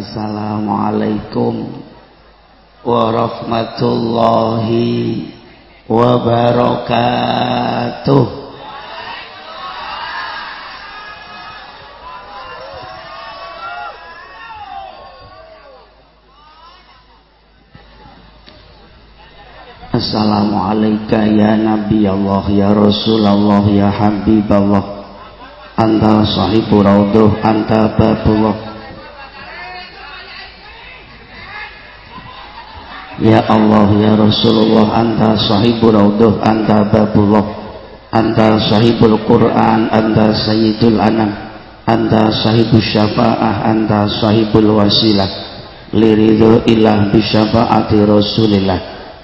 Assalamualaikum warahmatullahi wabarakatuh. Assalamualaikum ya Nabi Allah ya Rasulullah ya Habib Allah. Anta sahibu raudhuh anta babullah Ya Allah ya Rasulullah anta sahibu raudhuh anta babullah Anta sahibul Quran anta sayyidul anam Anta sahibu syafa'ah anta sahibul wasilah. Liridhu ilah bisyafaati Rasulillah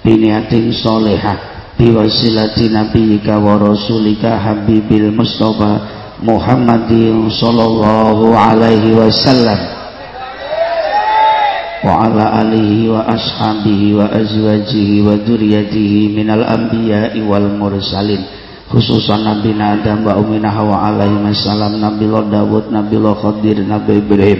biniatin solehah biwasilati nabiyika wa rasulika habibil mustafa muhammadin sallallahu alaihi wasallam wa ala alihi wa ashabihi wa azwajihi wa duriyatihi minal anbiya'i wal mursalin. Khususan Nabi Adam wa Ummina Hawa alaihi wasallam Nabi Dawud Nabi Khadir Nabi Ibrahim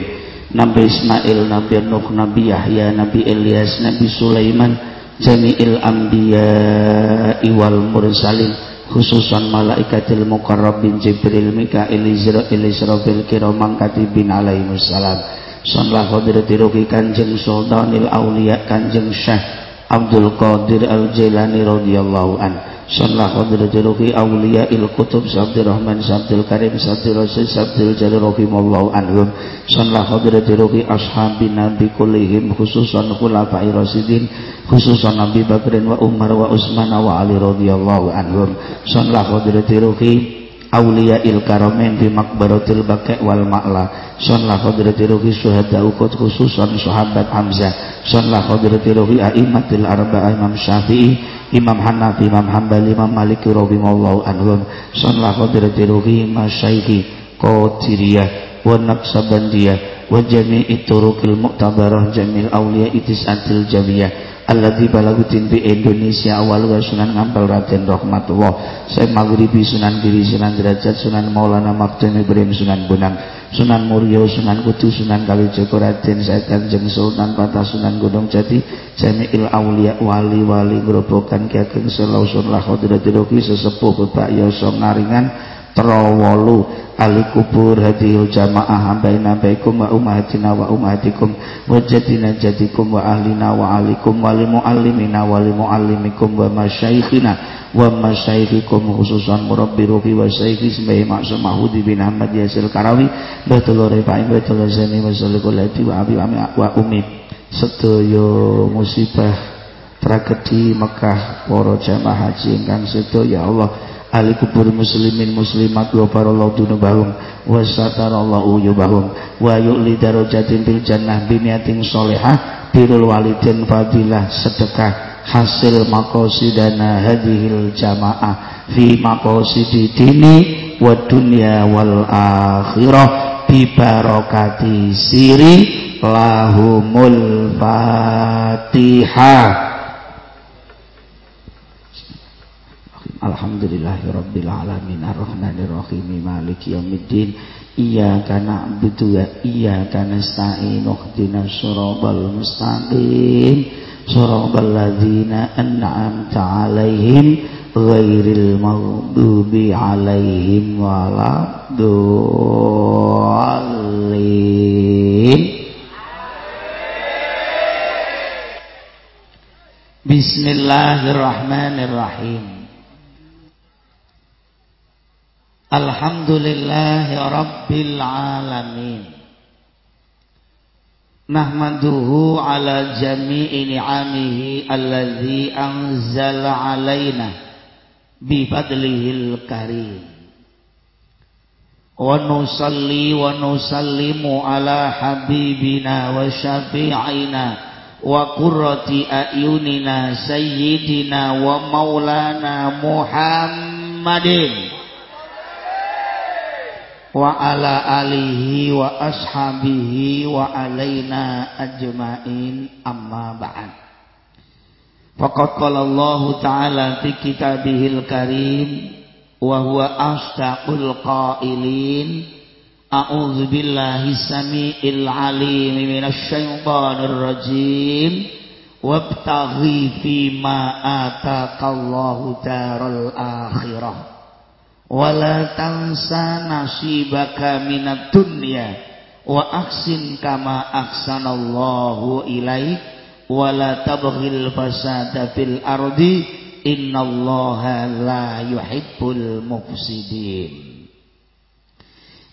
Nabi Ismail Nabi Nuh Nabi Yahya Nabi Ilyas Nabi Sulaiman jami'il anbiya'i wal mursalin. Khususan malaikatil mukarrabin Jibril Mikail Israfil kiramang katibin alaihi wassalam Sanlah hadirati ruki kanjeng sultanil awliya kanjeng syekh Abdul Qadir Al-Jilani radhiyallahu an. Sallah hadrati ruhi awliya il kutub sabdi rahman sabdi karim sabdi rasul sabdi jalil rahimallahu anhum. Sallah hadrati ruhi ashabi nabi kullihim khususan khulafai rasidin khususan Nabi Bakrin wa Umar wa Usman wa Ali radhiyallahu anhum. Sallah hadrati ruhi awliya il karamen di makbaratil baqi wal ma'la. Sallah hadrati ruhi syuhada ukut khususan sahabat Hamzah. Sallah hadrati ruhi a'immatil arba'ah Imam Syafi'i Imam Hanafi, Imam Hambali, Imam Maliki radhiyallahu anhum. Sanlah qadrati ruhi masyayikhi qadiriyah wa naqsabandiyah wa jami'i turuqil mu'tabarah jamil awliya itis antil jamiyah. Alladzi balagutin bi Indonesia awal wa sunan ngampel Raden rahmatullah. Saya maghribi sunan kiri sunan derajat sunan maulana maktum ibrahim sunan bunang Sunan Muria, Sunan Kudus, Sunan Kalijogo, Raden Said Kanjeng Sultan Patah, Sunan Gunung Jati, Jami'il Aulia, wali-wali grobokan Ki Ageng Selausun Lahodrotirogi sesepuh Bapak Yosong Naringan Trawolu Ali kubur hadihil jamaah hambaina baikum wa umahatina wa umahatikum wa jadina jadikum wa ahlina wa alikum wa limuallimina wa limuallimikum wa masyaikhina wa masyaihikum khususan murabbi ruhi wa syaikhi sebagai maksum mahudi bin Ahmad Yasir Karawi. Betul rifai betul zani wa sallikul hadi wa abi wa umi. Sedoyo musibah tragedi Mekah para jamaah haji ingkang sedo ya Allah ahli kubur muslimin muslimat wa farallahu dunubahum wa satarallahu uyubahum wa yu'li darajatin bil jannah biniatin solehah birul walidin fadilah sedekah hasil makosidana hadhil jamaah fi makosidi dini wa dunya wal akhirah bi barakati siri lahumul fatihah Alhamdulillahirrabbilalamin Ar-Rahmanirrahim Maliki yaumiddin Iyaka na'budu wa iyaka nasta'in Uhdina surabal mustaqim. Surabal ladhina an'amta alaihim Ghairil maghdubi alaihim Waladdu'alim Bismillahirrahmanirrahim. لله رب العالمين nahmaduhu ala jami'i ni'amihi allazi anzala alaina bi fadlihil karim wa nusalli wa nusallimu ala habibina wa syafi'ina wa qurrati ayunina sayyidina wa maulana muhammadin وعلى آله وأصحابه وعلينا أجمعين أما بعد فقد قال الله تعالى في كتابه الكريم وهو أصدق القائلين أعوذ بالله السميع العليم من الشيطان الرجيم وابتغي فيما آتاك الله دار الآخرة wala tansa nasibaka minat dunya wa aksin kama aksanallahu ilaih wala tabghil fasada fil ardi innallaha la yuhibbul mufsidin.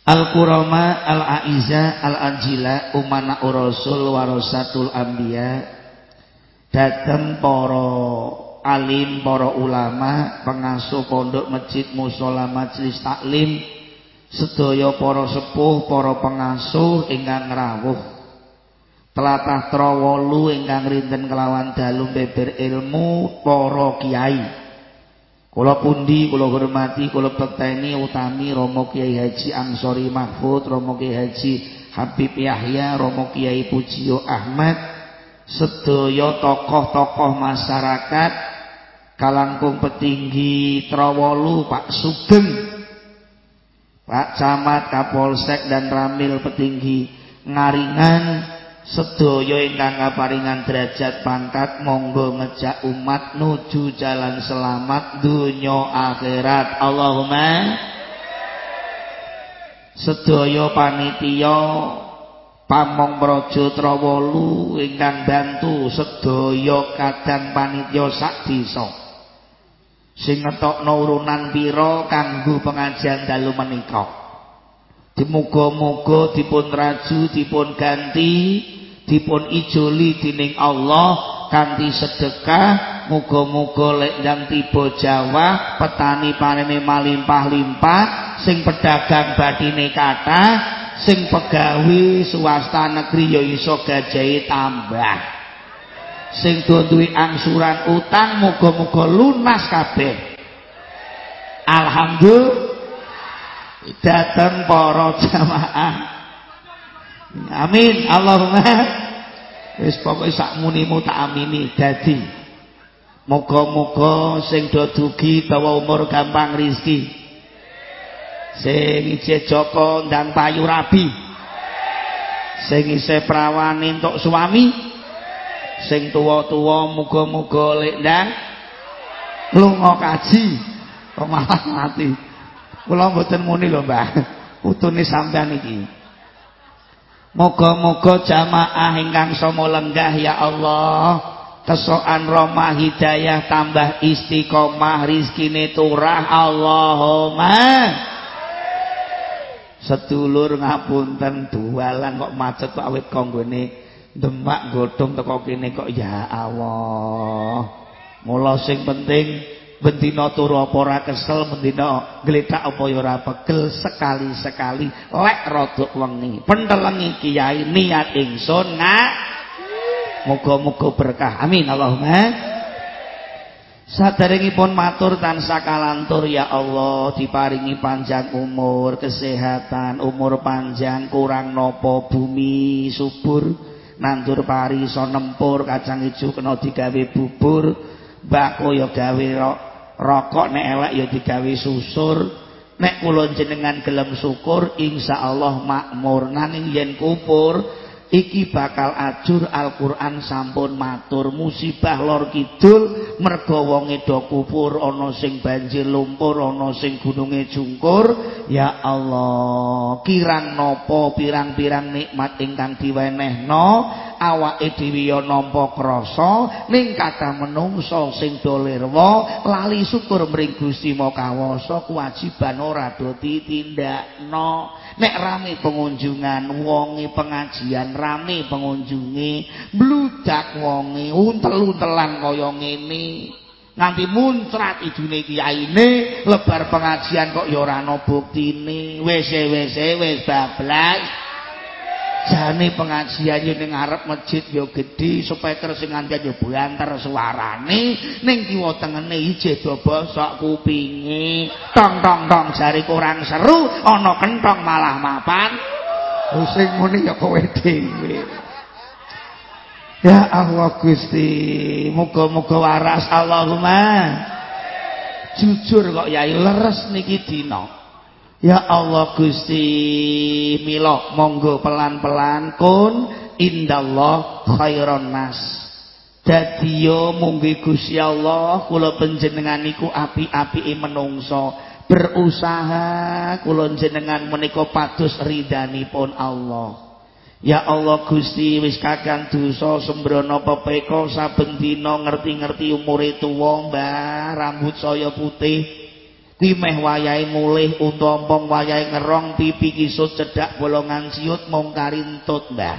Al-Qurama Al-Aiza Al-Anjila Umana Urasul Warasatul Ambiya Datang poro alim, para ulama Pengasuh pondok masjid musola majlis taklim Sedaya para sepuh, para pengasuh Ingkang rawuh. Telatah trawolu ingkang rinten kelawan dalu beber ilmu Para kiai. Kula pundi kula hormati kula peteni utami Romo Kiai Haji Ansori Mahfud, Romo Kiai Haji Habib Yahya, Romo Kiai Pujio Ahmad, sedaya tokoh-tokoh masyarakat Kalangkung Petinggi Trawolu Pak Sugeng. Pak Camat Kapolsek dan Ramil Petinggi Ngaringan sedaya ingkang kaparingan derajat pangkat monggo ngejak umat nuju jalan selamat dunia akhirat. Allahumma sedaya panitia pamong projo trawolu ingkang bantu sedaya kadang panitia sak desa sing ngetokno urunan pira kanggo pengajian dalu menika Dimuga-muga dipun raju, dipun ganti, dipun ijoli dening Allah kanthi sedekah. Muga-muga lek ndang tiba Jawa, petani panene malimpah-limpah, sing pedagang badine kathah, sing pegawe swasta negeri ya iso gajahe tambah. Sing duwe angsuran utang muga-muga lunas kabeh. Alhamdulillah. Datang para jamaah. Amin. Allahumma. Wis pokoke sak munimu tak amini dadi. Muga-muga sing do dugi dawa umur gampang rizki sing isih Joko ndang payu rabi. Sing isih prawan entuk suami sing tuwa-tuwa muga-muga lek ndang lunga kaji kok malah mati Kula mboten muni lho, Mbah. Utune sampean iki. Moga-moga jamaah ingkang somo lenggah ya Allah. Kesokan Roma hidayah tambah istiqomah rizkine turah Allahumma. Sedulur ngapunten dualan kok macet kok awit konggone demak godhong teko kene kok ya Allah. Mula sing penting bendina turu apa ora kesel bendina gletak apa ya ora pegel sekali-sekali lek rodok wengi. Pentelengi kiai niat ingsun ngak muga-muga berkah. Amin Allahumma. Sadaringipun matur tansah kalantur ya Allah diparingi panjang umur, kesehatan, umur panjang, kurang nopo bumi subur, nandur pari so nempur, kacang ijo kena digawe bubur, bako ya gawe rokok nek elek ya digawe susur. Nek kula jenengan gelem syukur insyaallah makmur. Nanging yen kupur iki bakal ajur Al-Qur'an sampun matur musibah lor kidul mergo wonge do kupur ana sing banjir lumpur ana sing gununge jungkur. Ya Allah kirang nopo pirang-pirang nikmat ingkang diwenehno awake dhewe ya nampa krasa ning kathah menungso sing dolirwa lali syukur mring Gusti Makawasa kewajiban ora do ditindakno. Nek rame pengunjungan wonge pengajian rame pengunjunge bludak wonge untel-untelan kaya ngene. Nganti muncrat idune kiyaine lebar pengajian kok ya ora ana buktine. Wis wis wis bablas jane pengajian yo ning ngarep masjid yo gedhi supaya sing nganti yo banter suarane. Ning kiwa tengene ije bobosok kupinge. Tong tong tong jari kurang seru ana kentong malah mapan. Sing muni ya kowe dhewe. Ya Allah Gusti muga-muga waras. Allahumma. Jujur kok yai leres niki dina Ya Allah Gusti milo monggo pelan-pelan kun indallah khairon nas. Dadi yo munggi Gusti Allah kula panjenengan niku api-apike menungso. Berusaha kula jenengan menika pados ridhanipun Allah. Ya Allah Gusti wis kakang dosa sembrono pepeka saben dina ngerti-ngerti umure tuwa mbah rambut saya putih Kuwi meh wayahe mulih untompong wayahe ngerong pipi kisut cedak bolongan siut mung karintut, Mbah.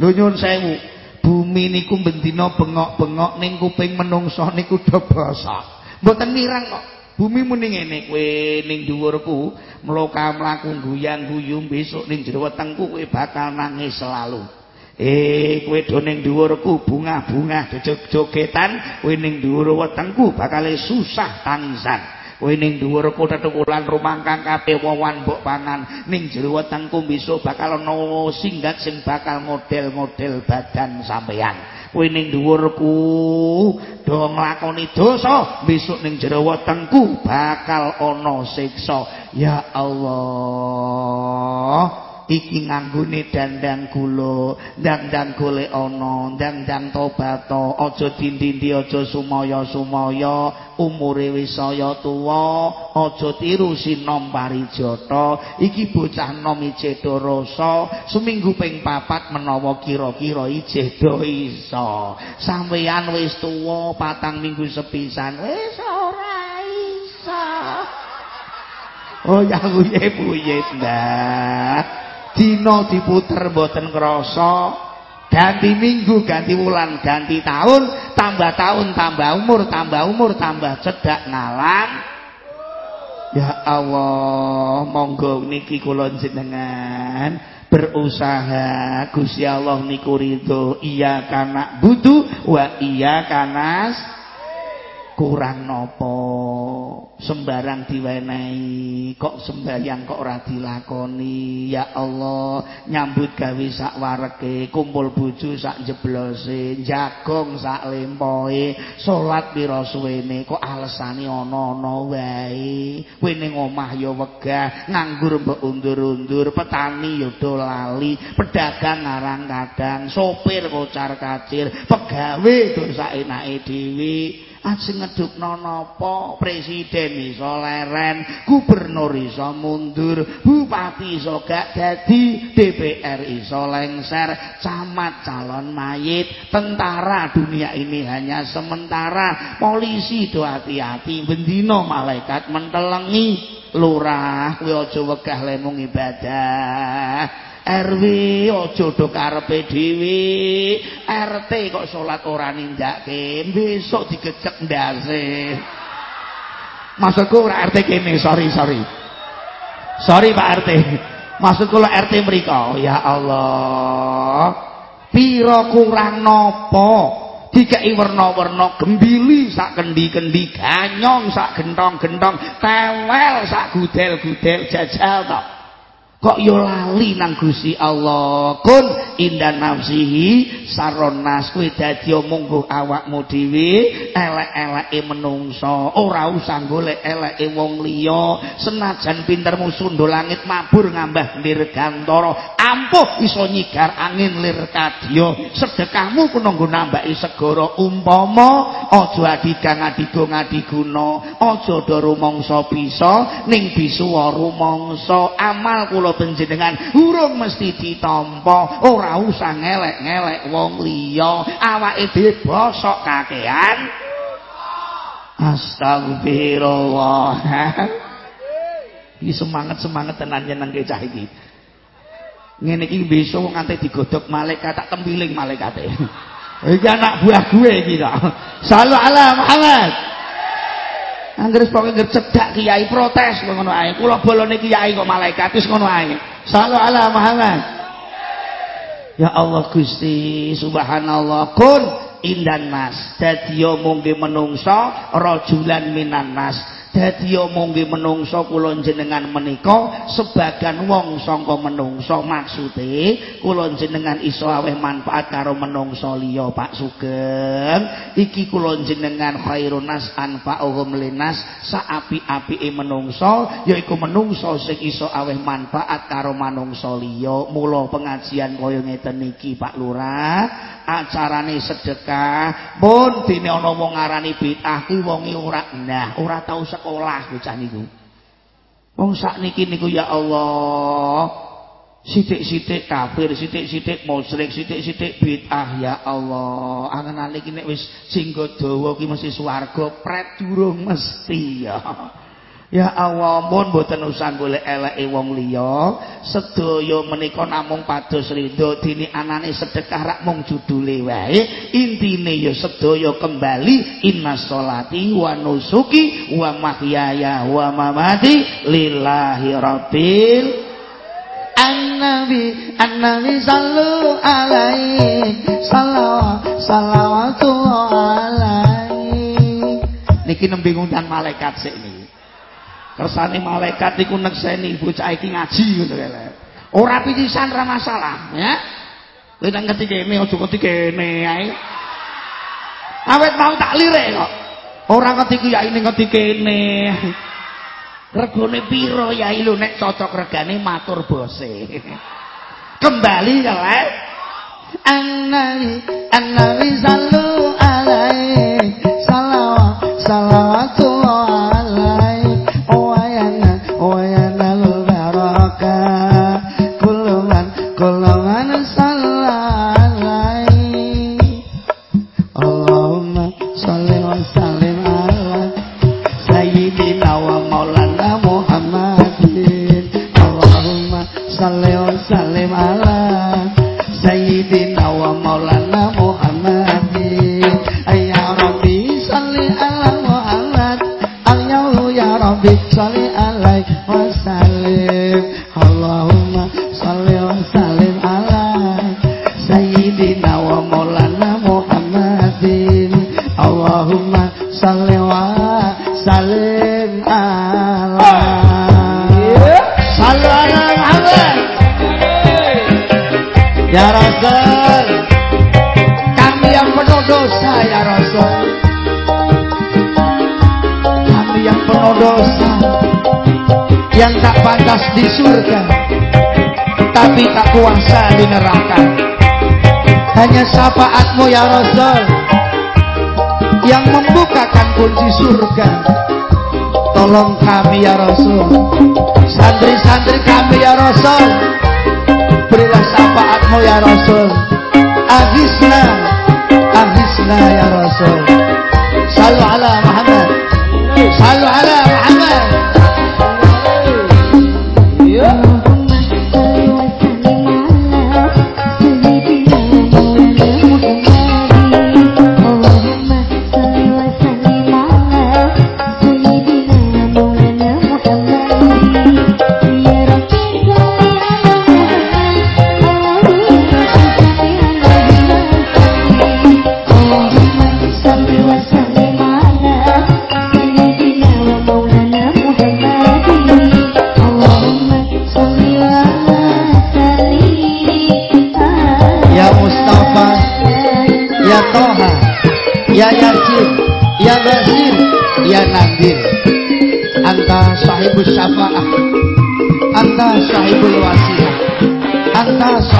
Lho nyun sewu, bumi niku bendina bengok-bengok ning kuping menungso niku do basa. Mboten mirang kok. Bumi muni ngene, kowe ning dhuwurku mloka mlaku guyang-guyu besok ning jero wetengku kowe bakal nangis selalu. Eh, kowe do ning dhuwurku bunga-bunga jog-jogetan, kowe ning dhuwur wetengku bakal susah tangisan. Kowe ning dhuwur kota tukulan rumangkang kabeh wawan mbok pangan. Ning jero wetengku besok bakal ana singgat sing bakal model-model badan sampeyan. Kowe ning dhuwurku do nglakoni dosa besok ning jero wetengku bakal ana siksa. Ya Allah iki nganggone dandang kula dandang golek ana dandang tobat aja dindi aja sumaya-sumaya umure wis saya tuwa aja tiru sinom parijata. Iki bocah nom icedha rasa seminggu ping papat menawa kira-kira ijeh do iso sampeyan wis tuwa patang minggu sepisan wis ora iso Oh ya buye-buye ndak dina diputer mboten krasa ganti minggu ganti wulan ganti tahun tambah tahun tambah umur tambah umur tambah cedak ngalang ya Allah monggo niki kula jenengan berusaha. Gusti Allah niku ridho iya kana butuh wa iya kanas kurang nopo sembarang diwenehi. Kok sembahyang kok ora dilakoni? Ya Allah nyambut gawe sak wareke kumpul bojo sak jeblose jagong sak lempoe salat pira suwene kok alesane ana-ana wae. Ning omah ya wegah nganggur mbok undur-undur petani ya do lali pedagang ngarang kadang sopir kocar kacir pegawe do sak enake dhewe ajeng ngedukno napa? Presiden iso leren gubernur iso mundur bupati iso gak dadi DPR iso lengser camat calon mayit tentara dunia ini hanya sementara polisi do hati-hati bendino malaikat mentelengi. Lurah kuwi aja wegah lemung ibadah RW aja do karepe dhewe. RT kok salat ora nindakake besok digecek ndase. Maksudku ora RT kene sorry sorry. Sorry Pak RT maksudku lo RT mriko? Ya Allah. Pira kurang nopo dikai warna-warna gembili sak kendi-kendi ganyong sak gentong-gentong tewel sak gudel-gudel jajal tok kok yo lali nang Gusti Allah? Kun indah nafsihi saronas kuwi dadi munggo awakmu dhewe elek-eleke menungso. Ora usah golek eleke wong liya. Senajan pintermu sundul langit mabur ngambah lir gantara. Ampuh iso nyigar angin lir kadya. Sedekahmu kuno nggo nambahi segara. Umpama aja adigang adigo ngadiguna aja do rumangsa bisa ning bisu rumangsa. Amal kula panjenengan urung mesti ditampa. Ora usah ngelek-ngelek wong liya. Awake dhewe bosok kakean astagfirullah iki semangat-semangat tenan nyeneng cah iki. Ngene iki besok nganti digodhog malaikat tak tempiling malaikate iki anak buah gue iki to. Sallu ala Anggere pokoke cedak kiai protes ngono ae. Kula bolone kiai kok malaikat wis ngono ae. Sallu ala Muhammad. Ya Allah Gusti, subhanallah. Kun indan nas. Dadi yo mungke menungsa rajulan minan nas. Dadi omong nggih menungso kula jenengan menika sebagian wong sangka menungso maksude kula jenengan iso aweh manfaat karo menungso liya Pak Sugeng. Iki kula jenengan khairun nas anfa'uhum linas saapi-apike menungso yaiku menungso sing iso aweh manfaat karo manungso liya. Mula pengajian kaya ngeten iki Pak Lurah. Acarane sedekah. Pun dene ana wong ngarani bid'ah kuwi wonge ora nah ora tau sekolah bocah niku. Wong sakniki niku ya Allah sithik-sithik kafir sithik-sithik musyrik sithik-sithik bid'ah ya Allah. Angen-angen iki nek wis jenggo dawa ki mesti swarga pret durung mesti ya Ya Allah, mohon mboten usah golek eleke wong liya. Sedaya menika namung pados ridho dene anane sedekah rak mung judule wae. Intine ya sedaya kembali inna sholati wa nusuki wa mahyaya wa mamati lillahi rabbil An-Nabi, An-Nabi sallu alaihi salawat salawatu alaihi Niki nembe ngundan malaikat sik kersane malaikat iku nekseni bocah iki ngaji ngono kae. Ora pitisan ra masalah, ya. Kowe nang ngerti kene aja ngerti kene ae. Awet mau tak lirik kok. Ora ngerti ku yai ngerti kene. Regane piro yai lho nek cocok regane matur bose. Kembali ya, eh. Annabi, annabi sallu alaihi salawat salawatullah di surga tapi tak kuasa di neraka. Hanya syafaatmu ya Rasul yang membukakan kunci surga. Tolong kami ya Rasul. Santri-santri kami ya Rasul. Berilah syafaatmu ya Rasul. Agisna agisna ya Rasul. Salu ala Muhammad. Salu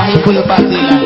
Supaya batil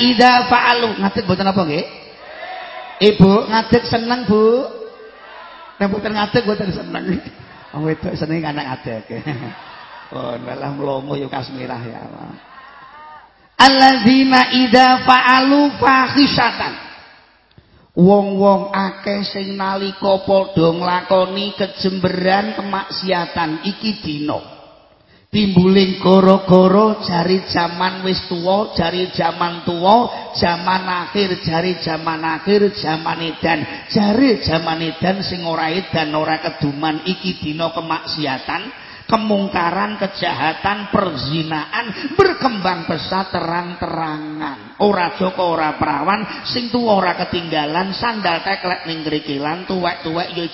idza fa'alu. Ngadeg mboten apa nggih? Ibu ngadeg seneng bu. Nek mboten ngadeg mboten seneng. Wong wedok seneng anak ngadeg. Oh malah mlomo yo kasmirah ya Allah alladzina idza fa'alu fahisatan. Wong-wong akeh sing nalika padha nglakoni kejemberan kemaksiatan iki dina timbuling goro-goro jari zaman wis tuwa jari zaman tuwa zaman akhir jari zaman akhir zaman edan jari zaman edan sing ora edan ora keduman iki dina kemaksiatan kemungkaran, kejahatan, perzinaan berkembang pesat terang-terangan. Ora joko, ora perawan, sing tuwa ora ketinggalan, sandal teklek ning ngrikilan, tuwek-tuwek yo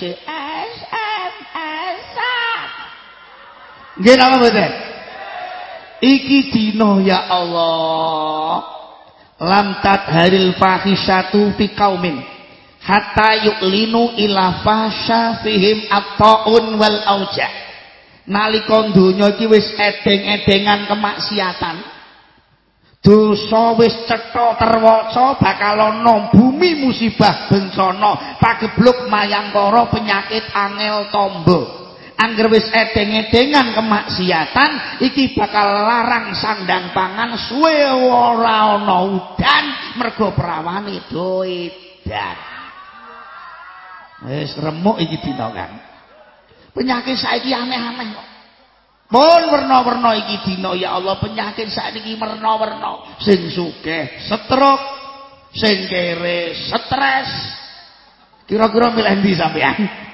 Nggih napa mboten? Iki dina ya Allah. Lam tadharil fahisatu fi qaumin hatta yu'linu ila fasha fihim at-taun wal auja. Nalika donya iki wis edeng-edengan kemaksiatan. Dosa wis cetha terwaca bakal ana bumi musibah bencana, pagebluk mayangkara penyakit angel tombo. Angger wis edeng-edengan kemaksiatan iki bakal larang sandang pangan suwe ora ana udan mergo perawane doedan. Wis remuk iki dina kan. Penyakit saiki aneh-aneh kok. Pun werna-werna iki dina ya Allah penyakit saiki werna-werna. Sing sugih stroke, sing kere stres. Kira-kira milih ndi sampean?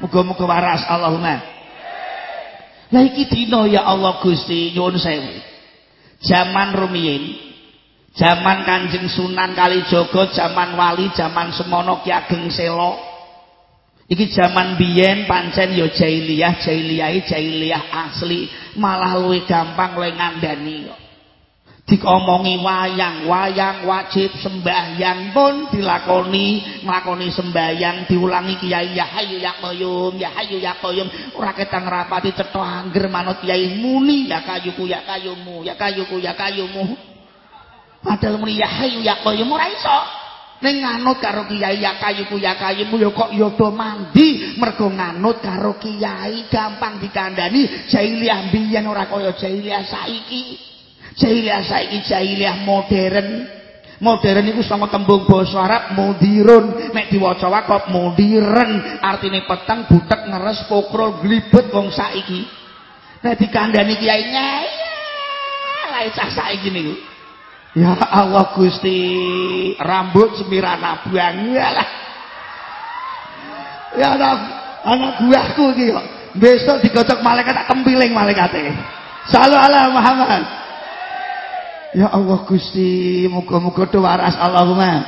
Muga-muga waras Allahumma. Lah iki dina ya Allah Gusti nyuwun sewu. Zaman rumiyin Zaman Kanjeng Sunan Kalijaga, zaman wali, zaman semono Ki Ageng Sela. Iki zaman biyen pancen ya jahiliyah, jahiliyah jahiliyah asli, malah luwih gampang luwih ngandani kok. Dikomongi wayang wayang wajib sembahyang pun dilakoni nglakoni sembahyang diulangi kiai ya hayu ya qayyum ya hayu ya qayyum. Ora ketang rapati cetha angger manut kiai muni ya kayuku ya kayumu ya kayuku ya kayumu. Padahal muni ya hayu ya qayyum ora iso. Ning nganut karo kiai ya kayuku ya kayumu ya kok ya do mandi? Mergo nganut karo kiai gampang dikandani. Jahiliyah biyen ora kaya jahiliyah saiki jahiliyah saiki jahiliyah modern. Modern itu sama tembung bahasa Arab mudirun nek diwaca wakop mudiren artine peteng butek ngeres pokrol glibet wong saiki. Nek dikandani kiai nyai cah saiki niku. Ya Allah Gusti rambut sembiran abang lah. Ya anak anak buahku iki kok. Besok digocok malaikat tak kempiling malaikate. Salam ala Muhammad Ya Allah Gusti, muga-muga do waras Allahumma.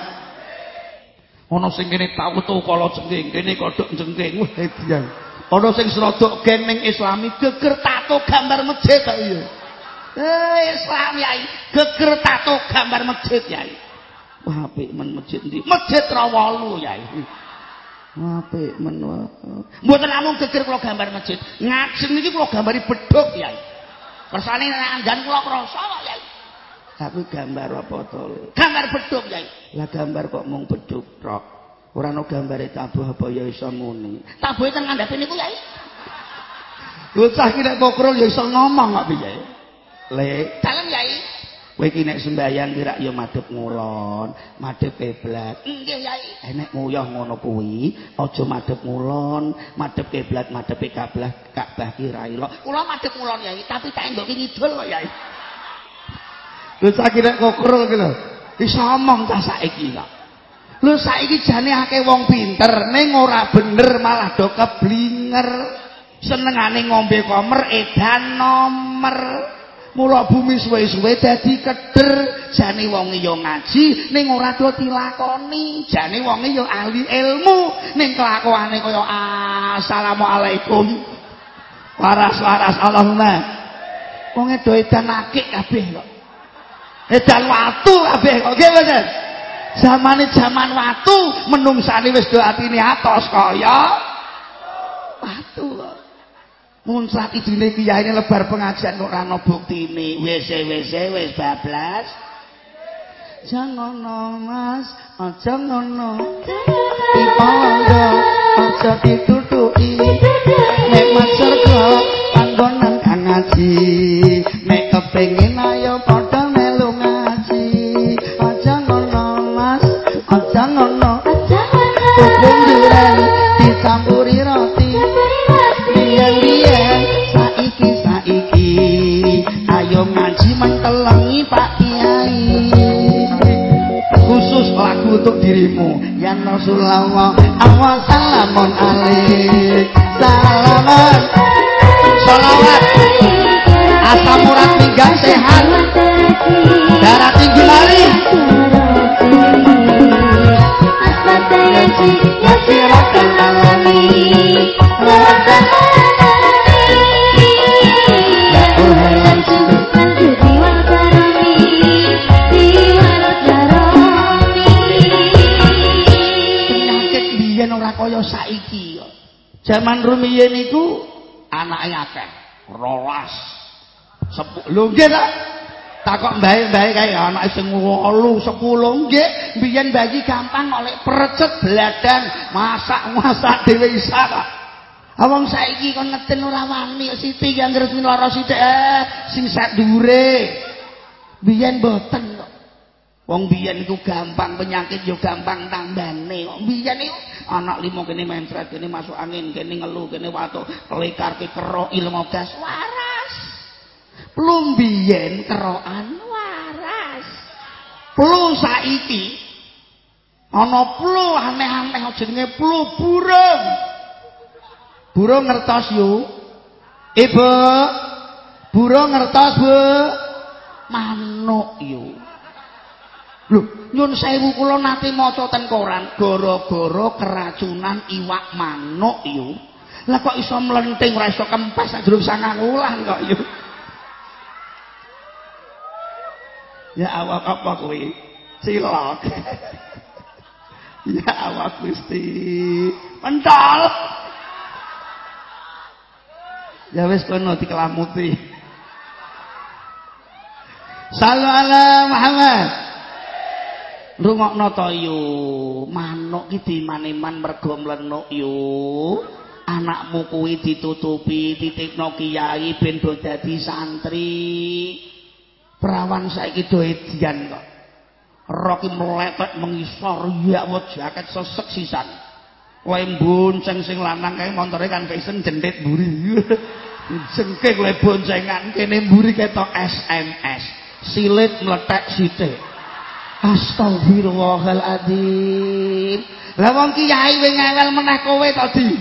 Ana sing kene tautu kala jengking, kene kodhok jengking. Wah, edian. Ana sing serodok geng ning Islami geger tato gambar masjid kok iya. Eh, Islam yai, geger tato gambar masjid yai. Wah, apik men masjid ndi? Masjid Rawolu yai. Apik men. Mboten namung geger kula gambar masjid. Ngajeng iki kula gambari bedhog yai. Kersane nek anggan kula krasa kok yai. Tapi gambar apa to? Gambar beduk, Yai. Lah gambar kok mung beduk tok. Ora ana gambare tabuh apa ya iso muni. Tabuhe teng ngandhape niku, Yai. Lho cah iki nek pokrol ya iso ngomong kok piye? Le, dalem, Yai. Kowe iki nek sembayang kira ya madhep ngulon, madhep kiblat. Nggih, Yai. Enek nguyah ngono kuwi, aja madhep ngulon, madhep kiblat, madhep Ka'bah, Ka'bah ki ra ilok. Kula madhep ngulon, Yai, tapi tak endoki ngidul kok, Yai. Lho saiki nek kokrol iki lho. Iso omong ta saiki kok. Lho saiki jane akeh wong pinter ning ora bener malah do keblinger. Senengane ngombe komer edan nomer. Mula bumi suwe-suwe dadi keder, jane wong ya ngaji ning ora do dilakoni. Jane wong ya ahli ilmu ning kelakuane kaya assalamualaikum. waras-waras Allahumma wong edan akik kabeh kok edan watu kabeh kok nggih mboten zamane zaman watu menungsane wis do atine atos kaya. Watu mun sak idine kiyaine lebar pengajian kok ora ana buktine. Wis wis wis bablas. Jangan mas. Aja ngono. Dipangga aja ditutuki. Nek masurga panggonan kang ngaji nek kepengin ayo padha mentelengi pak kiai. Khusus lagu untuk dirimu. Ya Rasulullah awas salamun alaik salaman salawat. Asam urat pinggang sehat. Darah tinggi lari ya siratal saiki kok. Zaman rumiyin iku anake akeh, rolas. Sepuluh lho nggih ta? Takok mbae-mbae kae anake sing 8, 10 nggih. Biyen bagi gampang oleh perecet bladan, masak-masak dhewe isa kok. Awong saiki kon ngeten ora wani Siti yang resmi lara sithik eh sing sak dhuwure. Biyen mboten kok. Wong biyen iku gampang penyakit yo gampang tambane. Wong biyen iku anak limo kene mentret, kene masuk angin, kene ngelu, kene watuk, lekar ke kero ilmu gas waras. Plum biyen kerokan waras. Plum saiki ana plum aneh-aneh jenenge plum burung. Burung ngertos yo. Ibu, burung ngertos, Bu. Manuk yo. Lho, nyun sewu kula nate maca ten koran gara-gara keracunan iwak manuk yo. Lah kok iso mlenting ora iso kempes durung sangang wulan kok yo. Ya awak apa kuwi? Cilok. ya awak Gusti. Pentol. Ya wis kono dikelamuti. Sallu ala Muhammad. Rungokno to yo, manuk ki dimane-man mergo mlenuk yo. Anakmu kuwi ditutupi, titikno kiai ben do dadi santri. Perawan saiki do edian kok. Roki meletek mengisor ya wa jaket sesek sisan. Kowe bonceng sing lanang kae montore kan fashion jendit mburi. Jengke kowe boncengan kene mburi ketok SMS. Silit meletek sithik. Astagfirullahaladzim. Lah wong kiai wing ngewel meneh kowe to di.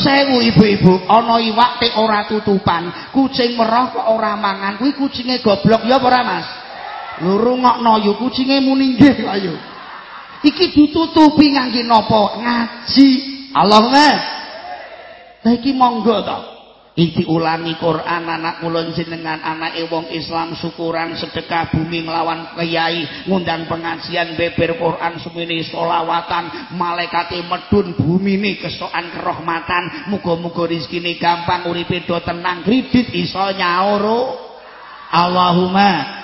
Sewu ibu-ibu, ana iwak tek ora tutupan, kucing meroh kok ora mangan, kuwi kucinge goblok ya apa ora Mas? Lho rungokno yo kucinge muni nggih kok yo. Iki ditutupi ngangge napa? Ngaji. Allahumma. Lah iki monggo to. Iki ulangi Quran anak kula jenengan anake wong Islam syukuran sedekah bumi nglawan kiai ngundang pengajian beber Quran semene selawatan malaikate medun bumi ini kesokan kerahmatan muga-muga rezekine gampang uripe do tenang kredit iso nyaur Allahumma.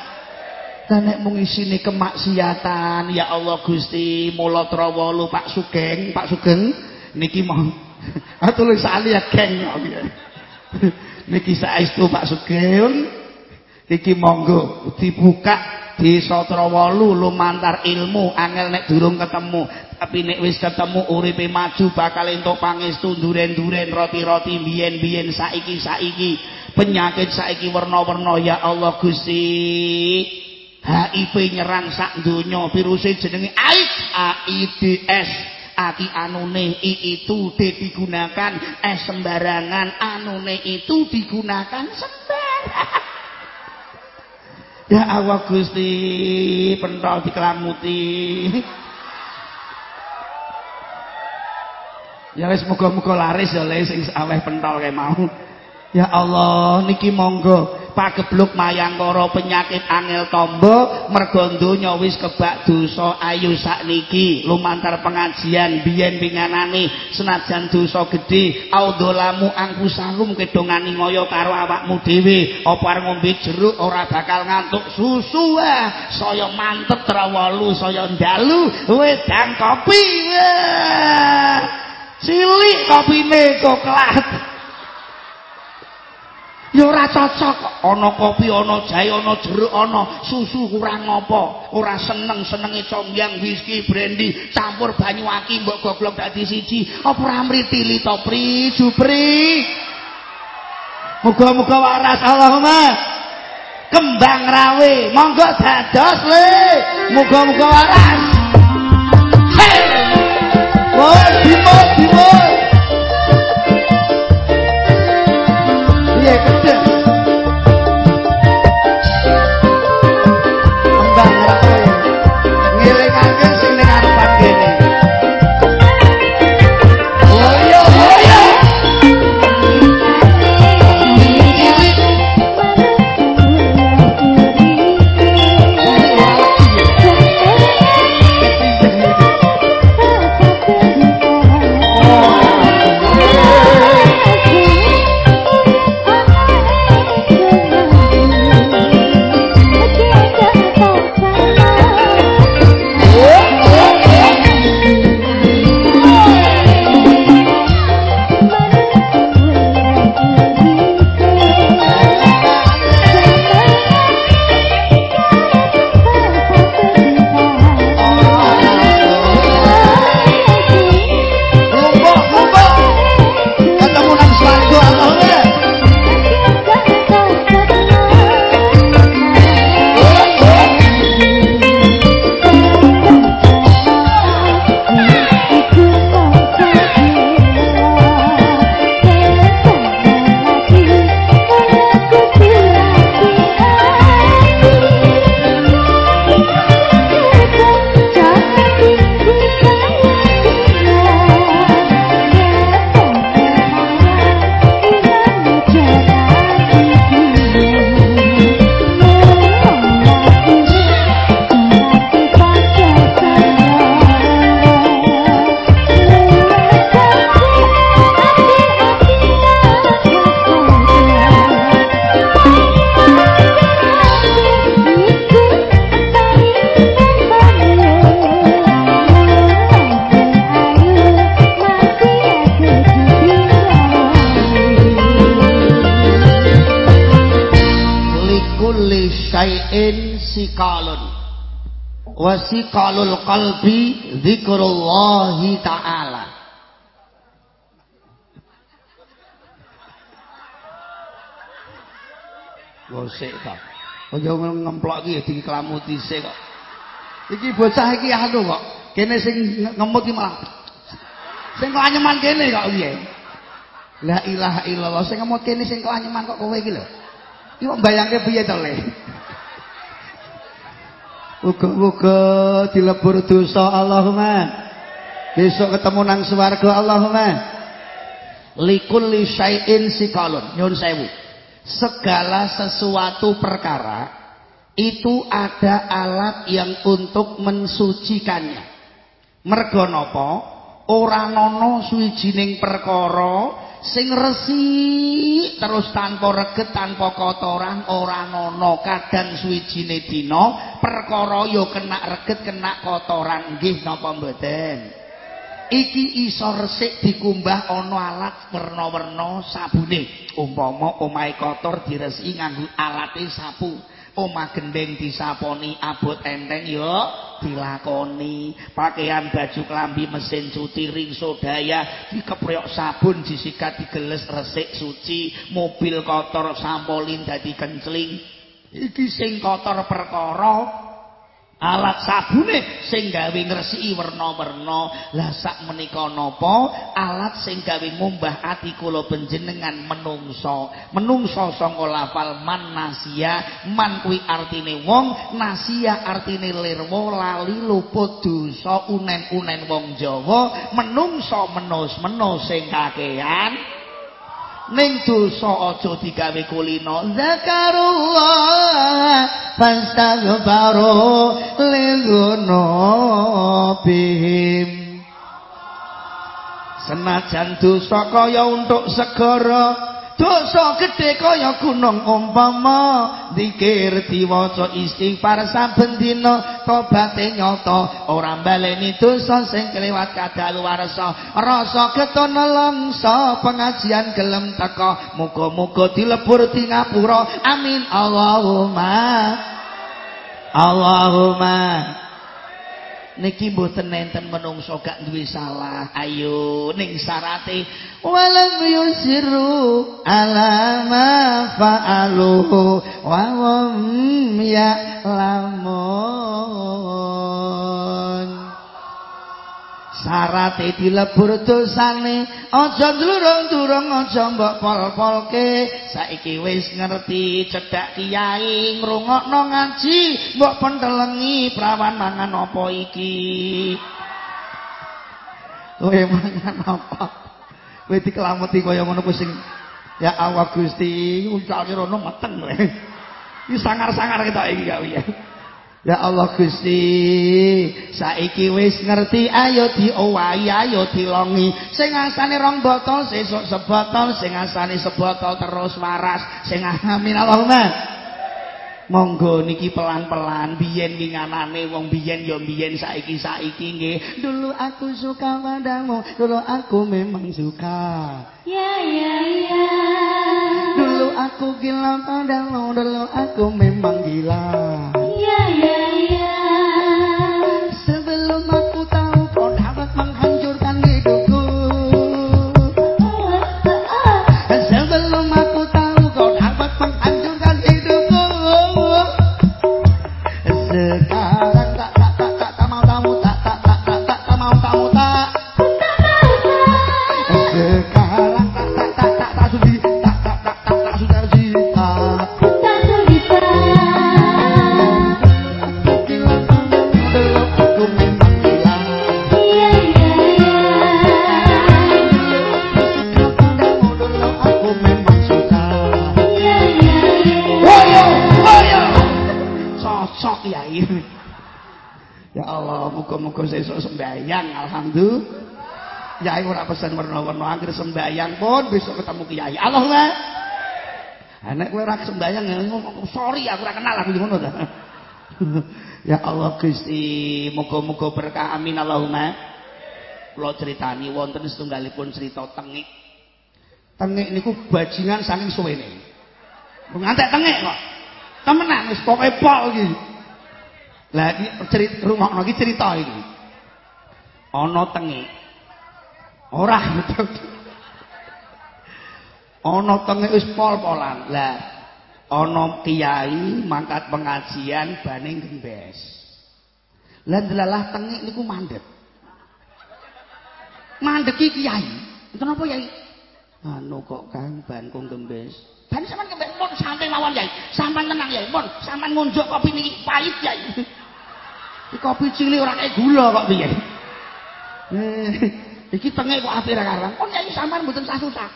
Kan nek mung isine kemaksiatan ya Allah Gusti mula trawolu Pak Sugeng Pak Sugeng niki mau tulisane ya geng niki saestu Pak Sugeng? Iki monggo dibuka desa Trawolu lumantar ilmu angel nek durung ketemu. Tapi nek wis ketemu uripe maju bakal entuk pangestu duren-duren roti-roti biyen-biyen saiki-saiki. Penyakit saiki warna-warna ya Allah Gusti. HIV nyerang sak donya virus jenenge AIDS AIDS aki anune itu digunakan es sembarangan. Anune itu digunakan sembarangan. Ya Allah Gusti pentol dikelamuti. Ya wis muga-muga laris ya le sing aweh pentol kae mau. Ya Allah, niki monggo pagebluk mayangkara penyakit angel tombo mergo donya wis kebak dosa ayu sakniki. Lumantar pengajian biyen pinganane senajan dosa gedhe audolamu angkusarum kedongani ngoyo karo awakmu dhewe. Apa arep ngombe jeruk ora bakal ngantuk. Susu ah saya mantep trawolu saya ndalu wedang kopi cilik kopine coklat ya ora cocok. Ana kopi ana jahe ana jeruk ana susu kurang apa ora seneng senenge combyang whisky brandy campur banyu aki mbok goglok dadi siji apa ora mritili to pri? Jupri? Muga-muga waras Allahumma kembang rawe. Monggo dados le. Muga-muga waras hey! Woi, dimos, dimos. yeah, ngemplok iki dikelamuti sik kok. Iki bocah iki anu kok. Kene sing ngemut iki malah sing kelanyeman kene kok piye? La ilaha illallah sing ngemut kene sing kelanyeman kok kowe iki lho. Iki mbayangke piye to le? Muga-muga dilebur dosa Allahumma. Besok ketemu nang swarga Allahumma. Likulli syai'in sikalun. Nyun sewu. Segala sesuatu perkara itu ada alat yang untuk mensucikannya. Mergo napa? Ora ana suwijining perkara sing resik terus tanpa reget tanpa kotoran ora nono. Kadang suwijine dina perkara ya kena reget kena kotoran. Nggih napa mboten? Iki iso resik dikumbah ana alat werna-werna sabune. Umpama omahe kotor diresiki nganggo alate sapu omah gendeng disaponi abot enteng yo dilakoni. Pakaian baju klambi mesin cuci ring sodaya dikeprok sabun disikat digeles resik suci. Mobil kotor sampolin dadi kencling. Iki sing kotor perkara alat sabune sing gawe ngresiki werna-werna. Lah sak menika napa? Alat sing gawe ngumbah ati kula panjenengan menungso. Menungso saka lafal man nasia. Man kuwi artine wong nasia artine lirwa lali luput dosa unen-unen wong Jawa. Menungso menus-menus sing kakean ning dosa aja digawe kulino. Zakarullah fastaghfaru bihim senajan dosa kaya untuk segara dosa gedhe kaya gunung umpama zikir diwaca istighfar saben dina tobaté nyata ora baleni dosa sing kelewat kadaluwarsa rasa keton langsa pengajian gelem teka muga-muga dilebur di ngapura. Amin. Allahumma. Allahumma niki mboten nenten menungso gak duwe salah. Ayo ning syarate walam yusiru ala ma fa'alu wa hum ya'lamun sarate dilebur dosane. Aja ndlurung-durung aja mbok pol-polke. Saiki wis ngerti cedhak kiai ngrungokno ngaji mbok pentelengi prawan mangan apa iki? Kowe mangan apa? Kowe dikelamuti kaya ngono kuwi sing ya Allah Gusti ucap rono meteng kowe. Iki sangar-sangar ketok iki gak ya Ya Allah Gusti, saiki wis ngerti ayo diowahi ayo dilongi. Sing asane rong botol sesuk sebotol, sing asane sebotol terus waras. Sing amin Allahumma. Monggo niki pelan-pelan biyen winganane wong biyen ya biyen saiki saiki nggih. Dulu aku suka padamu, dulu aku memang suka. Ya ya ya. Dulu aku gila padamu, dulu aku memang gila. Ya ya ya. Muga-muga sesuk sembahyang alhamdulillah. Yai ora pesen warna-warna akhir sembahyang pun besok ketemu Kiai. Allahumma. Anak kowe ora sembahyang ya sorry aku ora kenal aku ngono ta. ya Allah Gusti, muga-muga berkah amin Allahumma. Kula critani wonten setunggalipun cerita tengik. Tengik niku bajingan saking suwene. Ngantek tengik kok. Temenan wis pokoke pol iki. Lah iki cerita rungokno iki cerita iki. Ana tengik. Ora betul. Ana tengik wis pol-polan. Lah ana kiai mangkat pengajian bane gembes. Lah delalah tengik niku mandek. Mandeki kiai. Kenapa yai? Anu kok Kang ban kok gembes. Ban sampean gembes pun santai mawon yai. Sampean tenang yai, pun sampean ngunjuk kopi niki pahit yai. Iki kopi cilik ora kaya gula kok piye. Eh, iki tengek kok ape ra karang. Pun yai sampean mboten susah.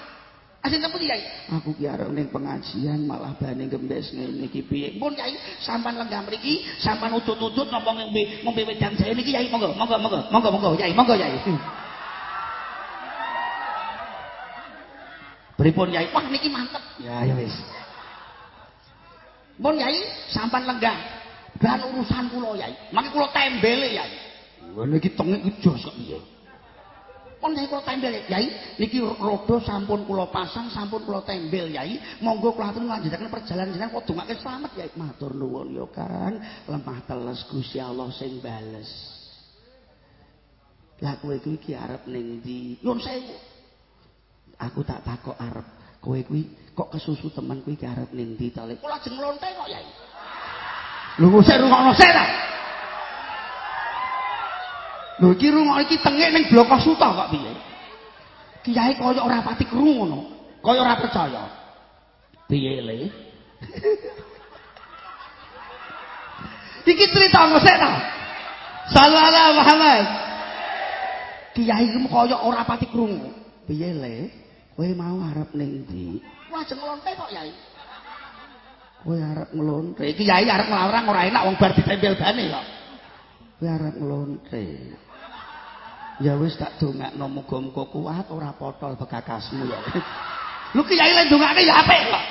Asin tempuh yai. Aku ki arep ning pengajian malah bane gembes ngene iki piye. Pun yai sampean lenggah mriki, sampean utut-utut napa ngombe ngombe wedang jahe niki yai monggo, monggo, monggo, monggo, monggo yai, monggo yai. Pripun Yai? Wah niki mantep. Ya ya wis. Mun Yai sampan lenggah. Dan urusan kula Yai. Mangke kula tembele Yai. Wah niki tengik iki jos kok piye? Pun Yai kula tembel Yai. Niki rodo sampun kula pasang, sampun kula tembel Yai. Monggo kula aturi lanjutaken perjalanan jenengan kula dongake slamet Yai. Matur nuwun ya Kang. Lemah teles Gusti Allah sing bales. Lah kowe kuwi ki arep ning ndi? Nyun sewu. aku tak takok arep kowe kuwi kok kesusu teman kuwi arep ning ndi to kula ajeng mlonte kok yai lho ngusik rungokno sik ta Lho iki rungok iki tengik ning bloko suta kok piye? Kiai kaya ora pati krungu ngono. Kaya ora percaya. Piye le? iki cerita ngosek ta? Sallallahu Muhammad. Kiai iki kaya ora pati krungu. Piye le? Kowe mau arep ning ndi? Lajeng lonte kok, Yai. Kowe arep nglonte. Iki Yai arep nglarang ora enak wong bar ditempel bane kok. Kowe arep nglonte. Ya wis tak dongakno muga-muga kuat ora potol bekakasmu ya. Lu Kiai lek dongakne ya apik kok.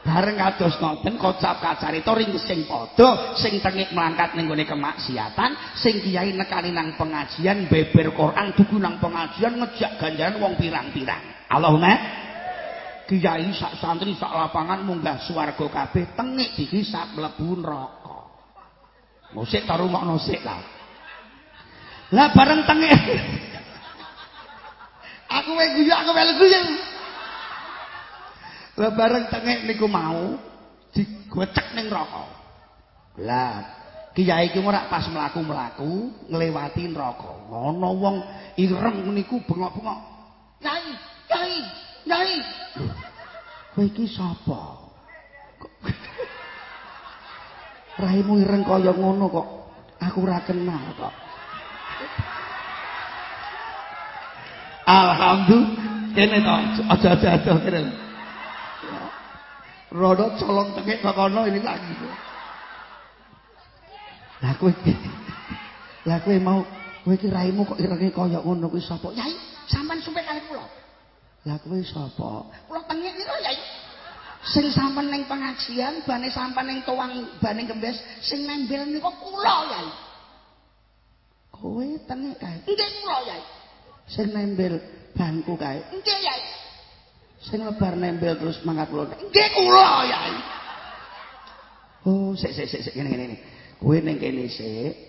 Bareng kados ngoten kocap kacarita ring sing padha sing tengik mlangkat ning gone kemaksiatan, sing kiai nekani nang pengajian beber Quran duku nang pengajian ngejak ganjaran wong pirang-pirang. Allahumma kiai sak santri sak lapangan munggah swarga kabeh tengik dihisab mlebu neraka. Musik ta rungokno sik ta. Lah bareng tengik Aku wae guyu aku wae guyu. Lah bareng tengik niku mau digocek ning neraka. Lah kiai iki ora pas mlaku-mlaku nglewati neraka. Ana wong ireng niku bengok-bengok. Nyai, nyai, nyai. Kowe iki sapa? Raimu ireng kaya ngono kok. Aku ora kenal kok. Alhamdulillah. Kene to, aja-aja kene. Rodo colong tengik kok kono ini lagi. Lah kowe iki. Lah kowe mau kowe iki raimu kok irenge kaya ngono kuwi sapa? Yai, sampean sumpek kali kula. Lah kowe sapa? Kula tengik niku Yai. Sing sampean ning pengajian, bane sampean ning tuwang bane kembes, sing nembel niku kula Yai. Kowe tengik kae. Nggih kula Yai. Sing nembel banku kae. Nggih Yai. Sing lebar nembel terus mangkat kula. Nggih kula Yai. Oh, sik sik sik ngene ngene. Kowe ning kene sik.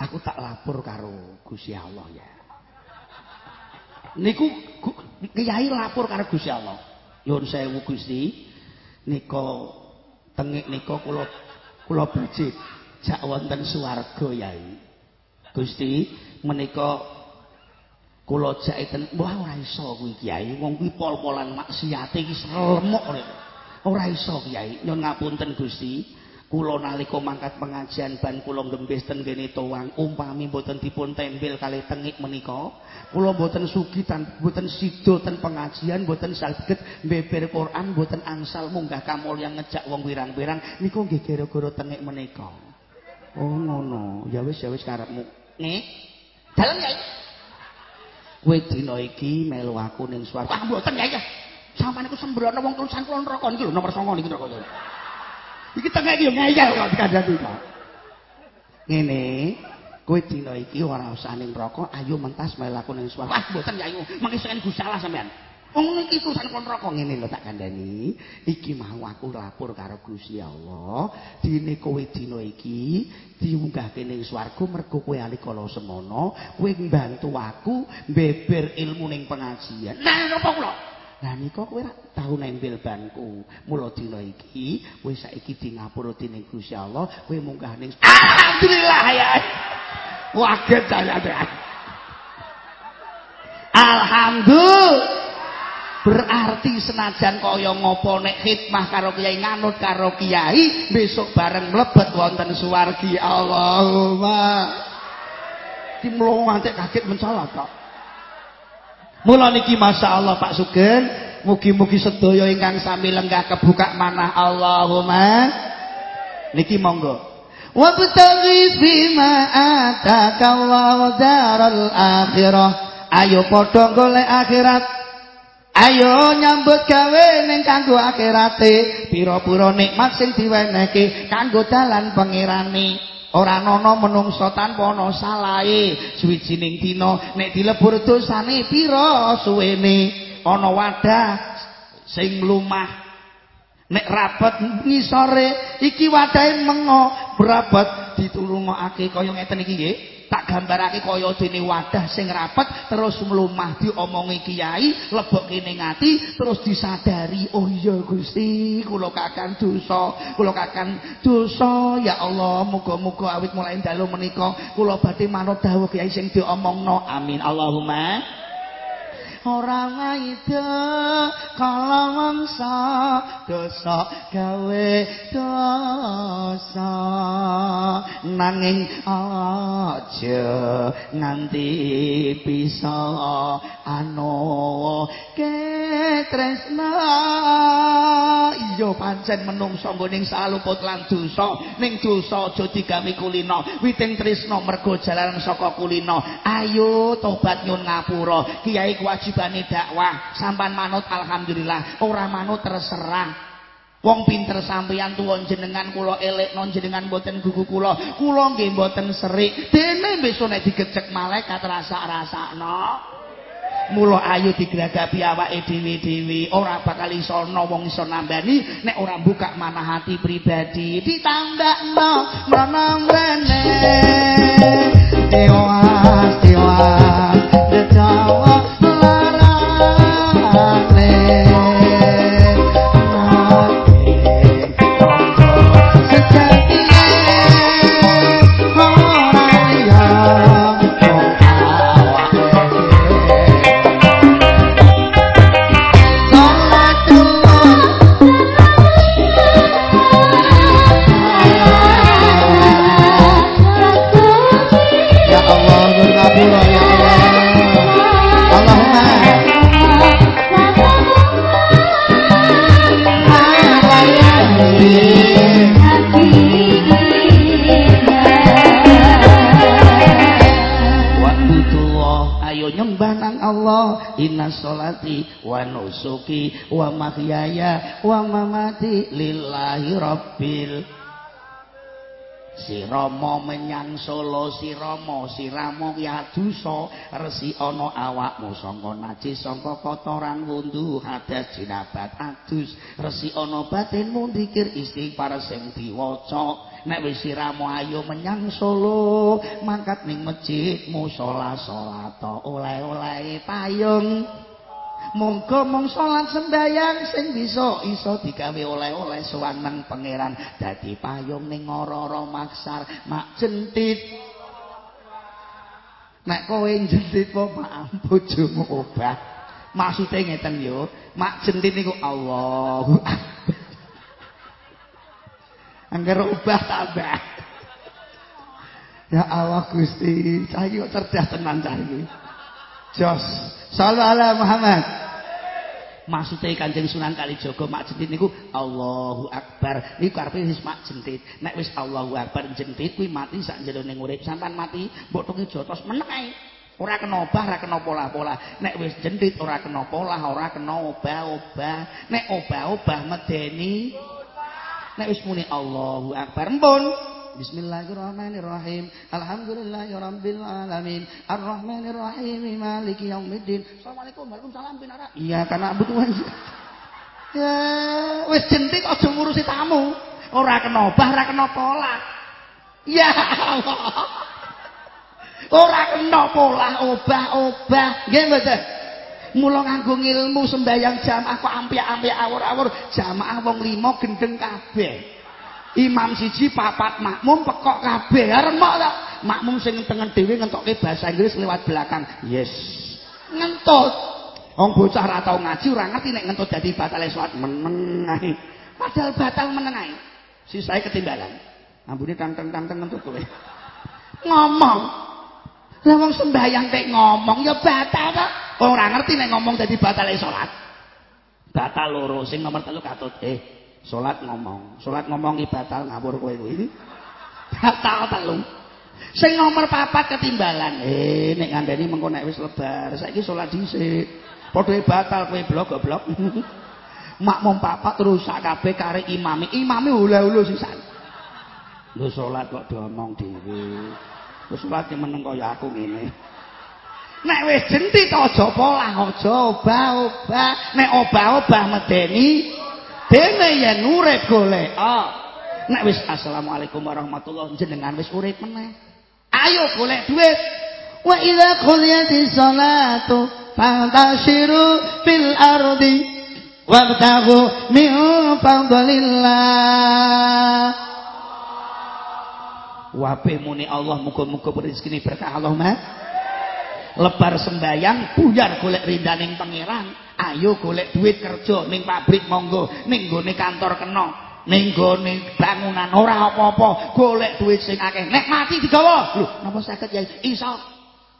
Aku tak lapor karo Gusti Allah ya. Niku Kiai lapor karo Gusti Allah. Nyuwun sewu Gusti. Nika tengik nika kula kula becik jak wonten swarga Yai. Gusti menika kula jaiten wah ora iso kuwi Kiai wong kuwi pol-polan maksiate iki rek. Ora iso Kiai. Nyuwun ngapunten Gusti. Kula nalika mangkat pengajian ban kula gembes ten kene towang umpami mboten dipun tempel kali tengik menika kula mboten sugi tan mboten sida ten pengajian mboten saged beber Quran mboten angsal munggah kamulyan ngejak wong wirang-wirang niku nggih gara-gara tengik menika. Oh ngono. Ya wis ya wis karepmu. Nek dalem ya. Kowe dina iki melu aku ning swarga. Ah mboten ya ya. Sampeyan iku sembrono wong tulisan kula neraka niki lho nomor 9 niki neraka. Iki tengah iki ngeyel kok dikandani kok. Ngene, kowe dina iki ora usah ning neraka, ayo mentas melu aku ning swarga. Ah mboten ya ayo. Mangke sing gusalah sampean. Wong iki tulisan kula neraka ngene lho tak kandhani. Iki mau aku lapor karo Gusti Allah, dine kowe dina iki diunggahke ning swarga mergo kowe alikala semono, kowe mbantu aku beber ilmu ning pengajian. Nah, napa kula? Lah nika kowe ra tau nempel banku. Mula dina iki kowe saiki di ngapura dening Gusti Allah, kowe munggah ning Alhamdulillah ya. Waget saya Alhamdulillah. Berarti senajan kaya ngopo nek khidmah karo kiai nganut karo kiai besok bareng mlebet wonten suwargi Allahumma. Ki nganti kaget mencolot kok. Mula niki Masya Allah Pak Sugeng Mugi-mugi sedaya ingkang sami lenggah kebuka manah Allahumma. Niki monggo. Wabtaghi bima ataka Allah daral akhirah. Ayo padha golek akhirat. Ayo nyambut gawe ning kanggo akhirate pira-pira nikmat sing diwenehke kanggo dalan pengirane Ora ana menungsa tanpa ana salahe. Suwijining dina nek dilebur dosane pira suwene? Ana wadah sing lumah. Nek rapet ngisore iki wadahe mengo berabot ditulung ngrungokake kaya ngeten iki nggih tak gambarake kaya dene wadah sing rapet terus mlumah diomongi kiai lebok kene ngati terus disadari oh iya Gusti kula kakang dosa kula kakang dosa. Ya Allah muga-muga awit mulai dalu menika kula badhe manut dawuh kiai sing diomongno. Amin. Allahumma ora ngaida kala mangsa dosa gawe dosa. Nanging aja nganti bisa anu ketresna. iya pancen menungso ning saluput lan dosa. Ning dosa aja digawe kulino witing tresna mergo jalaran saka kulino ayo tobat nyun ngapura. Kiai kewajibane dakwah. Sampan manut alhamdulillah. Ora manut terserah. Wong pinter sampeyan tuwa jenengan kula elekno jenengan mboten gugu kula. Kula nggih mboten serik. Dene besok nek digecek malaikat rasa-rasakno. Mula ayo digragapi awake dhewe-dhewe, ora bakal iso ana wong iso nambani nek ora buka mana hati pribadi. Ditambakno menang rene. Dewas, dewas, Sholati wa nusuki wa mahyaya wa mamati lillahi rabbil Si Rama menyang Solo si Rama si Rama resi ana awakmu sangka najis sangka kotoran wundu hadas jinabat adus. Resi ana batinmu dikir istighfar sing diwaca nek wis siramu ayo menyang Solo mangkat ning masjid musala salat oleh-oleh payung Monggo mong salat sembayang sing bisa iso digawe oleh-oleh sowan nang pangeran dadi payung ning ora-ora maksar mak jentit Nek kowe jentit po mak bojomu obah Maksude ngeten yo mak jentit niku Allahu Angger obah tambah Ya Allah Gusti, cah iki kok cerdas tenan cah iki. Jos. Sallallahu ala Muhammad. Maksude Kanjeng Sunan Kalijaga jentit niku Allahu Akbar. Niku karepe wis mak. Nek wis Allahu Akbar jentit kuwi mati sak jerone urip. Sampan mati mbok tuki jotos meneng ae. Ora kena obah, ora kena pola-pola. Nek wis jentit ora kena pola, ora kena obah-obah. Nek obah-obah medeni Nek wis muni Allahu Akbar mpun. Bismillahirrahmanirrahim. Alhamdulillahirabbil alamin. Arrahmanirrahim. Maliki yaumiddin. Assalamualaikum. Waalaikumsalam pinara. Iya kana butuhan. Ya, wis jentik aja ngurusi tamu. Ora kena obah, ora kena pola. Ya Allah. Ora kena pola, obah-obah. Nggih mboten? Mula nganggo ilmu sembayang jamaah kok ampiak-ampiak awur-awur, jamaah wong lima gendeng kabeh. Imam siji papat makmum pekok kabeh. Arep mok ta? Makmum sing tengen dhewe ngentokke bahasa Inggris lewat belakang. Yes. Ngentut. Wong bocah ora tau ngaji ora ngerti nek ngentut dadi batal salat meneng ae. Padahal batal meneng ae. Sisae ketimbalan. Ambune tanteng-tanteng ngentut kowe. Ngomong. Lah wong sembayang tek ngomong ya batal ta? Ora ngerti nek ngomong dadi batal salat. Batal loro sing nomor telu katut. Eh, salat ngomong. Salat ngomong ki batal ngawur kowe kuwi. Batal telu. Sing nomor papat ketimbalan. Eh, nek ngandani mengko nek wis lebar, saiki salat dhisik. Padha batal kowe blok goblok. Makmum papat rusak kabeh kare imami. Imami hula-hulu sisan. Lho salat kok domong dhewe. Wis salat meneng kaya aku ngene. Nek wis jentit aja polah, aja obah-obah. Nek obah-obah medeni dene yen urip golek. Nek wis assalamualaikum warahmatullahi jenengan wis urip meneh. Ayo golek duit. Wa idza quliyatis salatu fantashiru fil ardi wabtaghu min fadlillah. Wape muni Allah muga-muga rezekine berkah Allahumma. Lebar sembayang buyar golek rindaning pangeran. Ayo golek duit kerja ning pabrik monggo, ning gone kantor kena, ning gone bangunan ora apa-apa, golek duit sing akeh. Nek mati digawa. Lho, napa saged ya iso?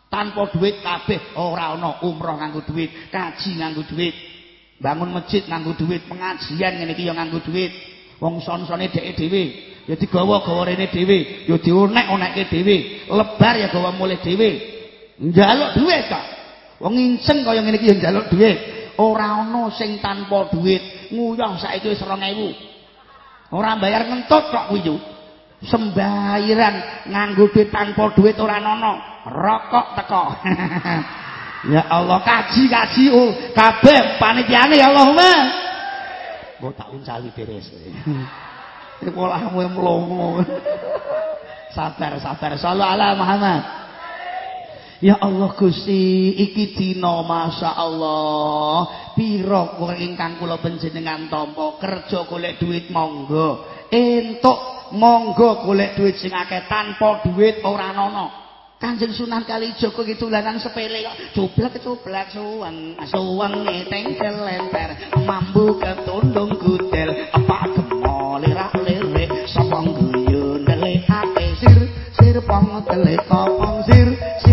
Tanpa duit kabeh ora ana umroh nganggo duit, kaji nganggo duit. Bangun masjid nganggo duit, pengajian ngene iki ya nganggo duit. Wong son-sone dheke dhewe ya digawa-gawa rene dhewe, ya dionek-onekke dhewe, lebar ya gawa mulih dhewe. Njaluk dhuwit kok. Wong nginceng kaya ngene iki ya njaluk dhuwit. Ora ana sing tanpa dhuwit, nguyah saiki wis 2000. Ora bayar ngentut kok kuwi yo. Sembahiran nganggo dhuwit tanpa dhuwit ora ana. Rokok teko. ya Allah kaji-kaji oh, kabeh panitiane ya Allahumma. Mbok tak uncali beres. Polahmu mlongo. sabar, sabar. Sallu ala Muhammad. Ya Allah Gusti, iki dina masyaallah. Pira kowe ingkang kula panjenengan tampa kerja golek duit monggo. Entuk monggo golek duit sing akeh tanpa duit ora ana. Kanjeng Sunan Kalijaga iki dolanan sepele kok. Coblek-coblek suweng, suweng tengkel lemper, mambu ketundung gudel, apa gemole rak lirik, sapa guyu ndelikake sir, sir pong telik kopong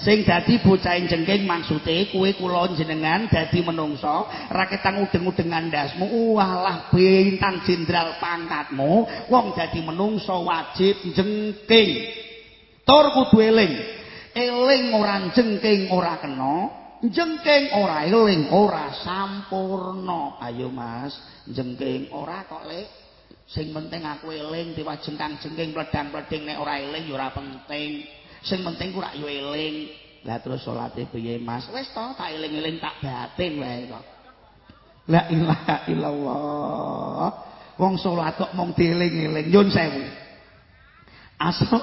Sing dadi bocahin jengking maksude kowe kula jenengan dadi menungso, raketang udeng-udengan ndasmu, walah bintang jenderal pangkatmu, wong dadi menungso wajib jengking. Tur kudu eling. Eling ora jengking ora kena, jengking ora eling ora sampurna ayo mas jengking ora kok lek sing penting aku eling diwajeng kang jengking pledang-pleding nek ora eling ya ora penting sing penting ku rak yo eling. Lah terus salate piye mas? Wis to tak eling-eling tak batin wae kok la ilaha illallah. Wong salat kok mung dieling-eling? Nyun sewu. Asal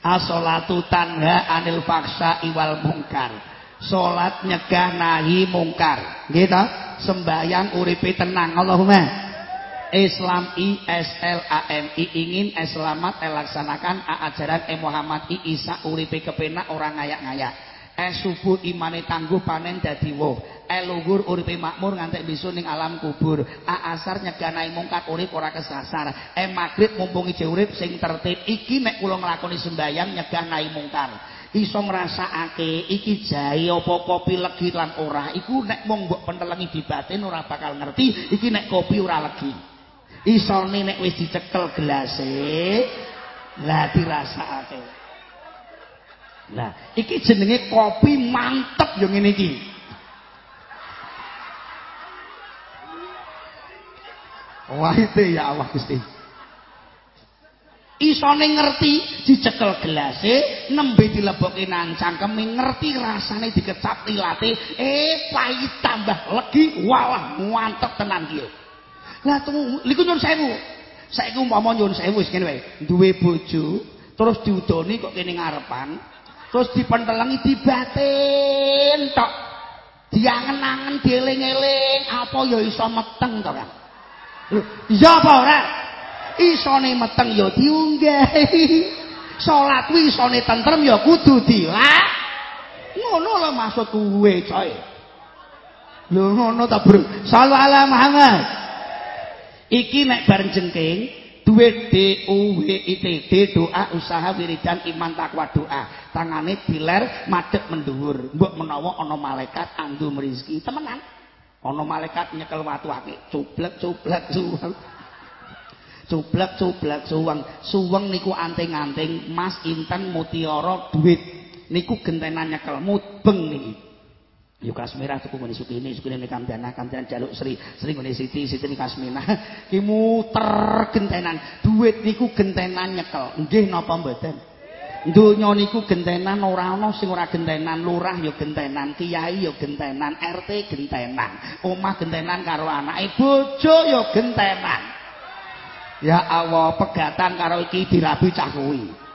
asolatu tanha anil faksa iwal mungkar. Salat nyegah nahi mungkar. Nggih ta sembayang uripe tenang. Allahumma Islam I S L A M. I ingin selamat laksanakan A ajaran eh Muhammad I. Isa uripe kepenak orang ngayak-ngayak. Eh subuh imane tangguh panen dadi woh. Eh luhur uripe makmur ngantek bisu ning alam kubur. A asar nyeganai mungkar urip ora kesasar. Eh maghrib mumpung ije urip sing tertib iki nek kula nglakoni sembayang nyegah nahi mungkar. Iso ngrasakake iki jahe apa kopi legi lan ora. Iku nek mung mbok pentelengi di batin ora bakal ngerti. Iki nek kopi ora legi isone nek wis dicekel gelase lah dirasakake lah iki jenenge kopi mantep yo ngene iki Wahite ya Allah Gusti. Isone ngerti dicekel gelase, nembe dilebokke nang cangkeme, ngerti rasane dikecap tilate, eh pahit tambah legi, walah mantep tenan ki. Lah tunggu, liku nyun sewu. Saiki umpama nyun sewu wis kene wae, duwe bojo, terus diudoni kok kene ngarepan, terus dipentelengi dibatin tok. Diangen-angen dieling-eling, apa ya iso meteng to, Kang? Lho, iya apa ora? Isone meteng ya diunggahi. Salat kuwi isone tentrem ya kudu dilak. Ngono lho maksud kuwe, coy. Lho ngono ta, Bro. Sallu ala Muhammad. Iki nek bareng jengking duwe D U W I T D doa usaha wiridan iman takwa doa. Tangane diler madhep mendhuwur. Mbok menawa ana malaikat andu rezeki temenan. Ana malaikat nyekel watu ake, cublek cublek cublek. Cublek cublek suweng. Suweng niku anting-anting, emas, inten, mutiara, duit. Niku gentenan nyekel mubeng niki. Yo Kasmirah tuku ngene Sukini, Sukini nek Kamdana, Kamdana jaluk Sri, Sri ngene Siti, Siti nek Kasminah. Ki muter gentenan. Duit niku gentenan nyekel. Nggih napa mboten? Donya niku gentenan ora ana sing ora gentenan, lurah ya gentenan, kiai ya gentenan, RT gentenan, omah gentenan karo anake, bojo ya gentenan. Ya Allah, pegatan karo iki dirabi cah kuwi.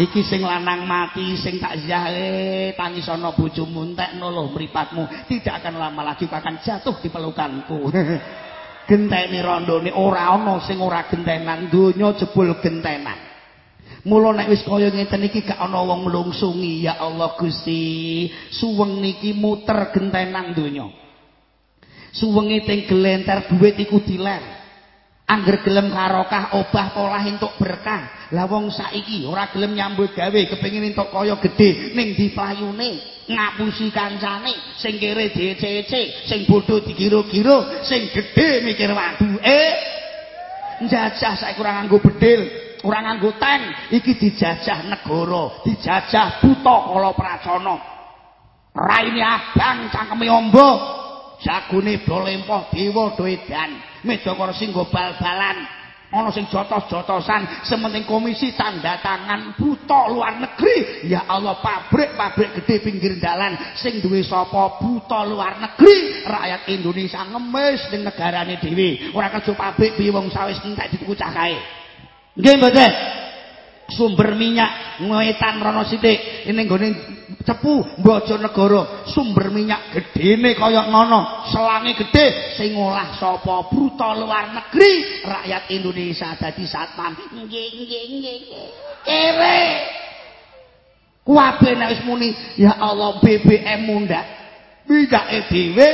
Iki sing lanang mati, sing tak ziyahe, tangisono bojomu entekno lho mripatmu, tidak akan lama lagi akan jatuh di pelukanku. Genteni rondone ora ana sing ora gentenan, donya jebul gentenan. Mula nek wis kaya ngeten iki gak ana wong mlungsungi ya Allah Gusti. Suweng niki muter gentenan donya. Suwenge teng gelenter duit iku diler. Angger gelem karokah obah polah entuk berkah. Lah wong saiki ora gelem nyambut gawe kepengin entuk kaya gedhe. Ning diplayune ngapusi kancane sing kere dicece sing bodho dikira-kira sing gedhe mikir waduke njajah saiki kurang nganggo bedil ora nganggo tank. Iki dijajah negara dijajah buta kala pracana. Raine abang cangkeme ombo jagone dolempoh dewa doedan. Meja kursi nggo bal-balan. Ana sing jotos-jotosan sementing komisi tanda tangan buta luar negeri. Ya Allah pabrik-pabrik gede pinggir dalan sing duwe sapa buta luar negeri. Rakyat Indonesia ngemis ning negarane dhewe. Ora kerja pabrik piye wong sawis entek dituku cah kae. Nggih mboten. Sumber minyak ngetan rono sithik ning gone cepu Bojonegoro. Sumber minyak gedene kaya ngono. Selange gedhe sing ngolah sapa bruto luar negeri. Rakyat Indonesia dadi satpam. Nggih nggih nggih. Kere. Kuwabe nek wis muni ya Allah BBM mundak. Mindake dhewe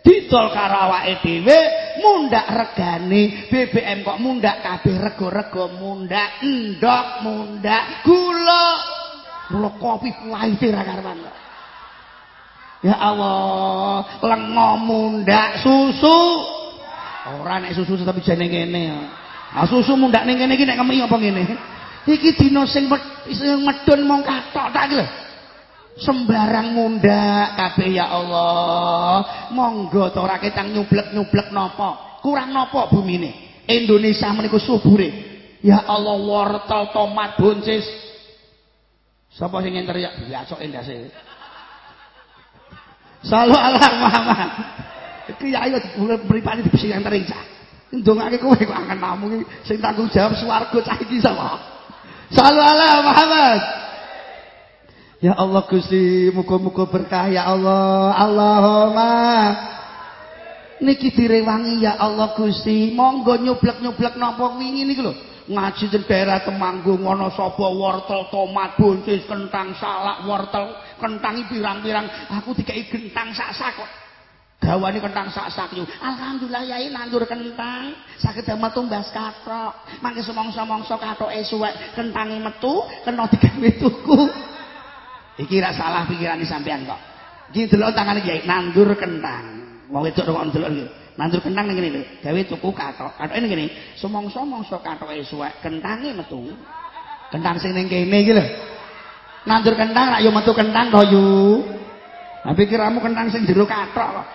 didol karo awake dhewe mundak regane BBM kok mundak kabeh rego-rego mundak endok mundak gula. Gula kopi pahite ra karuan Ya Allah lengo mundak susu. Ora nek susu tapi jane ngene ah susu mundak ning kene iki nek kemri apa ngene? Iki dina sing medun mong katok tak lho sembarang mundak kabeh ya Allah. Monggo to ora ketang nyublek-nyublek napa? Kurang napa bumine? Indonesia meniku subure. Ya Allah wortel tomat buncis. Sapa sing ngenter ya? Biasa endase Salu Allah Muhammad. Iki ya ayo mripate dibisi enter cah ndongake kowe kok angkat namu sing tanggung jawab swarga cah iki sapa? Salu Allah Muhammad Ya Allah Gusti, muga-muga berkah ya Allah. Allahumma Niki direwangi ya Allah Gusti. Monggo nyublek-nyublek napa wingi niku lho. Ngaji teng daerah Temanggung ana sapa wortel, tomat, buncis, kentang, salak, wortel, kentangi pirang-pirang. Aku dikei gentang sak-sak kok. Gawane kentang sak-sak yo. Alhamdulillah yai nandur kentang. Saged damel tumbas kathok. Mangke semongso-mongso kathoke suwek, kentange metu, kena digawe tuku. Iki ra salah pikirane sampean kok. Iki delok tangane Kyai nandur kentang. Wong wedok kok delok iki. Nandur kentang ning ngene lho. Gawe tuku kathok. Kathoke ning ngene. Sumangsa-mangsa kathoke suwek, kentange metu. Kentang sing ning kene iki lho. Nandur kentang rak yo metu kentang to yu. Lah pikiramu kentang sing jero kathok kok.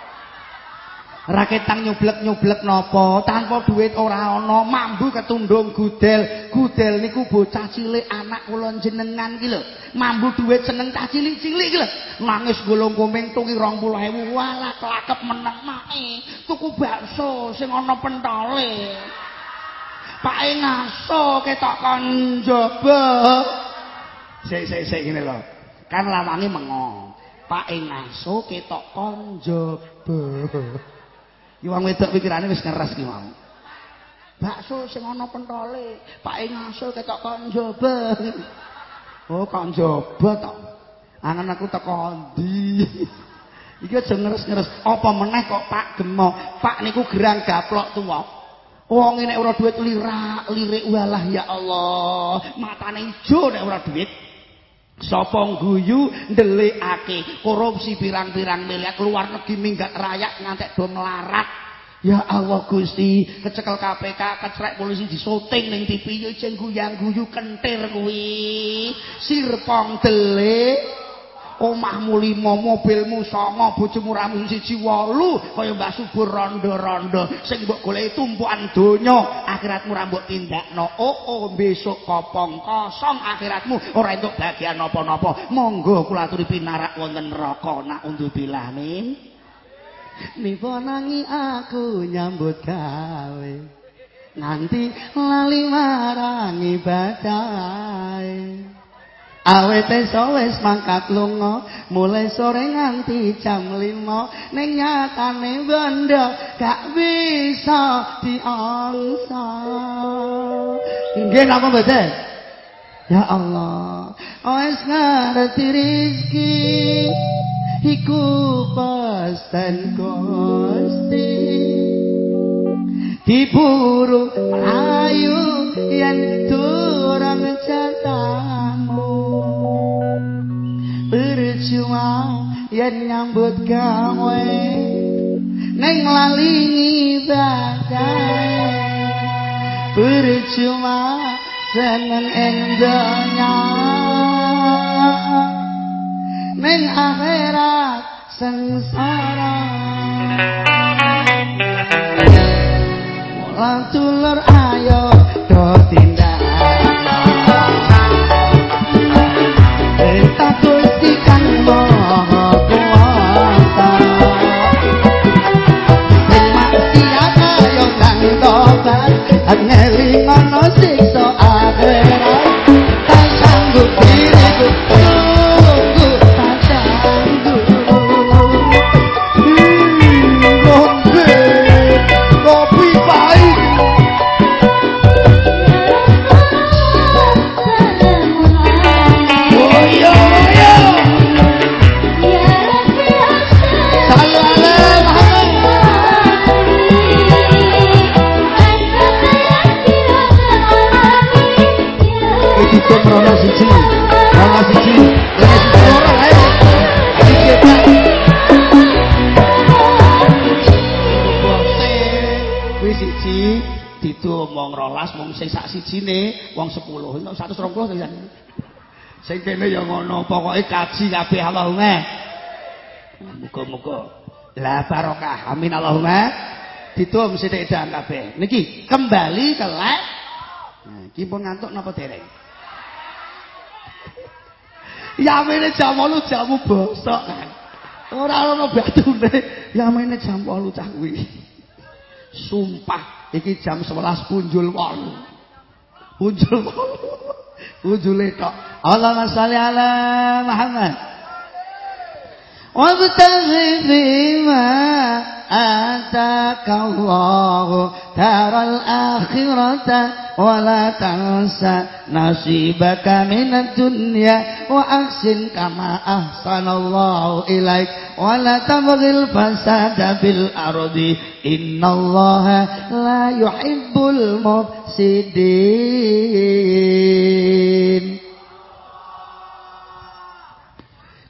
Raketang nyublek-nyublek napa? Tanpa duit ora ana. Mambu ketundung gudel. Gudel niku bocah cilik anak kula jenengan iki lho. Mambu duit seneng cah cilik-cilik iki lho. Nangis golong komeng tuki 20000 walah kelakep meneng mae. Tuku bakso sing ana pentole. Pak ngaso ketok kon njaba. Sik sik sik ngene lho. Kan lawange mengo Pak ngaso ketok kon njaba Ki wong wedok pikirane wis ngeres ki mau. Bakso sing ana pentole, pake ngasul ketok kon njaba. Oh, kon njaba to. Angen aku teko ndi? Iki aja ngeres-ngeres. Apa meneh kok Pak Gemo? Pak niku gerang gaplok tuwa. Wong nek ora duit lirak, lirik walah ya Allah. Matane ijo nek ora duit. Sapa guyu ndelikake korupsi pirang-pirang miliar luar negeri minggat rakyat ngantek do melarat Ya Allah Gusti, kecekel KPK, kecrek polisi disoting ning TV yo jeng guyang-guyu kentir kuwi. Sirpong delik. Omahmu lima, mobilmu songo, bojomu ramu siji wolu, kaya Mbah Subur rondo-rondo, sing mbok goleki tumpukan donya, akhiratmu ra mbok tindakno. Oh, oh, besok kopong kosong akhiratmu ora entuk bagian napa-napa. Monggo kula aturi pinarak wonten neraka nak undzubillah min. Nipo nangi aku nyambut gawe nganti lali marang ibadah awet wis mangkat lunga mulai sore nganti jam 5 ning nyatane bondo gak bisa diangsa. Nggih napa mboten ya Allah wis ngerti rezeki iku pasten Gusti. Diburu ayu yen turang yen nyambut gawe ning lali ibadah percuma seneng ing donya. Ning akhirat sengsara. Mula tulur ayo do tindak tobat Ngelingono Tuh rono siji rono siji ditu omong rolas mung sing sak sijine wong 10 120 to jan. Sing kene ya ngono, pokoke kaji kabeh Allahumma. Muga-muga la barokah. Amin Allahumma. Ditum sithik edan kabeh. Niki kembali ke lek. Nah, iki pun ngantuk napa dereng? Yamene jam 8 jamu bosok. Ora ono batune. Yamene jam 8 cah kuwi. Sumpah iki jam 11 punjul 8. Punjul 8. Punjule tok. Allahumma sholli ala Muhammad. وابتغ فيما آتاك الله دار الآخرة ولا تنسى نصيبك من الدنيا وأحسن كما أحسن الله إليك ولا تبغ الفساد في الأرض إن الله لا يحب المفسدين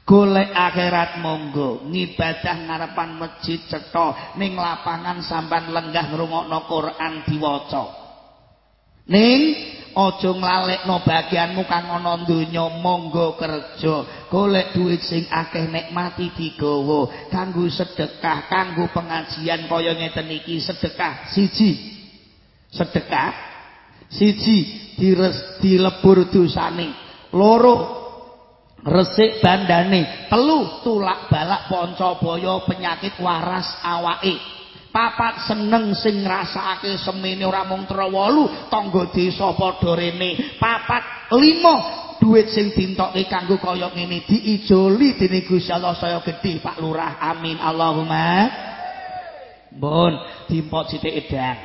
Golek akhirat monggo. Ngibadah ngarepan masjid cetha. Ning lapangan sampan lenggah ngrungokno Quran diwaca. Ning aja nglalekno bagianmu kang ana donya monggo kerja. Golek duit sing akeh nikmati digawa. Kanggo sedekah kanggo pengajian kaya ngeten iki sedekah siji. Sedekah siji dires dilebur dosane. Loro resik bandane telu tulak balak ponco boyo penyakit waras awake. Papat seneng sing ngrasakake semene ora mung trawolu tangga desa padha rene. Papat lima duit sing dintokke kanggo kaya ngene diijoli dening Gusti Allah saya gedhe Pak Lurah. Amin. Allahumma. Mbon dimpot sithik edang.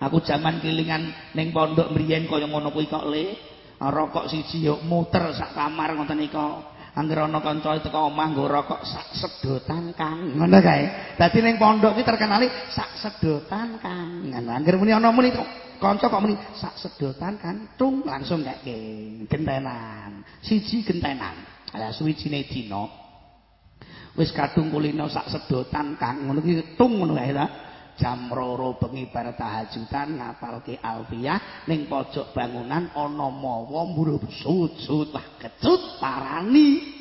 Aku jaman kelingan ning pondok mriyen kaya ngono kuwi kok le rokok siji yo muter sak kamar ngoten nika Angger ana kanca teko omah nggo rokok sak sedotan Kang. Ngono kae. Dadi ning pondok iki terkenali sak sedotan Kang. Ngono. Angger muni ana muni kanca kok muni sak sedotan kan tung langsung gake gentenan. Siji gentenan. Lah suwijine dina wis kadung kulino sak sedotan Kang. Ngono iki tung ngono kae ta. Jam roro bengi bar tahajudan ngapalke alfiyah ning pojok bangunan ana mawa mburuh sujud wah kecut parani.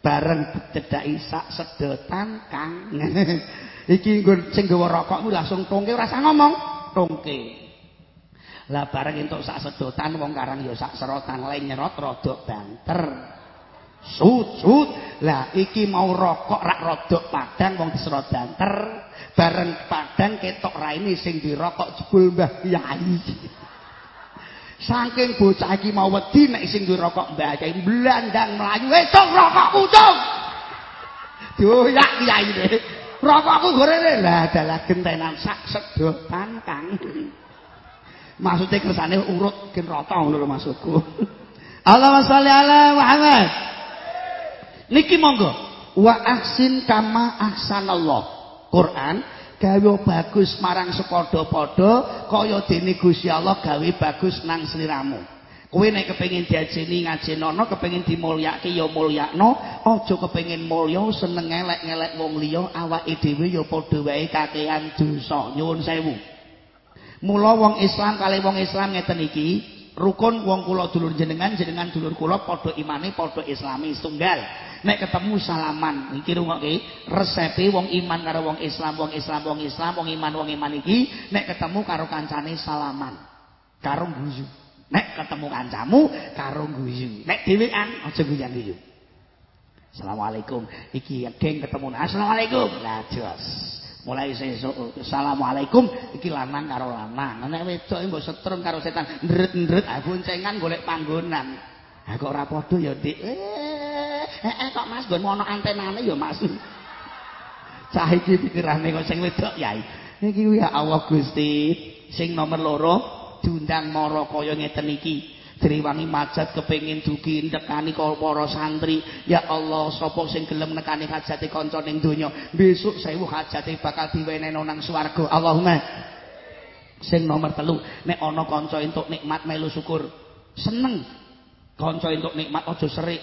Bareng cedak isak sedotan kang iki nggon sing gawa rokok kuwi langsung tongke ora usah ngomong tongke. Lah bareng entuk sak sedotan wong karang ya sak serotan lain nyerot rodok banter. Sujud. Lah iki mau rokok rak rodok padang wong diserot banter bareng padang ketok raine sing dirokok jebul Mbah Yai Saking bocah iki mau wedi nek sing duwe rokok mbah Kyai blandang mlayu esuk rokokku cung. Doyak kiyaine. Rokokku gorene lah adalah gentenan sak sedotan Kang. Maksude kersane urut gen rata ngono lho maksudku. Allahumma sholli ala Muhammad. Niki monggo wa ahsin kama ahsanallah. Quran gawe bagus marang sepadha-padha kaya dene Gusti Allah gawe bagus nang sliramu. Kowe nek kepengin diajeni ngajenono, kepengin dimulyake ya mulyakno, aja kepengin mulya seneng ngelek-ngelek wong liya, awake dhewe ya padha wae kakehan dosa. Nyuwun sewu. Mula wong Islam kali wong Islam ngeten iki, rukun wong kula dulur jenengan, jenengan dulur kula padha imane, padha islami tunggal. Nek ketemu salaman. Iki rungokke resepe wong iman karo wong Islam wong Islam wong Islam wong iman wong iman iki. Nek ketemu karo kancane salaman. Karo guyu. Nek ketemu kancamu karo guyu. Nek dhewean aja guyu Assalamualaikum. Iki geng ketemu. Assalamualaikum. Lah jos. Mulai sesuk Assalamualaikum. Iki lanang karo lanang. Nek wedok mbok setrum karo setan. Ndret-ndret aku cengan golek panggonan. Ha kok ora padha ya, Dik. Eh, eh, kok Mas nggon ana antenane ya, Mas. Cah iki pikirane kok sing wedok ya. Iki ya Allah Gusti, sing nomor loro diundang mara kaya ngeten iki. Driwangi majat kepengin dugi nekani para santri. Ya Allah, sapa sing gelem nekani hajate kanca ning donya, besok sewu hajate bakal diwenehno nang swarga. Allahumma. Sing nomor telu, nek ana kanca entuk nikmat melu syukur. Seneng kanca entuk nikmat aja serik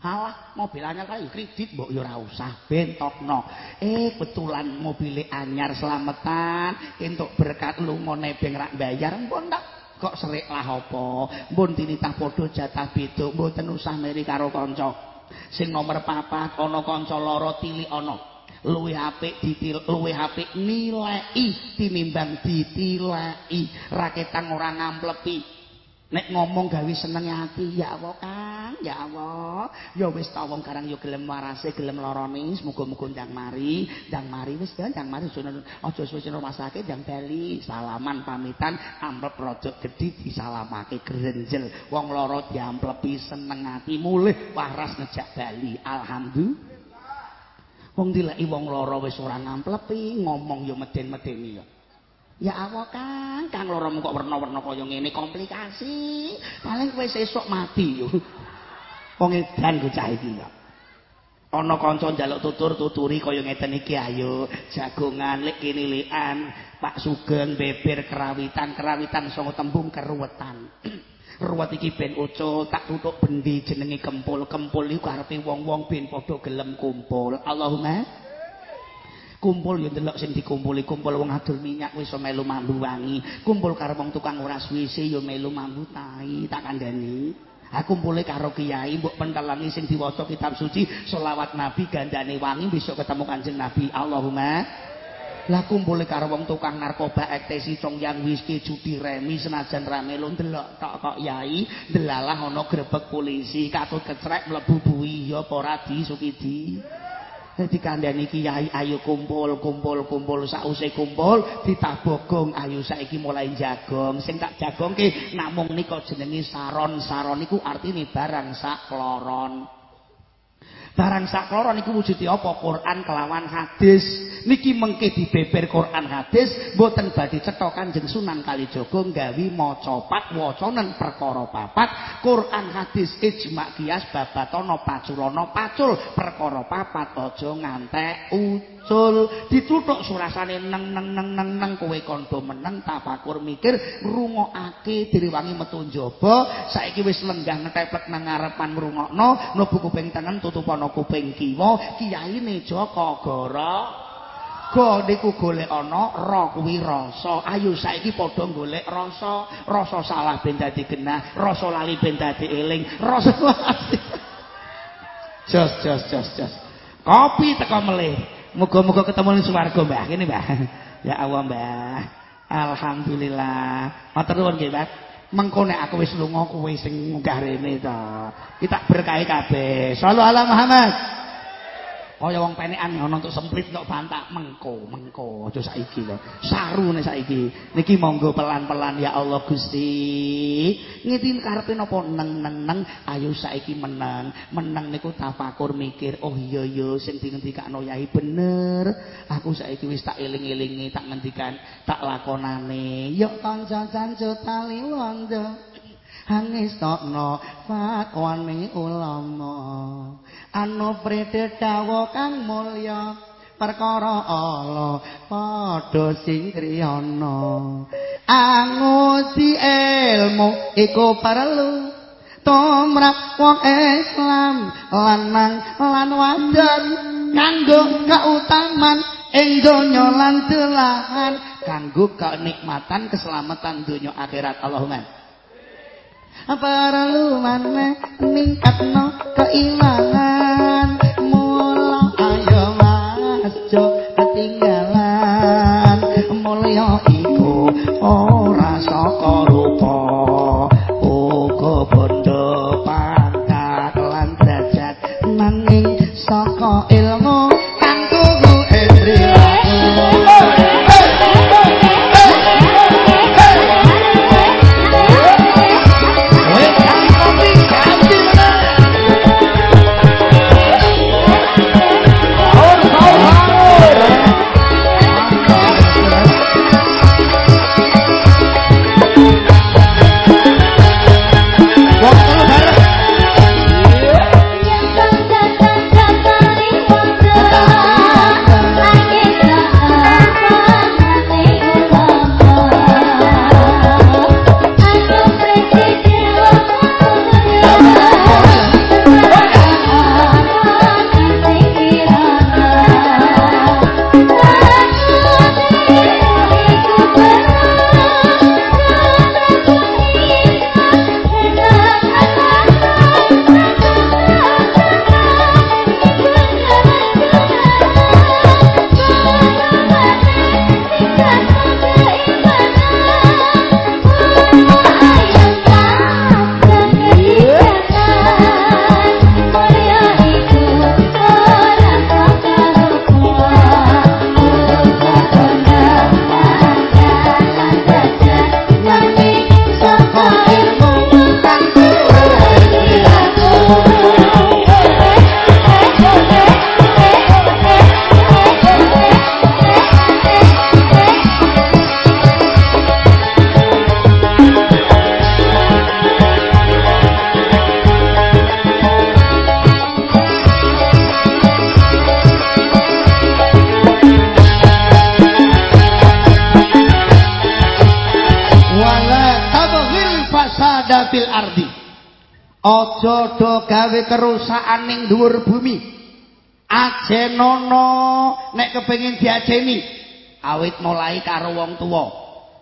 Halah, mobil anyar kae kredit mbok ya ora usah bentokno. Eh, betulan mobil anyar selametan, entuk berkat lunga nebeng rak bayar, mpun tak kok serik lah apa. Mpun tinitah padha jatah beda, mboten usah meri karo kanca. Sing nomor papat ana kanca loro tilik ana. Luwih apik ditil, luwih apik nilai tinimbang ditilai. Raketan ora ngamplepi. Nek ngomong gawe seneng ati, ya Allah Kang, ya Allah. Ya wis ta wong karang ya gelem warase, gelem lorone, muga-muga ndang mari, ndang mari wis ya ndang mari sunan. Aja suwe rumah sakit ndang bali, salaman pamitan, amplep rada gedhi disalamake grenjel. Wong loro diamplepi seneng ati, mulih waras ngejak bali. Alhamdulillah. Wong dileki wong loro wis ora ngamplepi, ngomong ya meden-medeni ya. Ya Allah Kang, Kang loromu kok werna-werna kaya ngene komplikasi. Paling kowe sesuk mati yo. Wong edan bocah iki ya. Ana kanca njaluk tutur tuturi kaya ngeten iki ayo jagongan lek kene likan Pak Sugeng beber kerawitan kerawitan sanga tembung keruwetan. Ruwet iki ben ucul tak tutuk bendi jenenge kempul kempul iku karepe wong-wong ben padha gelem kumpul. Allahumma kumpul yo ndelok sing dikumpuli kumpul wong adol minyak wis melu mambu wangi. Kumpul karo wong tukang ora suwise yo melu mambu tai tak kandhani. Ha kumpule karo kiai mbok pentelangi sing diwaca kitab suci selawat nabi gandane wangi besok ketemu kanjeng nabi. Allahumma. Lah kumpule karo wong tukang narkoba ektesi cong yang whisky judi remi senajan rame lo ndelok tok kok yai delalah ana grebek polisi katut kecrek mlebu buwi ya ora di sukidi Dadi kandhani kiai ayo kumpul kumpul kumpul sause kumpul ditabogong ayo saiki mulai jagong. Sing tak jagongke namung nika jenenge saron saron iku artine barang sak kloron barang sak kloron iku wujude apa? Quran kelawan hadis. Niki mengke dibeber Quran hadis mboten badhe cetha Kanjeng Sunan Kalijaga gawe maca pat wacanen perkara papat. Quran hadis ijma kias babatana paculana pacul perkara papat aja ngantek ucul dituthuk surasane neng neng neng neng neng kowe kandha meneng tapakur mikir ngrungokake direwangi metu njaba saiki wis lenggah ngeteplek nang ngarepan ngrungokno mlebu kuping tengen tutupana kuping kiwa kiyaine Joko Goro Go niku golek ana, ra kuwi rasa. Ayo saiki padha golek rasa. Rasa salah ben dadi genah, rasa lali ben dadi eling, rasa Jos jos jos jos. Kopi teko melih. Muga-muga ketemu ning swarga, Mbah. Kene, Mbah. Ya Allah, Mbah. Alhamdulillah. Matur nuwun nggih, Mbah. Mengko nek aku wis lunga kowe sing munggah rene to. Kita berkahi kabeh. Shallallahu ala Muhammad. Kaya wong penekan ana untuk semprit untuk bantak mengko, mengko aja saiki lho. Sarune saiki. Niki monggo pelan-pelan ya Allah Gusti. Ngidin karepe napa neng neng neng ayo saiki menang. Menang niku tafakur mikir, oh iya iya sing dingendikakno yai bener. Aku saiki wis tak eling-elingi, tak ngendikan, tak lakonane. Yok kanca cancut tali wondo. Hangestokno fakwane ulama. Anu prededawa kang mulya perkara ala padha sing kriyana angusi ilmu iku perlu tumrap wong Islam lanang lan wadon kanggo kautaman ing donya lan delahan kanggo kenikmatan keselamatan donya akhirat. Allahumma perlu maneh ningkatno keimanan? Mula ayo mas jo ketinggalan. Mulya iku ora saka rupa. Uga bondo pangkat lan derajat nanging saka ilmu aja do gawe kerusakan ning dhuwur bumi. Ajenono nek kepengin diajeni awit mulai karo wong tuwa.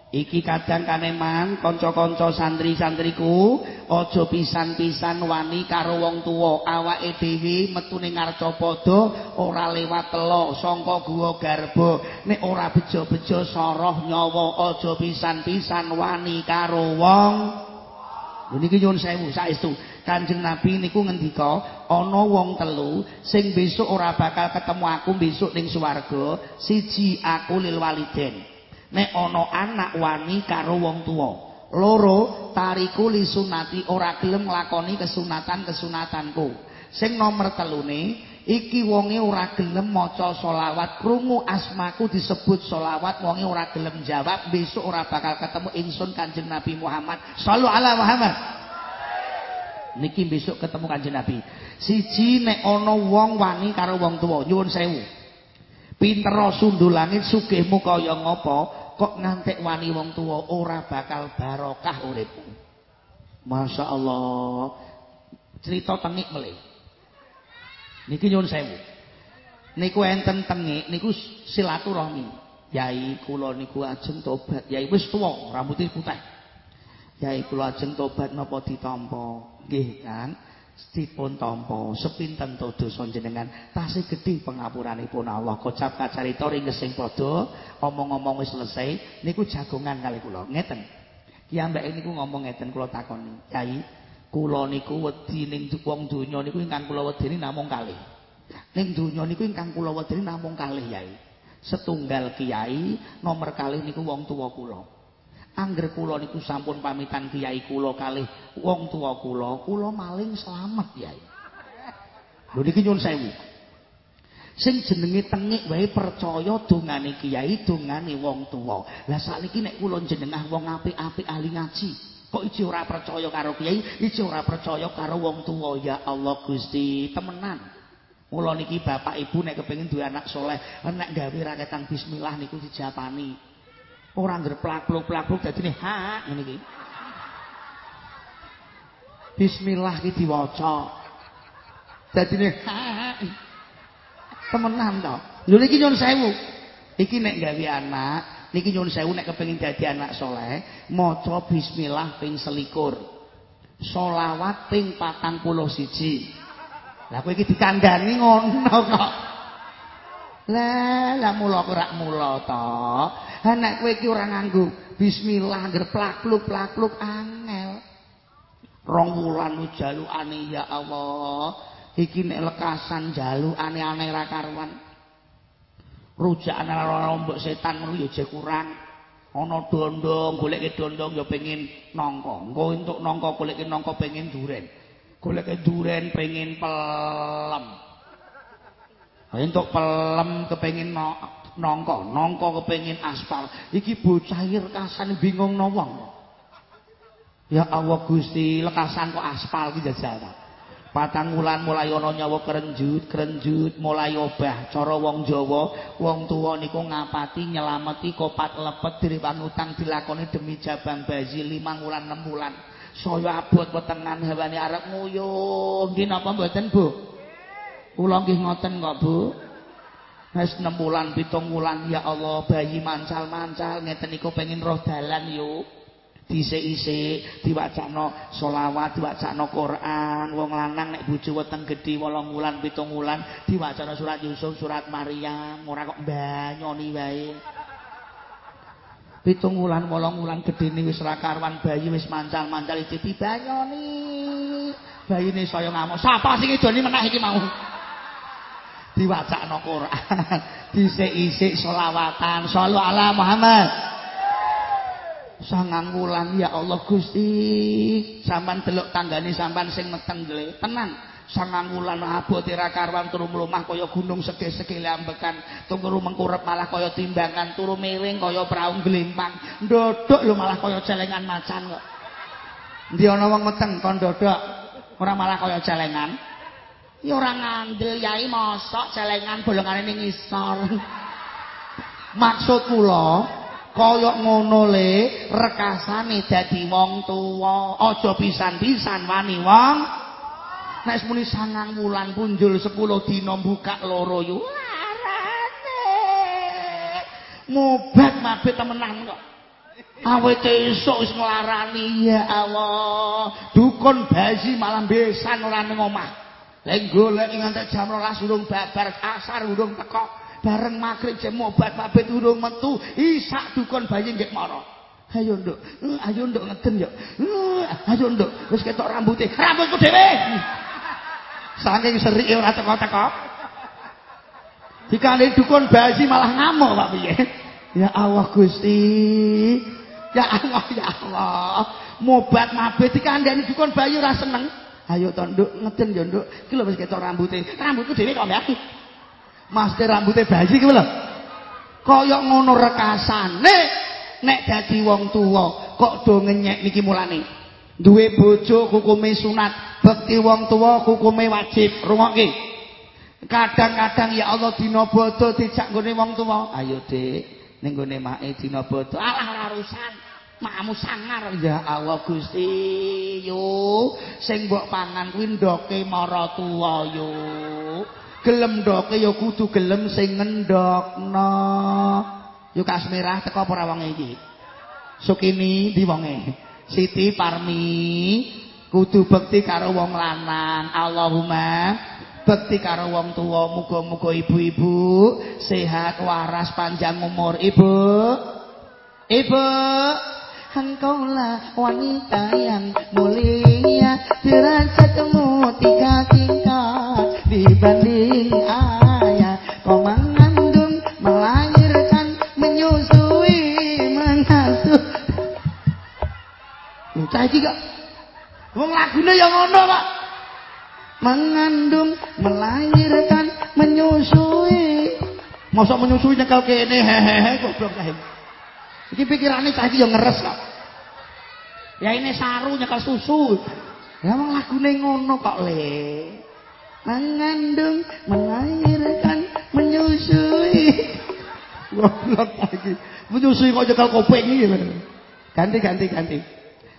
Iki kadang kaneman kanca-kanca santri-santriku aja pisan-pisan wani karo wong tuwa. Awake dhewe metu ning ngarcapada ora lewat telo sangka guwa garba. Nek ora bejo-bejo soroh nyawa aja pisan-pisan wani karo wong. Niki nyuwun sewu saestu. Kanjeng Nabi niku ngendika, ana wong telu sing besok ora bakal ketemu aku besok ning swarga, siji aku lil waliden. Nek ana anak wani karo wong tuwa. Loro, tariku li sunati ora gelem nglakoni kesunatan-kesunatanku. Sing nomor telune, iki wonge ora gelem maca selawat, krungu asmaku disebut selawat, wonge ora gelem jawab, besok ora bakal ketemu ingsun Kanjeng Nabi Muhammad sallallahu alaihi. Niki besok ketemu Kanjeng Nabi. Siji nek ana wong wani karo wong tuwa, nyuwun sewu. Pinter sundul langit sugihmu kaya ngopo, kok ngantek wani wong tuwa ora bakal barokah uripmu. Masya Allah. Cerita tengik melih. Niki nyuwun sewu. niku enten tengik niku silaturahmi. Yai kula niku ajeng tobat. Yai wis tuwa, rambutnya putih. Yai kula ajeng tobat napa ditampa? Nggih kan? Dipun tampa sepinten to dosa jenengan tasih gedhe pangapuranipun Allah. Kocap kacarita ringkesing padha omong-omong wis selesai niku jagongan kali kula. Ngeten. Ki ambeke niku ngomong ngeten kula takoni. Yai kula niku wedi ning wong donya niku ingkang kula wedeni namung kalih. Ning donya niku ingkang kula wedeni namung kalih Yai setunggal kiai nomor kalih niku wong tuwa kula Angger kula niku sampun pamitan kiai kula kalih wong tuwa kula, kula maling selamat, Yai. Lho niki nyuwun sewu. Sing jenenge tengik wae percaya dongane kiai, dongane wong tuwa. Lah sakniki nek kula jenengah wong apik-apik ahli ngaji, kok iki ora percaya karo kiai, iki ora percaya karo wong tuwa. Ya Allah Gusti, temenan. Mula niki bapak ibu nek kepengin duwe anak soleh, nek gawe raketan bismillah niku dijapani. Ora ngreplak-pluk-plak dadine ha ngene iki. Bismillah iki diwaca. Dadine ha temenan to. Lho niki nyun sewu. Iki nek gawe anak niki nyun sewu nek kepengin dadi anak soleh maca bismillah ping selikur. Solawat ping patang puluh siji. Lah kowe iki dikandani ngono kok. Lah, lah mula ora mula to. Ha nek kowe iki ora nganggo bismillah ngger plakluk-plakluk angel. Rong wulan jalukane ya Allah. Iki nek lekasan jalukane aneh ra karuan. Rujakane rombok setan ngono ya jek kurang. Ana dondong, goleke dondong ya pengin nangka. Engko entuk nangka goleke nangka pengin duren. Goleke duren pengin pelem. Entuk pelem kepengin nongko, nongko kepengin aspal. Iki bocah rekasan bingung wong. Ya Allah Gusti, lekasan kok aspal ki jajal ta. Patang wulan mulai ana nyawa kerenjut, kerenjut mulai obah. Cara wong Jawa, wong tuwa niku ngapati nyelameti kopat lepet direwang utang dilakoni demi jabang bayi limang wulan 6 wulan. Saya abot wetengan hewane arep nguyuh. Nggih napa mboten, Bu? Kula nggih ngoten kok, Bu. Wis 6 wulan, 7 wulan ya Allah, bayi mancal-mancal ngeten niku pengin roh dalan yuk. Dhisik-isik diwacana selawat, diwacana Quran. Wong lanang nek bojo weteng gedhi 8 wulan, 7 wulan diwacana surat Yusuf, surat Maryam, ora kok banyoni wae. Pitung wulan, wolong wulan gedene wis ra karuan bayi wis mancal-mancal iki dibanyoni. Bayine saya ngamuk. Sapa sing idoni meneh iki mau? Diwacakno Quran, dhisik-isik selawatan, sallu ala Muhammad. Sangang wulan ya Allah Gusti, sampean delok tanggane sampean sing meteng le, tenan. Sangang wulan abote ra karuan turu mlumah kaya gunung sege-segele ambekan, turu mengkurep malah kaya timbangan, turu miring kaya prau glempang, ndodok lho malah kaya celengan macan kok. Ndi ana wong meteng kon ndodok, ora malah kaya celengan. Ya ora ngandel yai mosok celengan bolongane ning isor. Maksud kula kaya ngono le rekasane dadi wong tuwa. Aja pisan-pisan wani wong. Nek muni sangang wulan punjul 10 dina buka loro yo arane. Mobat mabit temenan kok. Awet esuk wis nglarani ya Allah. Dukun bayi malah besan ora ning omah. Lek golek nganti jam 12 urung babar, asar urung teko, bareng magrib jam obat mabit urung metu, isak dukun bayi nggih mara. Ayo nduk, ayo nduk ngeden yo. Ayo nduk, wis ketok rambuté. Rambutku dhewe. Saking serike ora teko-teko. Dikali dukun bayi malah ngamuk Pak piye? Ya Allah Gusti. Ya Allah, ya Allah. Mobat mabit dikandani dukun bayi ora seneng. Ayo to nduk ngeden yo nduk. Iki lho wis ketok rambuté. Rambutku dhewe kok mbak. Maste rambute bayi ki lho. Kaya ngono rekasane nek dadi wong tuwa kok do ngenyek niki mulane. Duwe bojo hukume sunat, bekti wong tuwa hukume wajib. Rungokke. Kadang-kadang ya Allah dina bodho dijak nggone wong tuwa. Ayo Dik, ning nggone make dina bodho. Alah larusan. Makamu sangar ya Allah Gusti yo sing mbok pangan kuwi ndoke mara tuwa yo Gelem ndoke ya kudu gelem sing ngendokno. Yo kasmerah teko apa ora wong iki? Sukini di wonge. Siti Parmi kudu bekti karo wong lanang. Allahumma bekti karo wong tua muga-muga ibu-ibu sehat waras panjang umur ibu ibu engkaulah wanita yang mulia derajatmu tiga tingkat dibanding ayah kau mengandung melahirkan menyusui mengasuh iki kok wong lagune ya ngono Pak mengandung, melahirkan, menyusui. Masa menyusui nyekel kene hehehe goblok kae. Iki pikirane cah iki ya ngeres kok. Ya ini saru nyekel susu. Ya wong lagune ngono kok le. Mengandung, melahirkan, menyusui. Goblok lagi. Menyusui kok nyekel kuping iki. Ganti ganti ganti.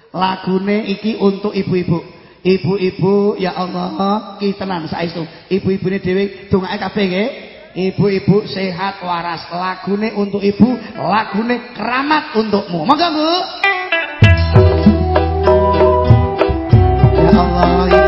Lagune iki untuk ibu-ibu. Ibu-ibu ya Allah ki tenan saestu. Ibu-ibune dhewe dongake kabeh nggih. Ibu-ibu sehat waras. Lagune untuk ibu, lagune keramat untukmu. Monggo, Bu. Ya Allah, ibu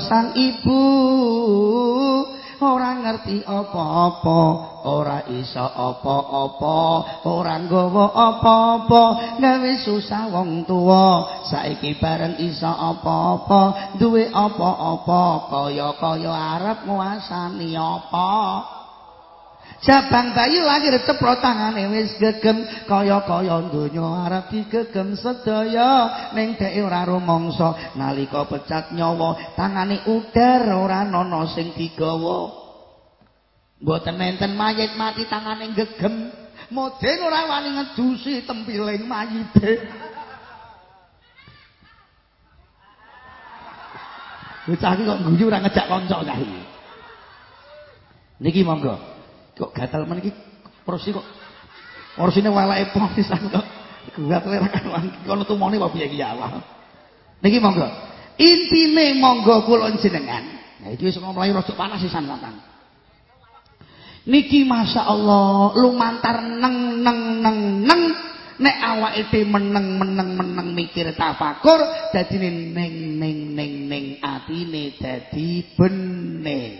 sang ibu ora ngerti apa-apa ora iso apa-apa ora nggawa apa-apa. Gawe susah wong tuwa saiki bareng iso apa-apa duwe apa-apa kaya-kaya arep nguasani apa Jabang bayi lahir ceplok tangane wis gegem kaya-kaya donya arep digegem sedaya ning dhek ora rumangsa nalika pecat nyawa tangane udar ora ana sing digawa mboten enten mayit mati tangane gegem modhen ora wani ngedusi tempiling mayite Bocah iki kok guyu ora ngejak kanca kae. Niki monggo. Kok gatal men iki? Kursi kok. Kursine walake pisan kok. Gatel ra kan kono tumone apa piye iki ya Allah? Niki monggo. Intine monggo kula jenengan. Nah iki wis mulai rada panas sisan sampean niki masyaallah lumantar neng neng neng neng. Nek awake dhewe meneng meneng meneng mikir tafakur dadine neng neng neng neng. Atine dadi bening.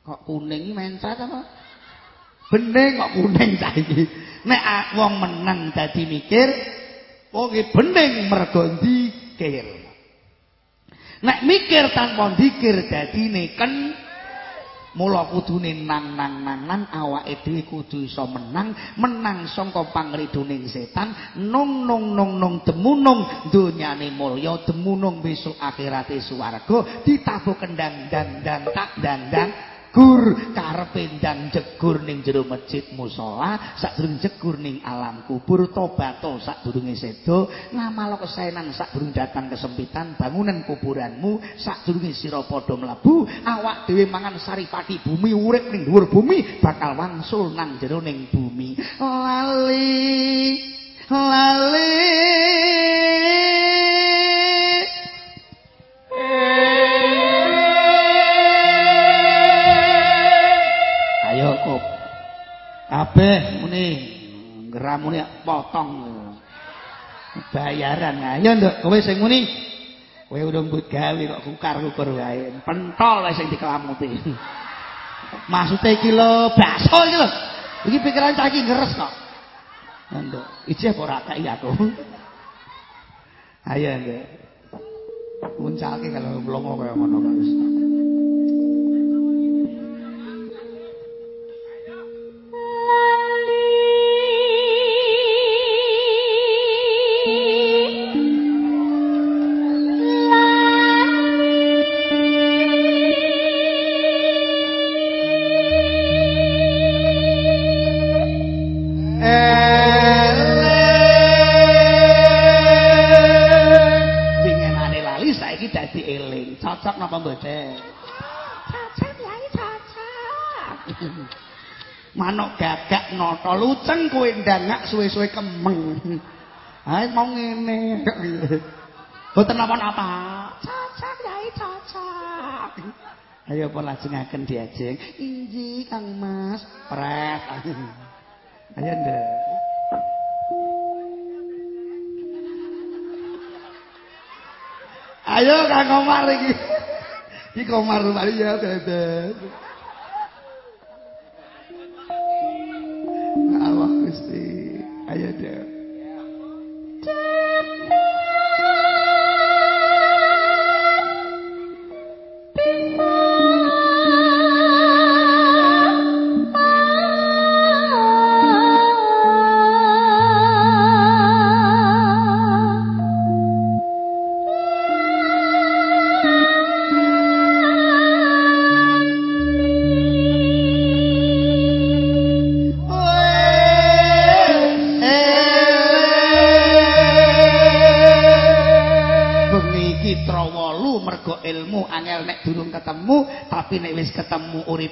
Kok kuning mencret apa bening kok kuning saiki? Nek wong meneng dadi mikir wong bening mergo dikir. Nek mikir tanpa dikir dadine ken mula kudune nang nang nang nang awake dhewe kudu iso menang. Menang saka pangridoning setan nung nung nung nung demunung donyane mulya demunung besok akhirate swarga ditabuh kendang dang dang tak dang dang jegur karepe ndang jegur ning jero masjid musala sadurunge jegur ning alam kubur tobato sadurunge sedo ngamal kesaenan sadurunge datang kesempitan bangunan kuburanmu sadurunge sira padha mlebu awak dhewe mangan saripati bumi urip ning dhuwur bumi bakal wangsul nang jero ning bumi. Lali lali kabeh muni ngramune potong. Bayaran. Ayo nduk. Kowe sing muni kowe urung mbut gawe kok kukar-kukur wae. Pentol wae sing dikelamuti. Maksude iki lho bakso iki lho. Iki pikiran cah iki ngeres kok. Nduk ijeh ora kaki aku ayo nduk. Muncalke kalau mlongo kaya ngono kok napa kowe ndangak suwe-suwe kemeng. Hai mau ngene. Mboten napa-napa. Cacak yai cacak. Ayo apa lajengaken diajeng. Inji Kang Mas, pret. Ayo ndek. Ayo Kang Omar iki. Iki komar Maria bebek.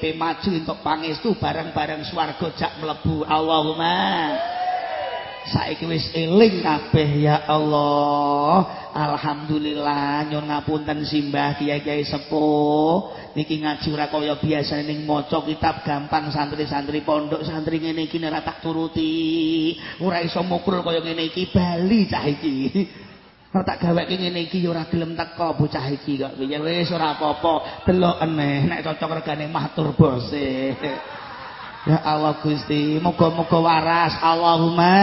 Uripe maju entuk pangestu bareng-bareng swarga jak mlebu. Allahumma. Saiki wis eling kabeh ya Allah. Alhamdulillah nyun ngapunten simbah kiai-kiai sepuh. Niki ngaji ora kaya biasa ning maca kitab gampang santri-santri pondok santri ngene iki ora tak turuti. Ora iso mukul kaya ngene iki bali cah iki Nek tak gaweke ngene iki ya ora gelem teko bocah iki kok. Piye wis ora apa-apa, delok eneh nek cocok regane matur bose. Ya Allah Gusti, muga-muga waras. Allahumma.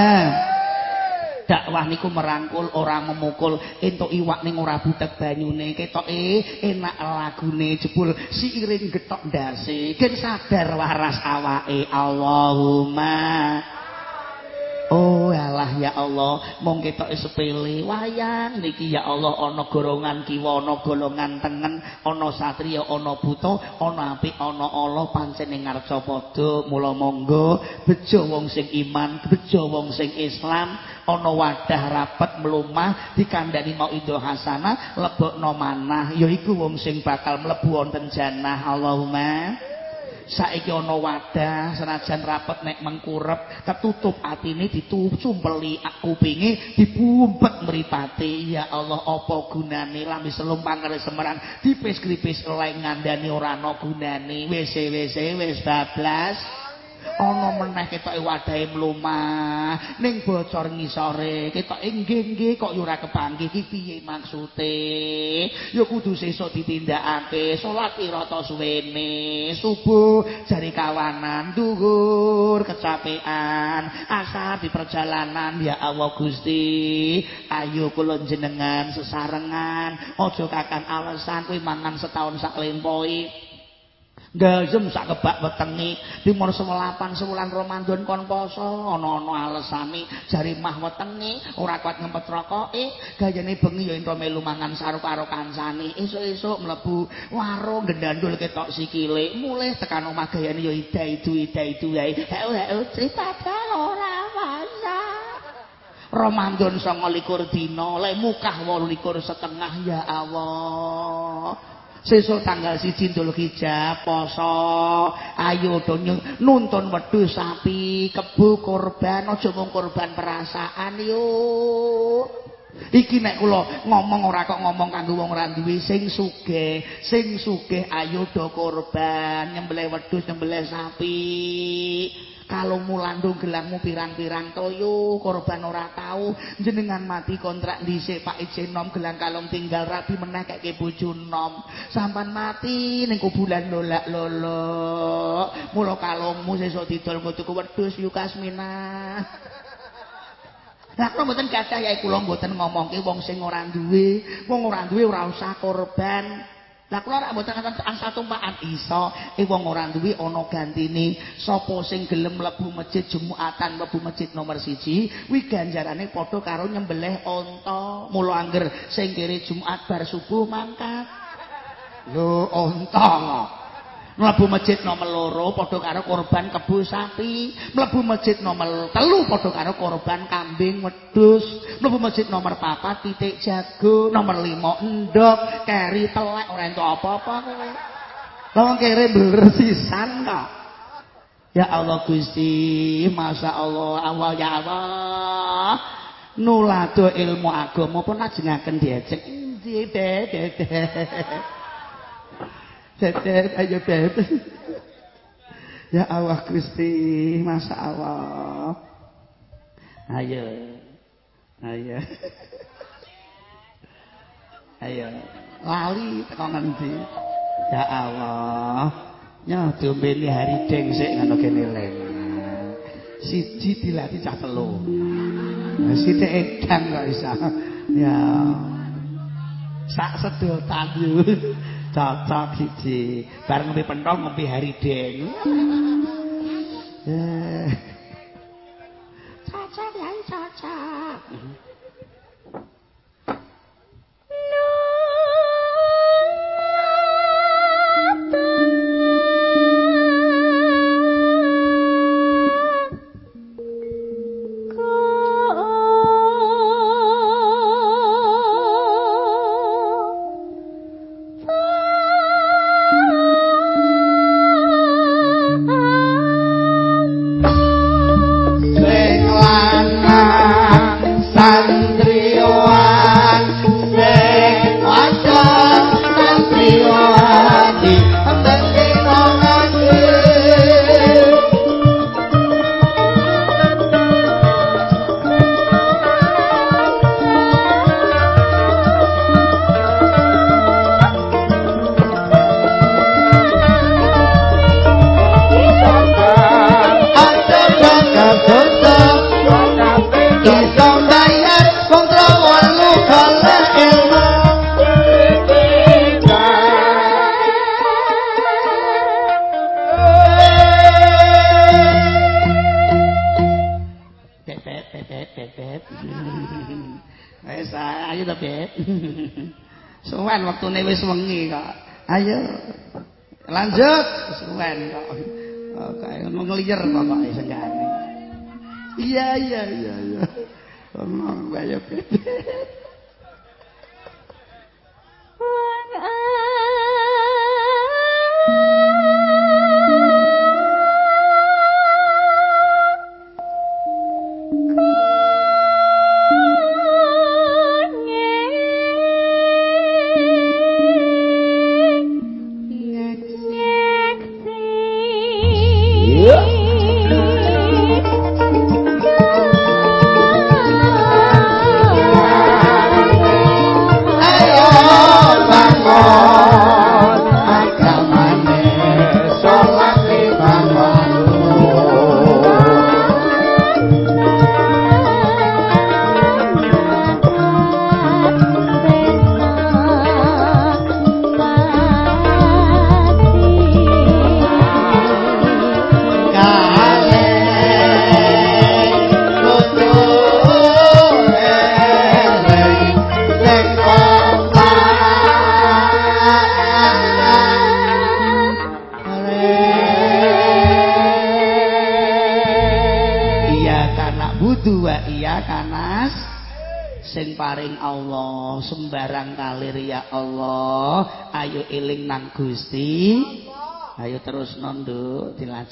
dakwah niku merangkul ora memukul entuk iwak ning ora butek banyune ketoke enak lagune jebul si iring getok ndase gen sadar waras awake Allahumma Oh alah ya Allah, mong ketok sepele wayang niki ya Allah ana golongan kiwa, ana golongan tengen, ana satriya, ana buta, ana apik, ana ala pancen ing ngarsa padha. Mula monggo bejo wong sing iman, bejo wong sing Islam, ana wadah rapet mlumah dikandani mau ido hasanah, lebokno manah yaiku wong sing bakal mlebu wonten jannah. Allahumma saiki ana wadah senajan rapet nek mengkurep ketutup atine ditumpeli kupinge dibumpet mripate. Ya Allah apa gunane? Lambe selum pangere semeran dipis-kripis oleh ngandani ora ana gunane. Wis wis wis bablas ana meneh ketoke wadahe mlumah. Ning bocor ngisore ketoke nggih nggih kok yo ora kepanggih iki piye maksude? Ya kudu sesuk ditindakake salat rata suwene. Subuh jari kawanan dhuwur kecapean asar di perjalanan. Ya Allah Gusti ayo kula jenengan sesarengan aja kakan alasan kuwi mangan setahun sak lempoi Gazem sak kebak wetenge timur semelapan sebulan Ramadan kon poso ana-ana alesane jari mah wetenge ora kuat ngempet rokoke gayane bengi ya ento melu mangan saru karo kancane esuk-esuk mlebu warung gendandul ketok sikile mulih tekan omah gayane ya ida itu ida itu wae. Heu cerita ora masa Ramadan 29 dina lek mukah 28 setengah ya Allah sesuk tanggal siji Hijjah poso ayo do nuntun wedhus sapi kebu korban aja mung korban perasaan yo. Iki nek kula ngomong ora kok ngomong kanggo wong ora duwe sing sugih sing sugih ayo do korban nyembelih wedhus nyembelih sapi kalau mulandung gelangmu pirang-pirang toyo korban ora tahu jenengan mati kontrak dhisik Pak Ijen nom gelang kalung tinggal rabi meneh kek bojo nom. Sampan mati ning kuburan lolak lolo mula kalungmu sesuk didol tuku wedhus Yukasmina Lah kula mboten gadah ya kula mboten ngomongke wong sing ora duwe, wong ora duwe ora usah korban. Lah kula rak mboten ngaten angsa tumpakan iso, eh wong ora duwe ana gantine. Sapa sing gelem mlebu masjid Jumatan, mlebu masjid nomor siji, kuwi ganjarane padha karo nyembelih unta. Mula angger sing kiri Jumat bar subuh mangkat. Lho unta. Mlebu masjid nomor loro padha karo korban kebu sapi. Mlebu masjid nomor telu padha karo korban kambing wedhus. Mlebu masjid nomor papat titik jago. Nomor lima endok keri telek ora entuk apa-apa. Kowe kere beler sisan kok ya Allah Gusti Masya Allah awal ya Allah. Nulado ilmu agama pun ajengaken diajeng. Endi dede Bebek, ayo bebek. Ya Allah Gusti, Masya Allah. Ayo. Ayo. Ayo. Lali teko ngendi? Ya Allah. Nyo diombeni hari deng sik ngono kene leng. Siji dilatih cah telu. Sithik edan kok iso. Ya. Sak sedotan yo. Cocok siji bareng ngombe pentol ngombe hari den. Cocok ya cocok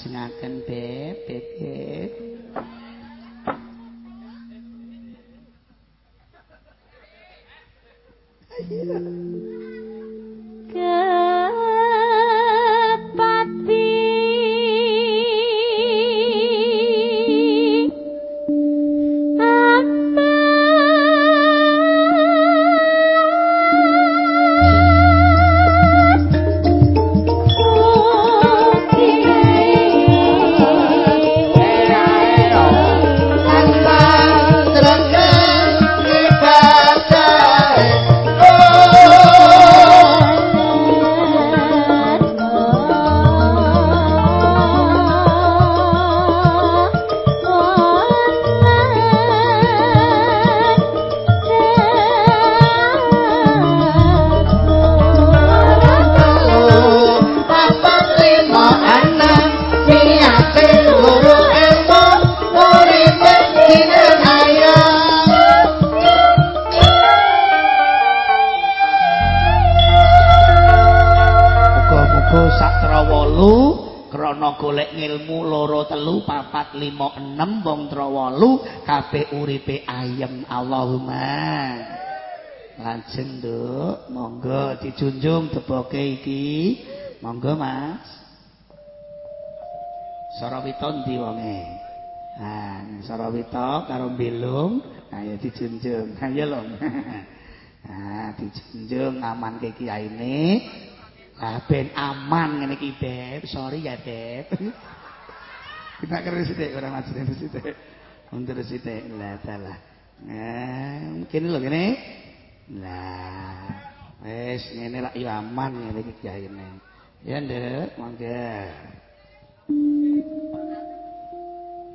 新加坡。sorry ya Beb. Kita kerja sithik orang macam sithik mundur sithik sedek lah, salah. nah eh, mungkin lo gini. lah wis ngene lah iraman yang lagi kaya ini. Ya ndak, mangga.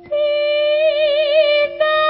Tidak.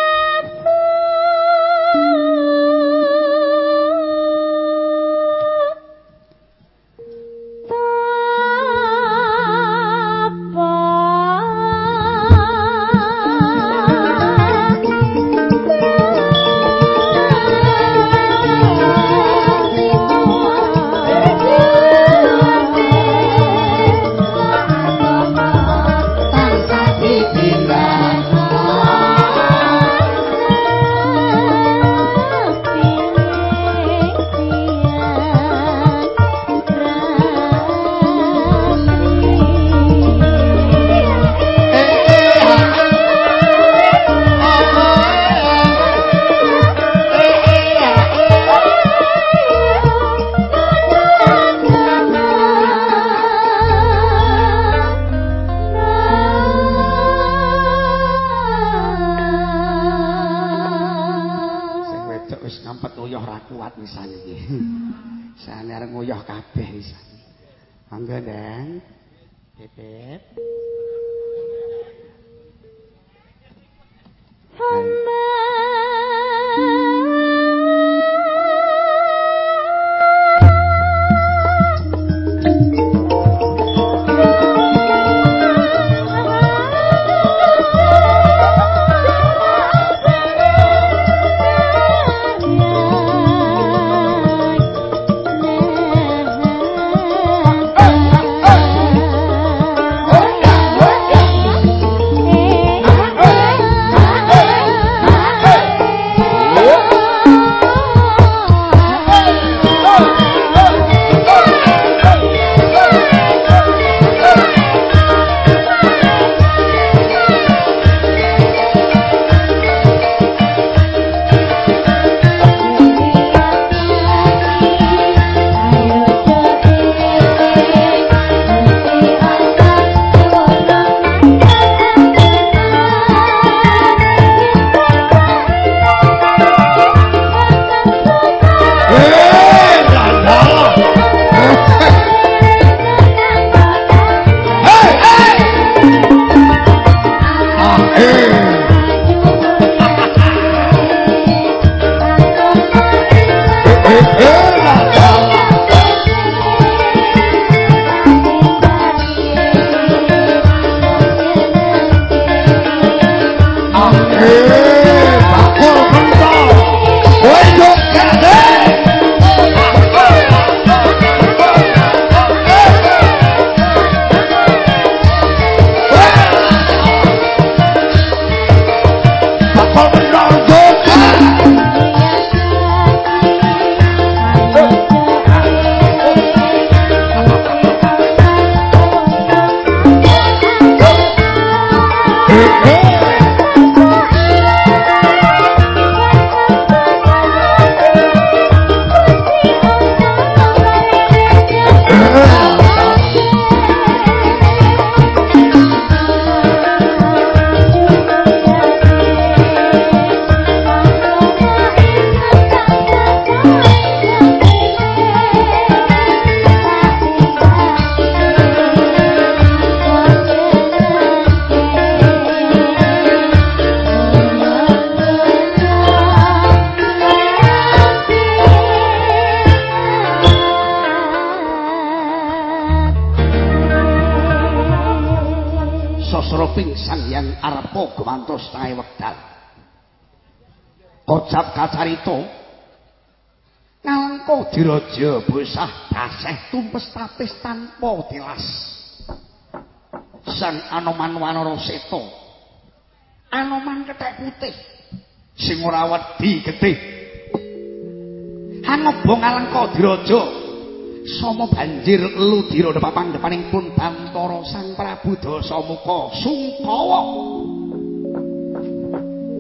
Monggo, Dan. Pepet. Hangoba ngalengka diraja Sama banjir ludira depapang depaning pun Bantara Sang Prabu Dasamuka Sungkawa.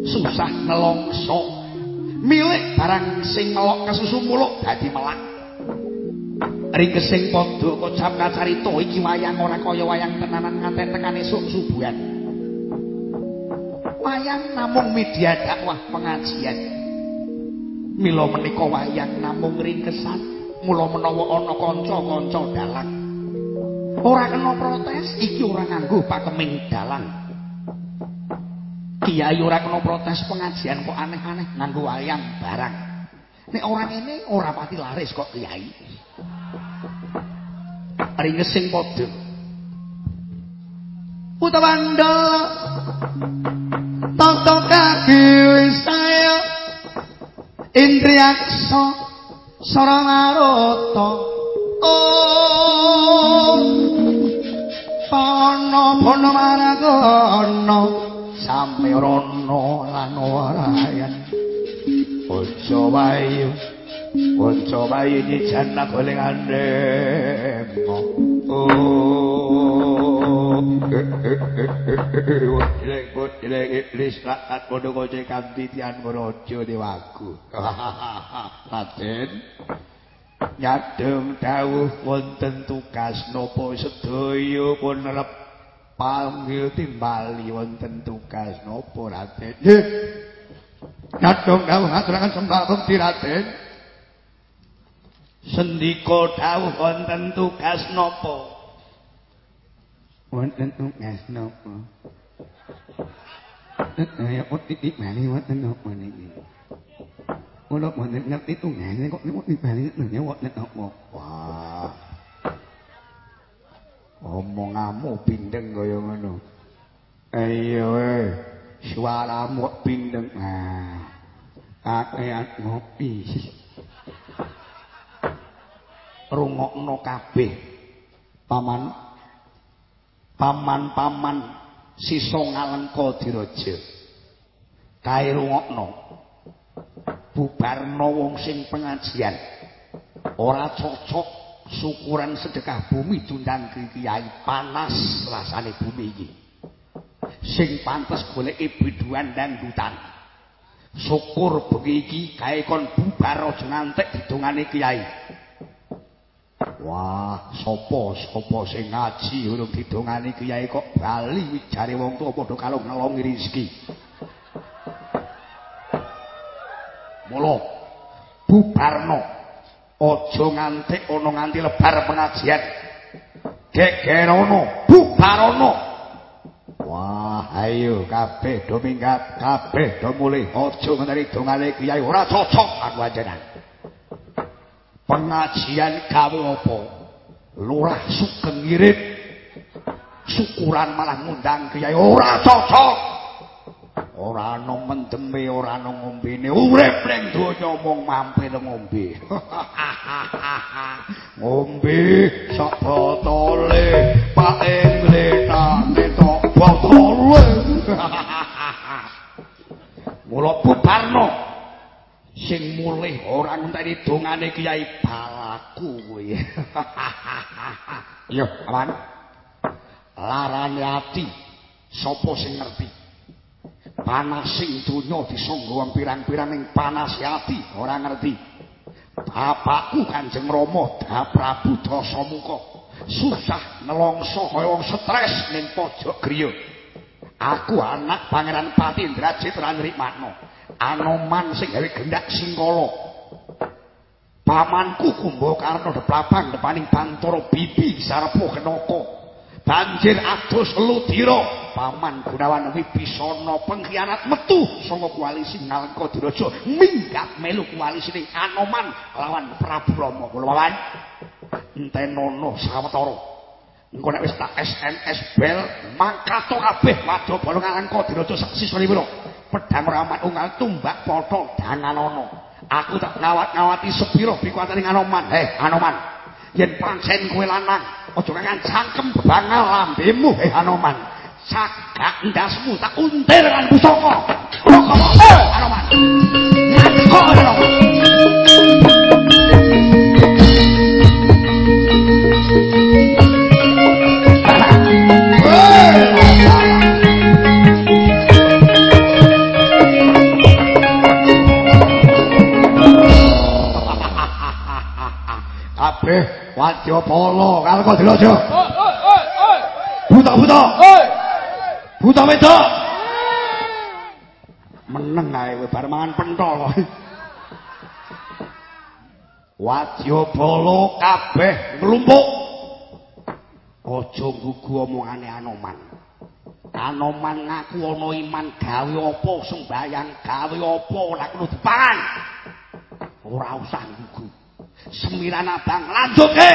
Susah nelongso. Milik barang sing ngelok kesusu muluk dadi melak. Ringkesing padha kocap kacarita iki wayang ora kaya wayang tenanan nganti tekan esuk subuhan. Wayang namung media dakwah pengajian. Mila menika wayang namung ringkesan. Mula menawa ana kanca-kanca dalang ora kena protes iki ora nganggo pakeming dalang kiai ora kena protes pengajian kok aneh-aneh nganggo wayang barang. Nek orang ini ora pati laris kok kiai. Ringesing padha. Utawanda tata kaki saya indriyaksa Sarangarata Oh Pana pana maragana. Sampe rono lan warayan Ojo wayu Ojo wayu nyijan goleng andem Oh. Dilek bot dilek iblis lakat podo koce kanti tian morojo dewaku Raden Nyadeng dawuh wonten tugas nopo sedaya pun rep panggil timbali wonten tugas nopo Raden? Nyadeng dawuh ngaturakan sembah bukti Raden Sendika dawuh wonten tugas nopo wonten tugas napa? Kaya titik bali wonten napa niki? Kula wonten ngerti tungane kok niku dibali nanya wonten napa? Wah. Omongamu pindeng kaya ngono. Iya we suaramu pindeng. Ah kakean ngopi rungokno kabeh. Paman paman-paman sisa ngalengka diraja. Kae rungokno bubarno wong sing pengajian. Ora cocok syukuran sedekah bumi dundang kiai panas rasane bumi iki. Sing pantes goleki biduan dangdutan syukur bengi iki kae kon bubar aja ngantek didongane kiai Wah, sapa sapa sing ngaji urung didongani kiai kok bali wijare wong tuwa padha kalung ngelongi rezeki. Mula bubarno aja nganti ana nganti lebar pengajian. Gegerono, bubarono. Wah, ayo kabeh do minggat, kabeh do mulih. Aja ngenteni dongane kiai ora cocok aku ajaran. Pengajian gawe apa? Lurah sugeng ngirit. Syukuran malah ngundang kiai. Ora cocok. Ora ana mendeme ora ana ngombene. Urip ning donya mung mampir ngombe. Ngombe sak botole. Pak engleta ketok botole. Mula bubarno sing mulih ora ngenteni dongane Kiai Balaku kuwi. Yo, aman. Larane ati sapa sing ngerti? Panasing donya disangga wong pirang-pirang ning panas ati ora ngerti. Bapakku Kanjeng Rama Da Prabu Dasamuka susah nelongso kaya wong stres ning pojok griya. Aku anak Pangeran Pati Indrajit lan. Anoman sing gawe gendak singkala. Pamanku Kumbakarna deplapang depaning Bantara Bibi sarepo kenaka. Banjir adus ludira. Paman Gunawan Wibisana pengkhianat metu saka koalisi Nalengka Diraja minggat melu koalisi ning Anoman lawan Prabu Rama. Kula wawan entenono sawetara. Engko nek wis tak SMS bel mangkato kabeh wadya bolongan kok diraja sak siswane pira. Pedang ramat unggal tumbak potho dananono. Aku tak ngawat-ngawati sepiro bikuatane Anoman. Heh, Anoman. Yen pancen kowe lanang, aja kangen cangkem bangal lambemu, heh Anoman. Sagak ndasmu tak untir kan. Rokok, eh Anoman. Ngaco Anoman. Kabeh wadya pala karo kok dilojo. Buta-buta. Oi. Buta wedok. Meneng ae kowe bar mangan pentol. Wadya pala kabeh nglumpuk. Aja gugu omongane Anoman. Anoman ngaku ana iman gawe apa sembayang gawe apa ora kudu dipangan. Ora usah gugu. Sembilan abang lanjutke.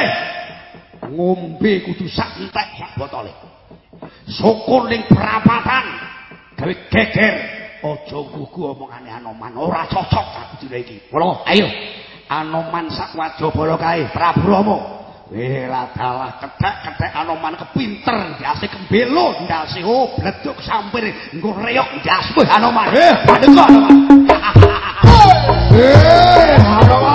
Ngombe kudu sak entek sak botole. Syukur ning perapatan gawe geger. Aja gugu omongane Anoman, ora cocok aku dina iki. Ngono, ayo. Anoman sak wajabala kae, Prabu Rama. Eh ladalah kethek-kethek Anoman kepinter, ndase kembelo, ndase oh bleduk sampir, engko reyok ndasmu Anoman. Eh, padeka Anoman. Eh, Anoman.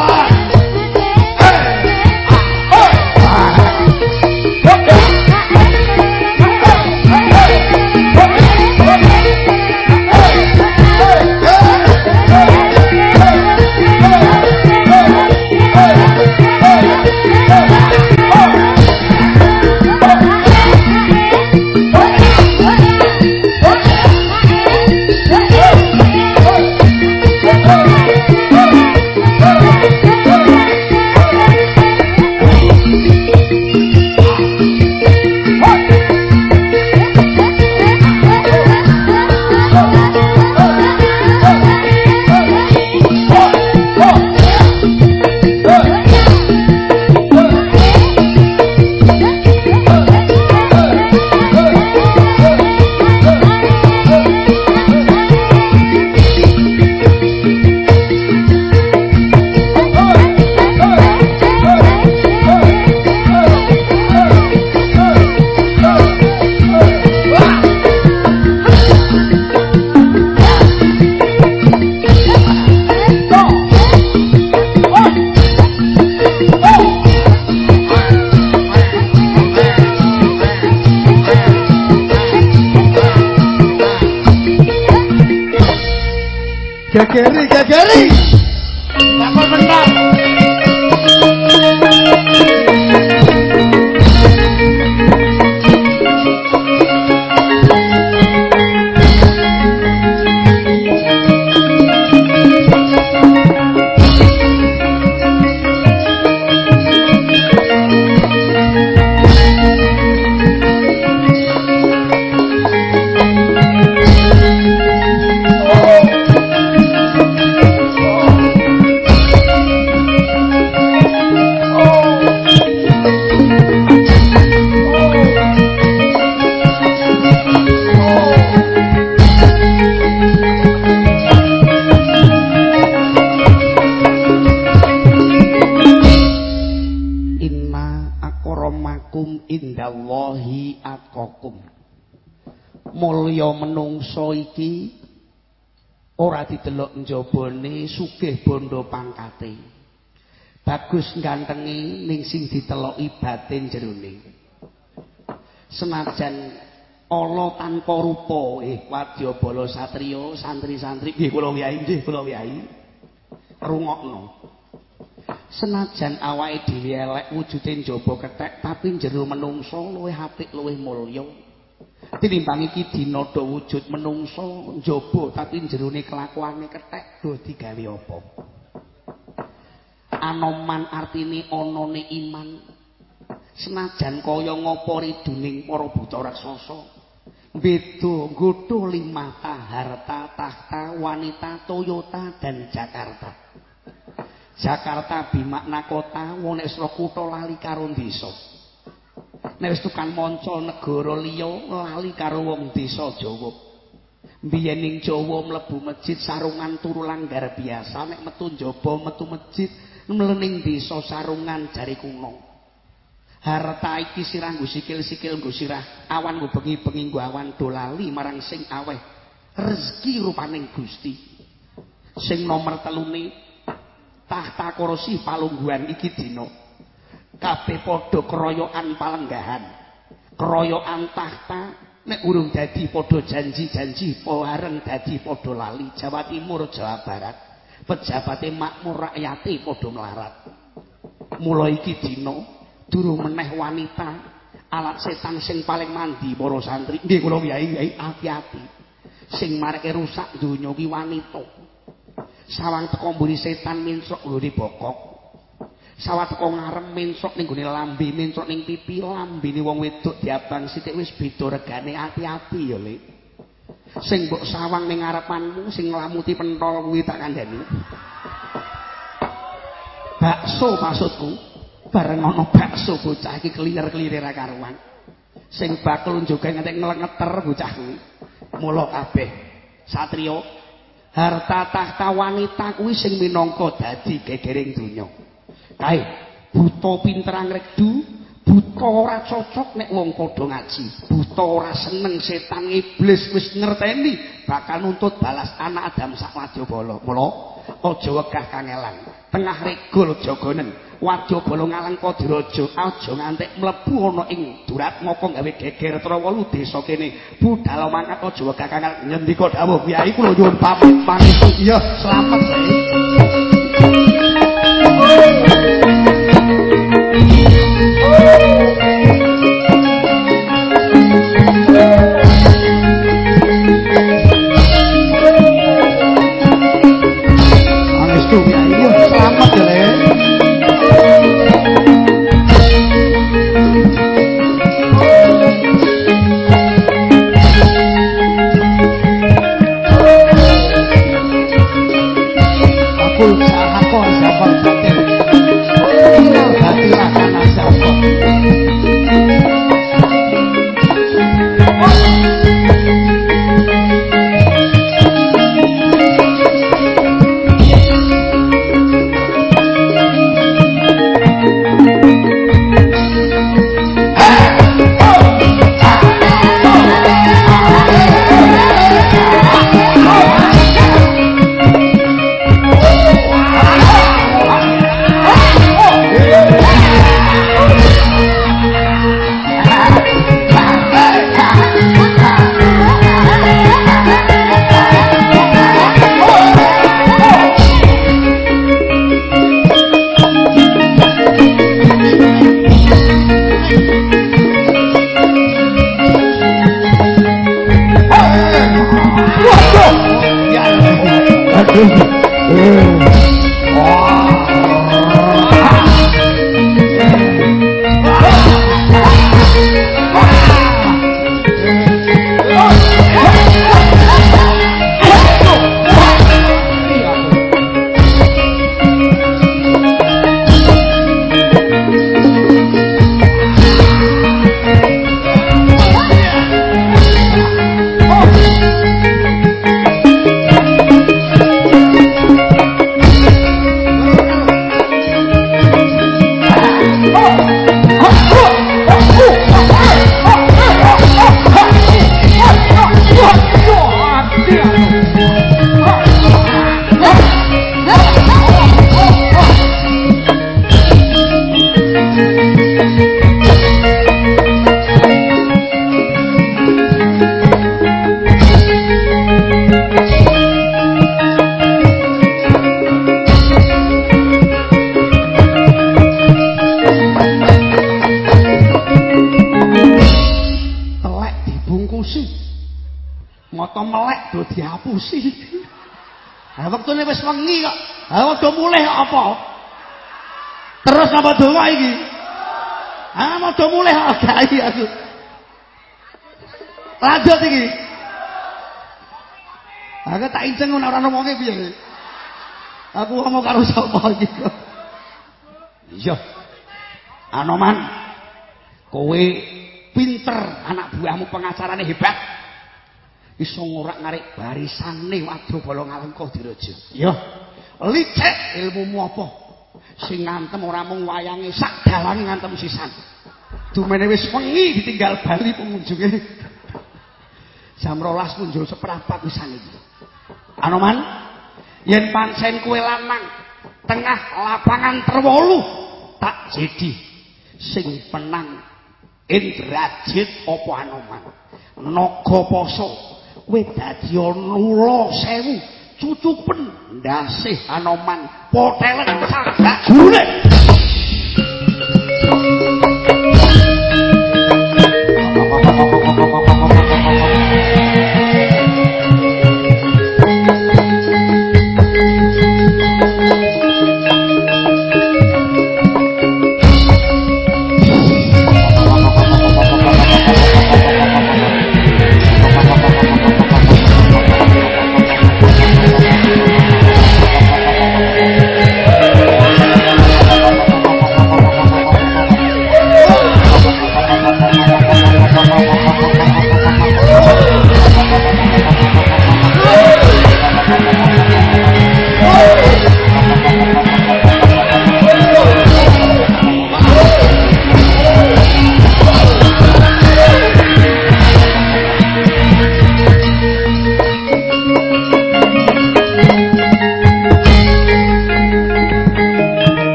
Njabane sugih bondo pangkate. Bagus gantengi ning sing diteloki batin jerone. Senajan ala tanpa rupa, eh wadyabala satriya, santri-santri, nggih kula wiyai, nggih kula wiyai. Rungokno. Senajan awake dhewe elek wujude njaba kethek tapi jero menungso luwih apik luwih mulya. Tinimbang iki dinada wujud menungso njaba tapi jerone kelakuane kethek do digawe apa? Anoman artine anane iman. Senajan kaya ngapa riduning para buta raksasa. Beda nggodho limata harta tahta wanita Toyota dan Jakarta. Jakarta bimakna kota, wong nek kutha lali karo desa. Nek wis tukan manca negara liya lali karo wong desa Jawa. Biyen ning Jawa mlebu masjid sarungan turu langgar biasa nek metu njaba metu masjid mlening desa sarungan jari kuno. Harta iki sirah nggo sikil-sikil nggo sirah awan nggo bengi-bengi nggo awan dolali marang sing aweh. Rezeki rupaning Gusti. Sing nomor telune tahta kursi palungguhan iki dina kabeh padha keroyokan palenggahan. Keroyokan tahta. Nek urung dadi padha janji-janji bareng dadi padha lali. Jawa Timur Jawa Barat. Pejabate makmur rakyate padha melarat. Mula iki dina durung meneh wanita alat setan sing paling mandi para santri. Nggih kula yai hati-hati. Sing mareke rusak donya ki wanita. Sawang teko setan minsok nggone bokok sawah teko ngarem minsok ning gone lambe minsok ning pipi lambene wong wedok diabang sithik wis beda regane ati-ati ya Lik. Sing mbok sawang ning ngarepanmu sing nglamuti pentol kuwi tak kandhani. Bakso maksudku bareng ana bakso bocah iki kelir-kelir ra karuan. Sing bakul njoge nganti nglengeter bocah kuwi. Mula kabeh satriya harta tahta wanita kuwi sing minangka dadi gegering donya. Kae buta pinter angrekdu, buta ora cocok nek wong padha ngaji, buta ora seneng setan iblis wis ngerteni bakal nuntut balas anak Adam sak wadyabala. Mula aja wegah kangelan. Tengah regol jogonen, wadyabala ngalang Padiraja, aja ngantek mlebu ana ing durat ngoko gawe geger Trawolu desa kene. Budal mangkat aja wegah kangelan. Ngendika dawuh Kyai kula nyuwun pamit. Iya, slamet ngomong karo sapa iki iya anoman Kowe pinter, anak buahmu pengacarane hebat. Iso ngorak-ngarik barisane Wadyabala ngalengka diraja. Iya. Licik ilmumu apa? Sing ngantem ora mung wayange sak dalange ngantem sisan. Dumene wis wengi ditinggal bali pengunjunge. Jam 12 punjul seprapat pisan iki. Anoman, yen pancen kowe lanang tengah lapangan terwolu tak jadi sing penang Indrajit apa Anoman. Naga poso kowe dadi nula sewu cucupen ndasih Anoman potelen sagak gune. sing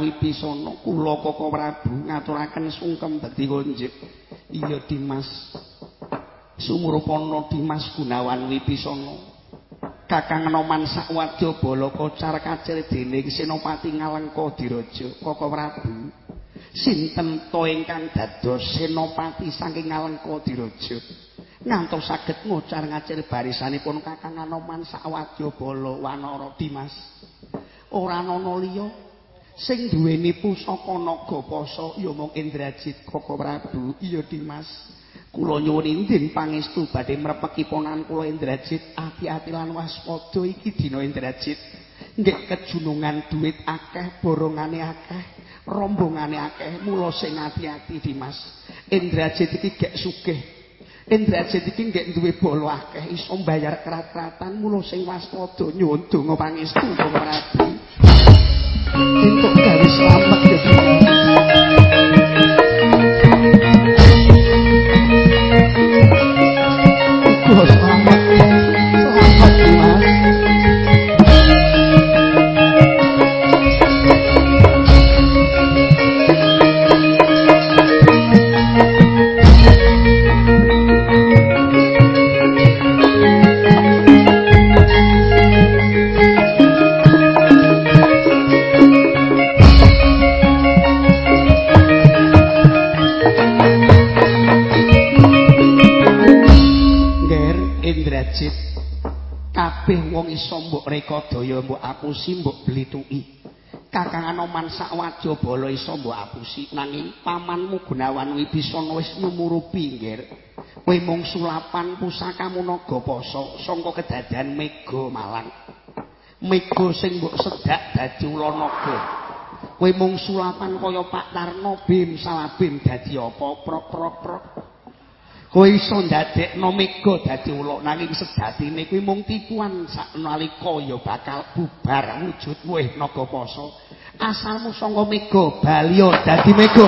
Wibisana kula Koko Prabu ngaturaken sungkem dadi konjuk. Iya Dimas. Sumurupana Dimas Gunawan Wibisana. Kakang Noman Sakwadyabala kocar kacir dening Senopati Ngalengka Diraja Koko Prabu. sinten to ingkang dados senopati saking Ngalengka Diraja ngantos saged ngocar ngacir barisanipun Kakang Anoman Sakwadyabala Wanara Dimas ora ana liya sing duweni pusaka naga pasa ya mung Indrajit Koko Prabu iya Dimas. Kula nyuwun indin pangestu badhe mrepeki ponan kula Indrajit ati-ati lan waspada iki dina Indrajit. Nggih kejunungan duit akeh borongane akeh rombongane akeh mula sing ati-ati Dimas. Indrajit iki gek sugih. Indrajit iki nggih duwe bala akeh iso mbayar krat-kratan mula sing waspada nyuwun donga pangestu Koko Prabu entuk gawe slamet ya iso mbok reka mbok apusi mbok blituki. Kakang Anoman Sakwajabala iso mbok apusi. Nanging pamanmu Gunawan Wibisana wis nyumurupi Nger. Kowe mung sulapan pusakamu naga pasa sangka kedadean Mega Malang. Mega sing mbok sedak dadi ula naga. Kowe mung sulapan kaya Pak Tarno bim salabim dadi apa? Prok prok prok Kowe iso ndadekno mega dadi ula nanging sejatine kuwi mung tipuan saknalika ya bakal bubar wujud weh naga pasa. Asalmu saka mega balya dadi mega.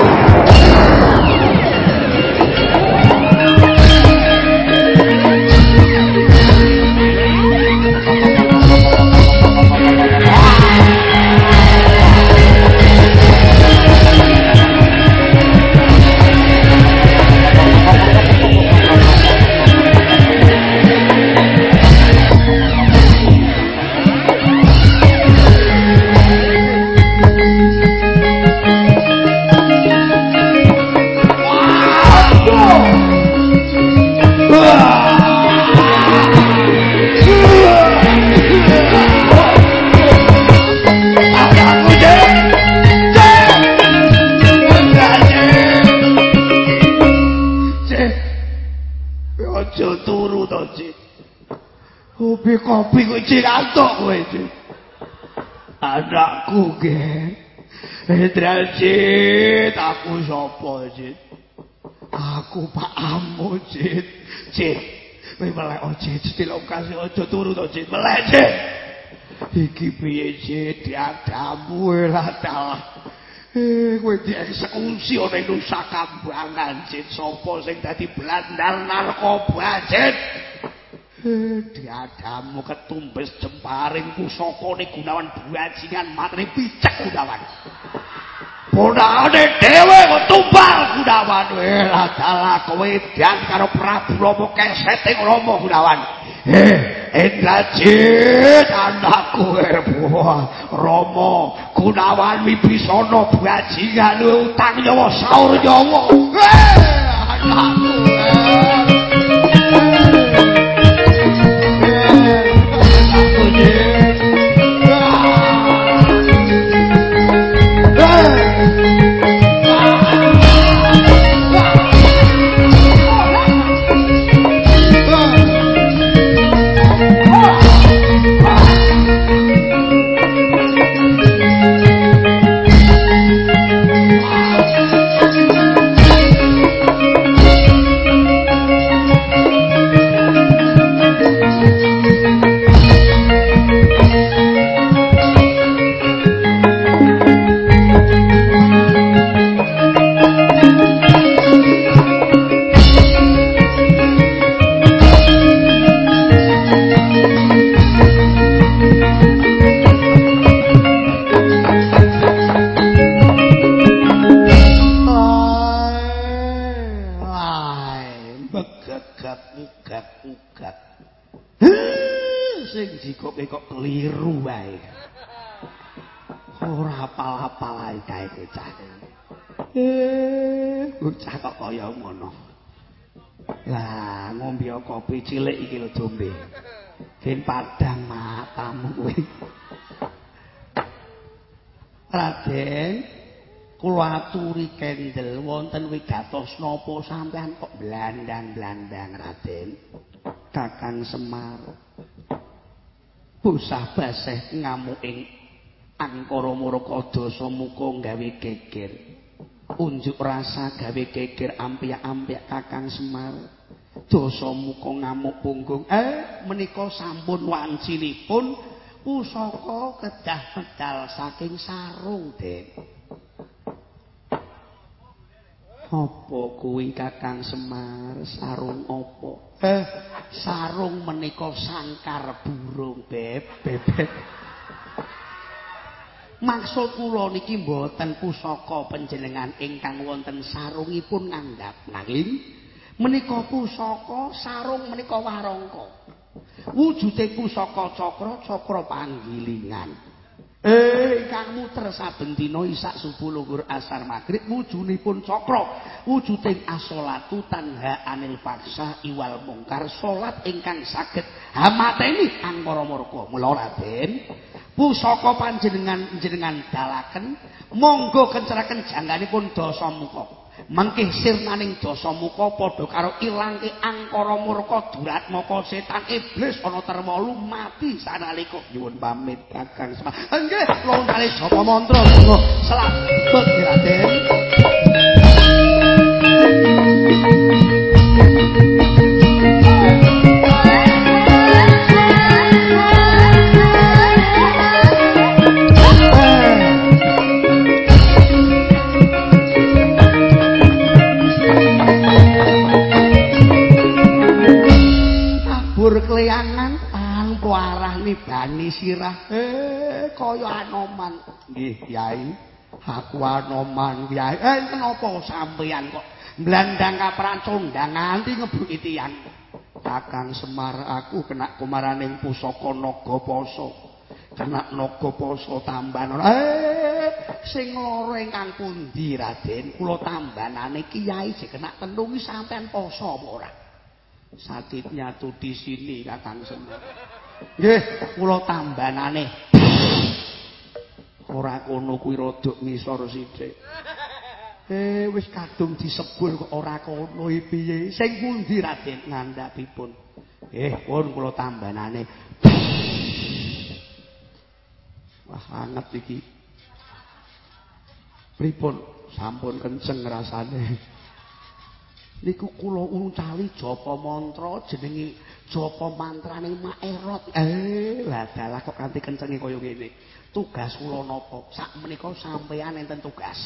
Kopi cek antuk kowe, Cik. Anakku, Gen. Hendra Cik, aku sapa, Cik? Aku Pak Amu, Cik. Cik, kowe melek oh, Cik, celok kasih aja turu to, Cik. Melek, Cik. Iki piye, Cik? Diadamu lah dalah. Eh, kowe dieksekusi ana Nusa Kambangan, Cik. Sapa sing dadi blandar narkoba, Cik? Eh, diadamu ketumbes jemparing pusakane Gunawan Bajingan matri picek Gunawan. Ponakane dhewe ketumbal Gunawan. Eh, lah dalah kowe dan karo Prabu Rama keseting Rama Gunawan. Eh, Indrajit anakku erbuah Rama Gunawan Wibisana Bajingan utang nyawa saur nyawa. Eh, anakku. Eh. Ngombe kopi cilik iki lho dombe. Ben padang matamu kowe. Raden, kula aturi kendel wonten wigatos napa sampean kok blandang-blandang Raden? Kakang Semar. Busah baseh ngamuk ing angkara murka dasa muka gawe geger. Unjuk rasa gawe geger ampiak-ampiak Kakang Semar. Dasa muka ngamuk punggung. Eh, menika sampun wancinipun pusaka kedah medal saking sarung, Den. Apa kuwi Kakang Semar? Sarung apa? Eh, sarung menika sangkar burung, Beb. Bebek. Maksud kula niki mboten pusaka panjenengan ingkang wonten sarungipun ngandhap nanging menika pusaka sarung menika warangka. Wujude pusaka cakra cakra panggilingan. Eh, ingkang muter saben dina isak subuh luhur asar magrib wujudipun cakra. Wujuding asolatu tanha anil faksa iwal mungkar salat ingkang saged hamateni angkara murka. Mula Raden, pusaka panjenengan jenengan dalaken monggo kenceraken jangganipun dasa muka. Mengkih sirnaning dasa muka padha karo ilangke angkara murka durat maka setan iblis ana termolu mati sanalika nyuwun pamit Kakang Semar. Nggih, lontale sapa mantra monggo selamat Raden. Arah nibani sirah. Eh, kaya anoman. Nggih, Kyai. Aku anoman, Kyai. Eh, kenapa sampeyan kok blandang kapran condang nganti ngebruki tiyang? Kakang Semar aku kena kumaraning pusaka naga poso. Kena naga poso tambahan. Eh, sing lara ingkang pundi, Raden? Kula tambanane Kyai sing kena tenungi sampean poso apa ora? Sakitnya tuh di sini Kakang Semar. Nggih, kula tambanane. Ora kono kuwi rodok ngisor sithik. Eh wis kadung disebul kok ora kono piye? Sing pundi Raden ngandhapipun? Eh pun kula tambanane. Wah anget iki. Pripun sampun kenceng rasane. Niku kula uncali japa mantra jenenge japa mantrane Maerot. Eh, lah dalah kok kanthi kencenge kaya ngene. Tugas kula napa? Sak menika sampeyan enten tugas.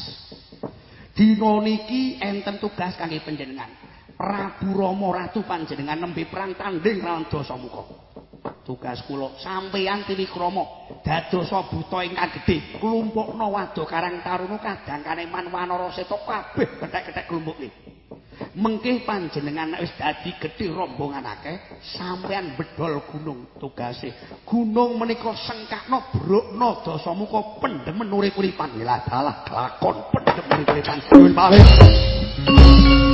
Dina niki enten tugas kangge panjenengan. Prabu Rama Ratu panjenengan nembe perang tanding lawan Dasamuka. Tugas kula sampeyan Trikrama dadosa buta ingkang gedhe, klumpukna wado karang taruna kadangkane manwanara seta kabeh kethek-kethek klumpuk iki. Mengke panjenengan wis dadi gedhe rombongan akeh, sampeyan bedol gunung tugase. Gunung menika sengkakno brukna dasamuka pendemen urip-uripan. Lah dalah kelakon pendemen urip-uripan.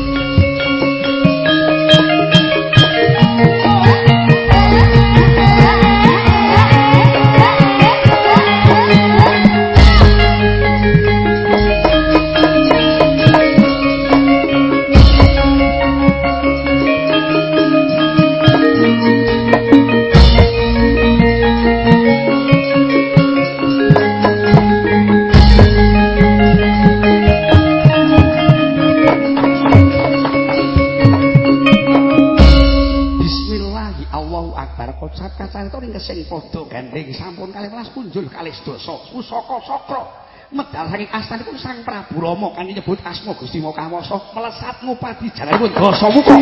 Sedasa pusaka sakra. Medal saking astanipun Sang Prabu Rama kan nyebut asma Gusti Makawasa melesat ngupadi jalanipun Dasamuka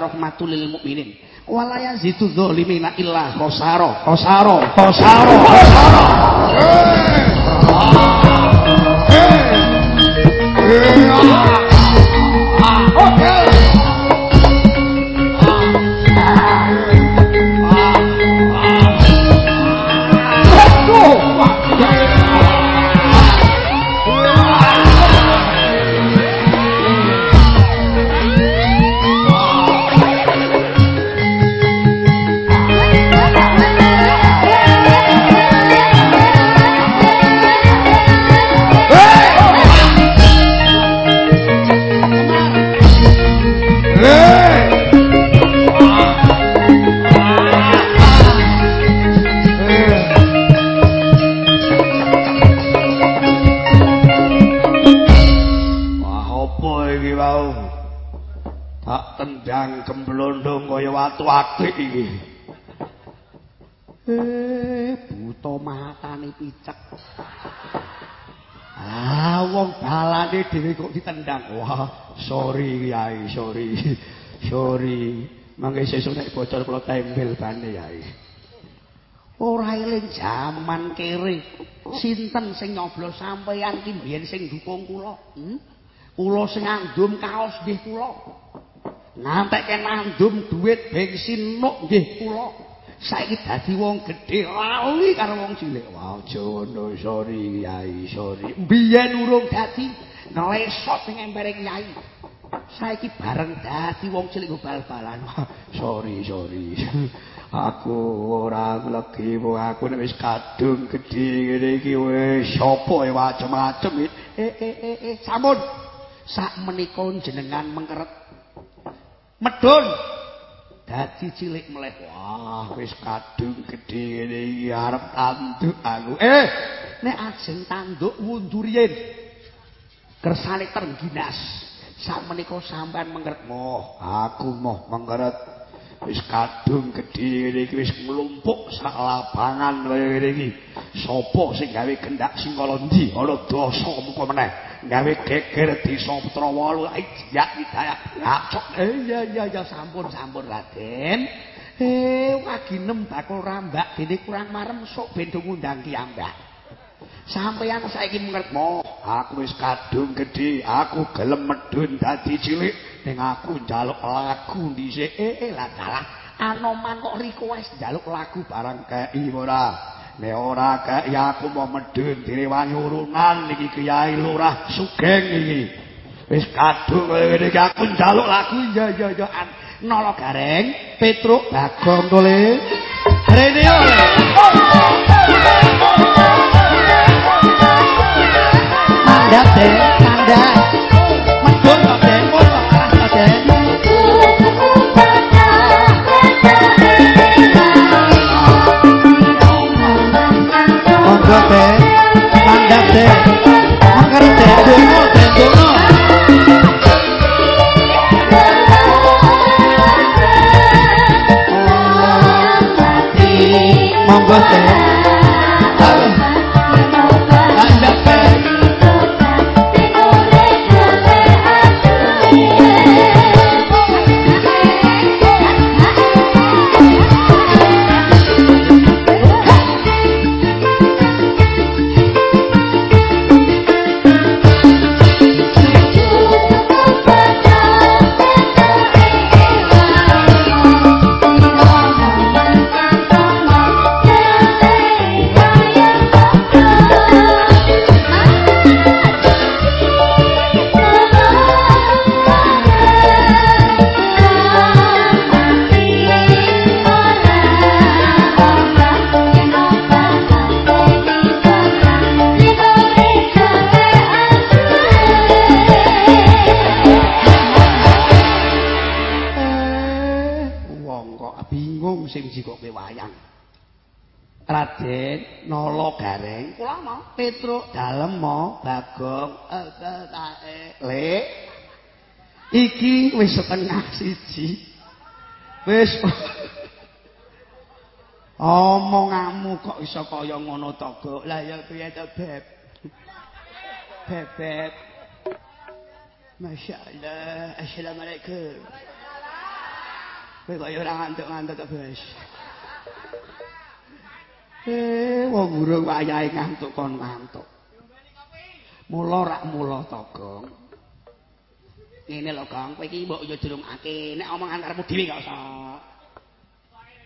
rahmatul lil mukminin. Wala yazidu dzalimina illa khosaro, khosaro, khosaro, khosaro. Hey. Hey. Hey. Watu akik iki. Eh, buta matane picek. Ah, wong balane dhewe kok ditendang. Wah, sorry Kyai, sorry. Sorry. Mangke sesuk nek bocor kula tembel bane Kyai. Ora eling jaman kere. Sinten sing nyoblos sampeyan ki mbiyen sing dukung kula? Hmm? Kula sing ngandum kaos nggih kula. Ngantekke nandum duit bensin nuk nggih kula. Saiki dadi wong gedhe lali karo wong cilik. Wah, aja ngono, sorry Kyai, sorry. Mbiyen urung dadi nglesot ning embere Kyai. Saiki bareng dadi wong cilik bal-balan. Sorry, sorry. Aku ora legi wong aku nek wis kadung gedhe ngene iki wis sapa ya macem-macem. Eh eh eh eh sampun. Sak menika jenengan mengkeret medun dadi cilik meleh. Wah, wis kadung gedhe ngene iki arep tanduk aku. Eh, nek ajeng tanduk wundur yen kersane terengginas. Sak menika sampean mengkeret moh, aku moh mengkeret wis kadung gedhe ngene iki wis nglumpuk sak lapangan iki. Sopo sing gawe gendak sing kala ndi? Ana dosa muka meneh. gawe geger desa ijak hidayah ngacok Eh iya iya iya sampun sampun Raden. Eh waginem bakul rambak dene kurang marem sok ben do ngundang kiambak. sampeyan saiki ngerti mo aku wis kadung gedhe aku gelem medhun dadi cilik ning aku njaluk lagu dhisik. Eh eh lah anoman kok request njaluk lagu barang kei ora nek ora kei aku mau medhun direwangi urunan iki kiai lurah sugeng iki. Wis kadung ngene iki aku njaluk lagu. Iya iya An- nolo gareng petruk bagong tole. Rene oleh Mandap deh, Monggo deh. Petruk dalem mau Bagong eh, le iki wis setengah siji. Wis. Omonganmu kok iso kaya ngono to Gok? Lah ya piye to beb? Bebek Masya Allah Assalamualaikum. Kowe kok ya ora ngantuk-ngantuk to. Eh, wong urung wayahe ngantuk kon ngantuk. Mula rak mula to, Gong. Ngene lho, Gong, kowe iki mbok yo durungake, nek omongan karepmu dhewe gak usah.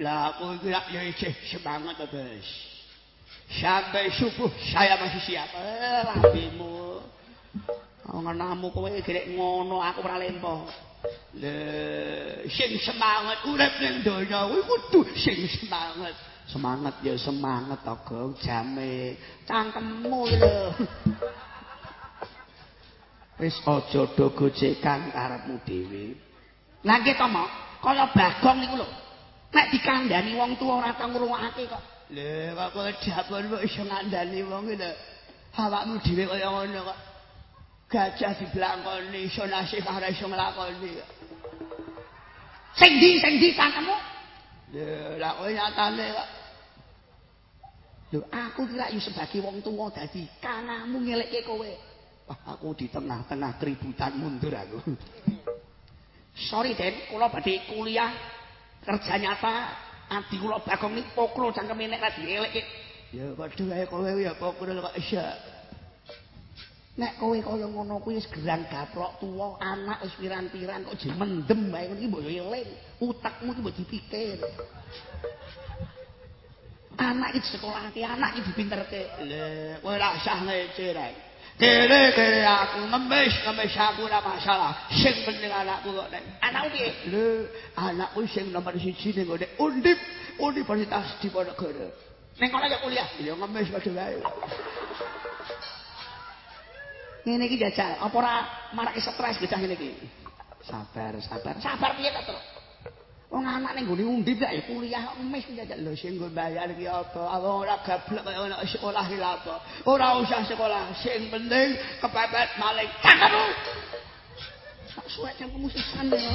Lah, kowe iki rak yo isih semangat to, Bos. Sampai subuh saya masih siap. Eh, rabimu. Ngonamu kowe gerek ngono, aku ora lempo. Le, sing semangat urip ning donya kuwi kudu sing semangat. Semangat ya semangat to, Gong, jame cangkemmu lho. Wis aja do gojekan karepmu dhewe. Lah nggih to, kaya Bagong niku lho. Nek dikandani wong tuwa ora tau ngrungokake kok. Lho, kok kowe dapur kok iso ngandani wong lho. Awakmu dhewe kaya ngono kok. Gajah diblangkoni iso nasih ora iso nglakoni. Sing ndi sing ndi cangkemmu? Lho, lah kowe nyatane. Lho, aku kira yo sebagai wong tuwa dadi kanangmu ngelekke kowe. Wah, aku di tengah-tengah keributan mundur aku. Sorry, Den, kula badhe kuliah kerja nyata. Adi kula Bagong niki pokro cangkeme nek ra dielekke. Ya padha wae kowe ya pokro kok isya. Nek kowe kaya ngono kuwi wis gerang gaplok tuwa, anak wis piran-piran kok jek mendem wae ngono iki mbok eling. Utekmu iki mbok dipikir. Anak iki sekolahke, anak iki dipinterke. Lha, kowe ora usah ngece rek. Kere kere aku ngemis ngemis aku ora masalah. Sing penting anakku kok nek. Anakku piye? Lho, anakku sing nomor siji ning ngene Undip Universitas Diponegoro. Ning kono ya kuliah. Ya ngemis padha wae. Ngene iki jajal, apa ora marake stres bocah ngene iki? Sabar, sabar. Sabar piye to, Tru? Wong anak ning nggone undip ya kuliah emis jajal lho sing nggo bayar iki apa? Apa ora gablek kaya ana sekolah iki apa? Ora usah sekolah, sing penting kepepet maling. Cakepmu. Tak suwek cangkemmu sisan ya.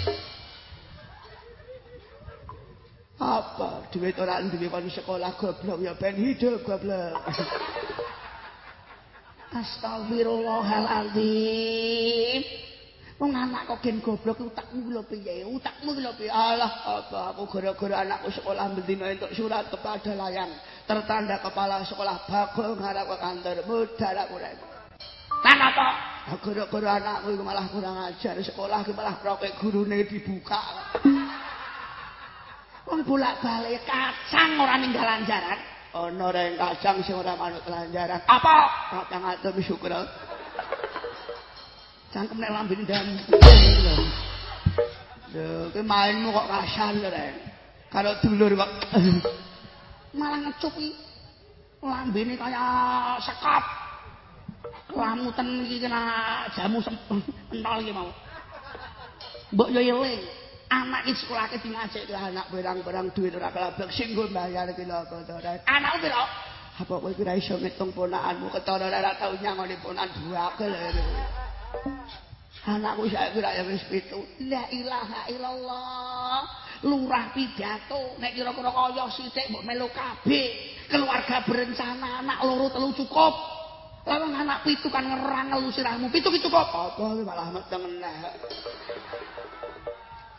Apa? Duit ora duwe kon sekolah goblok ya ben hidup goblok. Astagfirullahaladzim. Wong anak kok gen goblok utakmu lho piye? Utakmu lho piye? Alah, apa aku gara-gara anakku sekolah bendina entuk surat kepada layang tertanda kepala sekolah bagol ngarep ke kantor mudhar aku rek. Lan apa? Gara-gara anakku iku malah kurang ajar sekolah ki malah proke gurune dibuka. Wong bolak-balik kacang ora ninggal lanjaran. Ana reng kacang sing ora manut lanjaran. Apa? Kacang atom syukur. Cangkem nek lambene ndang. Lho, ki mainmu kok kasar lho, Rek. Kalau dulur kok malah ngecup iki. Lambene kaya sekap. Lamuten iki kena jamu pentol iki mau. Mbok yo eling. Anak iki sekolahke dingajekke anak berang-berang duit ora kelabek sing nggo bayar ki lho kok Rek. Anakku piro? Apa kowe kira iso ngitung ponakanmu ketara ora tau nyangoni ponakan duake lho. Anakku saiki ra wis pitu. La ilaha illallah. Lurah pidato nek kira-kira kaya sithik mbok melu kabeh. Keluarga berencana anak loro telu cukup. Lawang anak pitu kan ngerangel sirahmu. Pitu ki cukup. Apa malah meteng.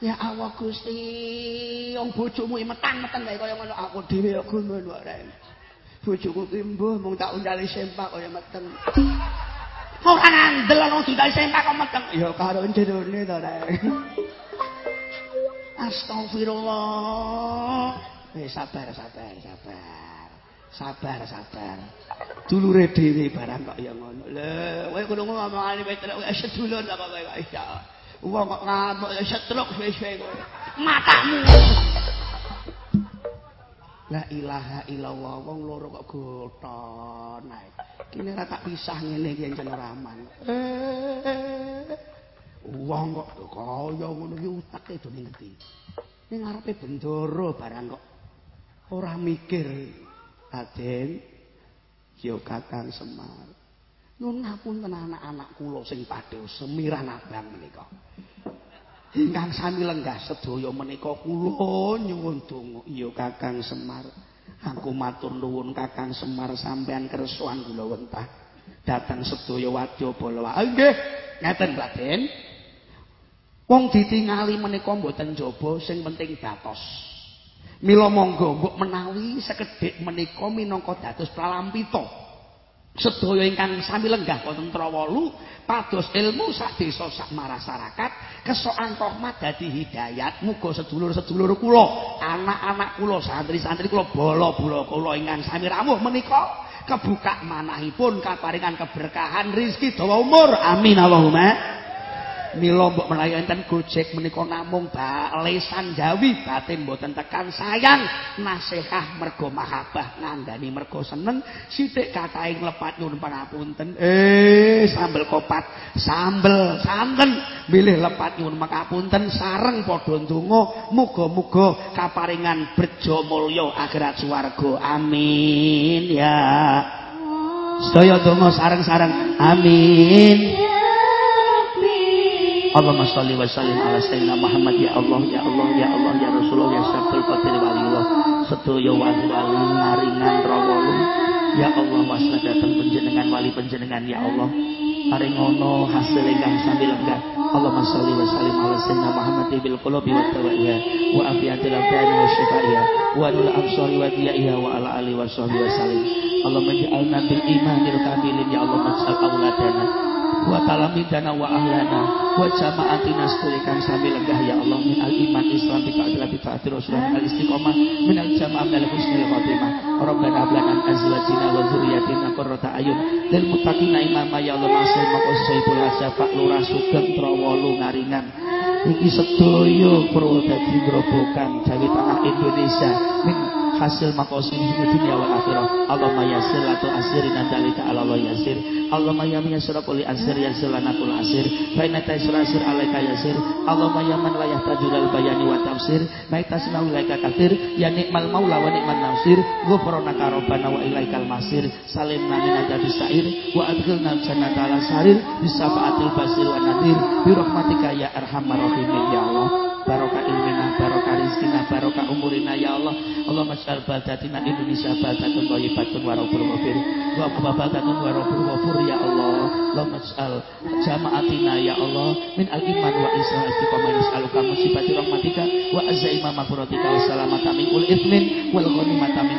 Ya Allah Gusti, wong bojomu metang-meteng kae kaya ngono aku dhewe ya ngono rek. Bojoku ki mbuh mung tak undali sempak kaya meteng. Ora ngandel ana didai sempak kok meteng. Ya karo jerone to, Rek. Astagfirullah. Eh sabar, sabar, sabar. Sabar, sabar. Dulure dhewe barang kok ya ngono. Lho, kowe kudu ngomongane wis sedulur apa kowe kok iso. Wong kok ngamuk setruk suwe-suwe kowe. Matamu. La ilaha illallah wong loro kok goton ae. Kene ra tak pisah ngene iki encen raman. Eh. Wong kok kaya ngono iki utake do ngendi. Ning ngarepe bendoro barang kok ora mikir. Aden yo Kakang Semar. Nuwun ngapunten anak-anak kula sing padha semirah abang menika. Ingkang sami lenggah sedaya menika kula nyuwun donga iya Kakang Semar. Aku matur nuwun Kakang Semar sampean kersuan kula wentah. Dateng sedaya wadya bala. Ah, Nggih, ngeten Raden. Wong ditingali menika mboten jaba sing penting datos. Mila monggo mbok menawi sekedhik menika minangka dados pralampita. Sedaya ingkang sami lenggah wonten Trawolu pados ilmu sak desa sak masyarakat kesokan rahmat dadi hidayat muga sedulur-sedulur kula anak-anak kula santri-santri kula bola-bola kula ingkang sami rawuh menika kebuka manahipun kaparingan keberkahan rizki dawa umur. Amin Allahumma Mila mbok menawi enten Gojek menika namung balesan Jawi batin mboten tekan sayang nasihah mergo mahabbah ngandani mergo seneng sithik katahe nglepat nyuwun pangapunten. Eh sambel kopat sambel santen milih lepat nyuwun pangapunten sareng padha ndonga muga-muga kaparingan bejo mulya akhirat swarga amin ya. Sedaya donga sareng-sareng. Amin Allahumma sholli wa sallim ala sayyidina Muhammad. Ya Allah ya Allah ya Allah ya Rasulullah ya Syafil Qadir Waliullah sedaya wali wali ngaringan rawolu ya Allah wasna dateng panjenengan wali panjenengan ya Allah. Paring ngono hasil ingkang sami lenggah. Allahumma sholli wa sallim ala sayyidina Muhammad bil qulubi wa tawaiha wa afiyatil abdani wa shifaiha wa nul absari wa diyaiha wa ala alihi wa sahbihi wa sallim. Allahumma ja'alna bil imanil kamilin ya Allah majal auladana wa talamidana wa ahlana wa jama'atina setulikan sami lenggah ya Allah min al iman islam bi ta'dila bi ta'ati rasulullah al istiqomah min al jama'ah min al husnil khotimah rabbana hab lana azwajina wa dzurriyyatina qurrata ayun lil muttaqina imama ya Allah masul maqasaibul syafa lurah sugeng trawolu ngaringan iki sedaya perlu dadi grobokan jawi tanah Indonesia min hasil makosim di dunia wal akhirah. Allahumma yassir la tu'assirin dalika ala Allah yassir Allahumma ya yassir kulli asir yassir lana kulli asir. Fa inna asir alaika yassir Allahumma ya man la bayani wa tafsir. Ma tasnau ilaika kathir. Ya nikmal maula wa nikman nasir. Ghufranaka rabbana wa ilaikal masir. Salimna min adabis sa'ir. Wa adkhilna jannata al sarir. Bi syafaatil basir wa nadir. Bi rahmatika ya arhamar ya Allah. Barokah ilmina barokah Tina barokah umurina ya Allah. Allah masyal baldatina Indonesia baldatun toyibatun warabul wafir wa baldatun warabul mafir ya Allah. Allah masyal jamaatina ya Allah. Min al iman wa islam istiqomah nas'aluka musibati rahmatika. Wa azza imamah wa salamata min ul wal ghanimata min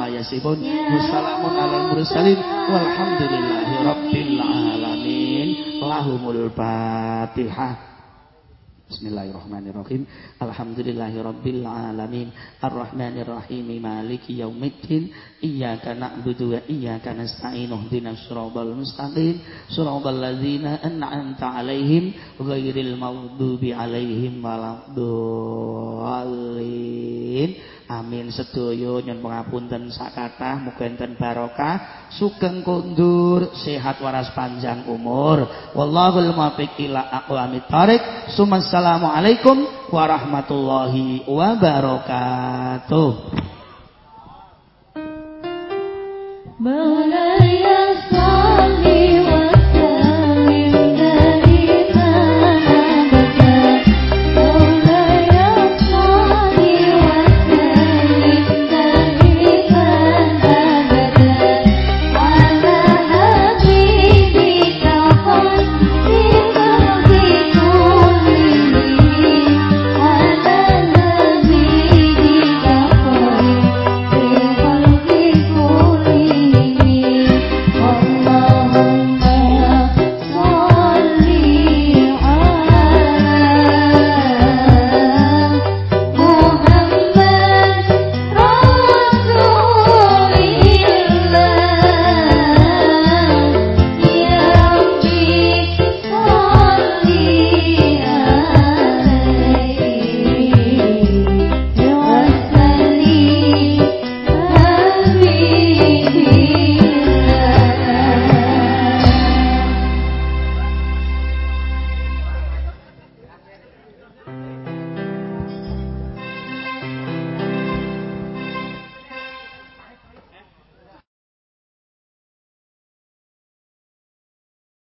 yasifun wa salamun alal mursalin walhamdulillahi rabbil alamin. Lahumul fatihah. Bismillahirrahmanirrahim. Alhamdulillahirabbil alamin. Arrahmanir rahim Maliki yaumiddin. Iyyaka na'budu wa iyyaka nasta'in. Ihdinas siratal mustaqim. Siratal ladzina an'amta 'alaihim ghairil maghdubi 'alaihim waladdallin Amin. Sedaya nyuwun pangapunten sakatah muga enten barokah. Sugeng kondur sehat waras panjang umur. Wallahul muwaffiq ila aqwamit thariq Assalamualaikum warahmatullahi wabarakatuh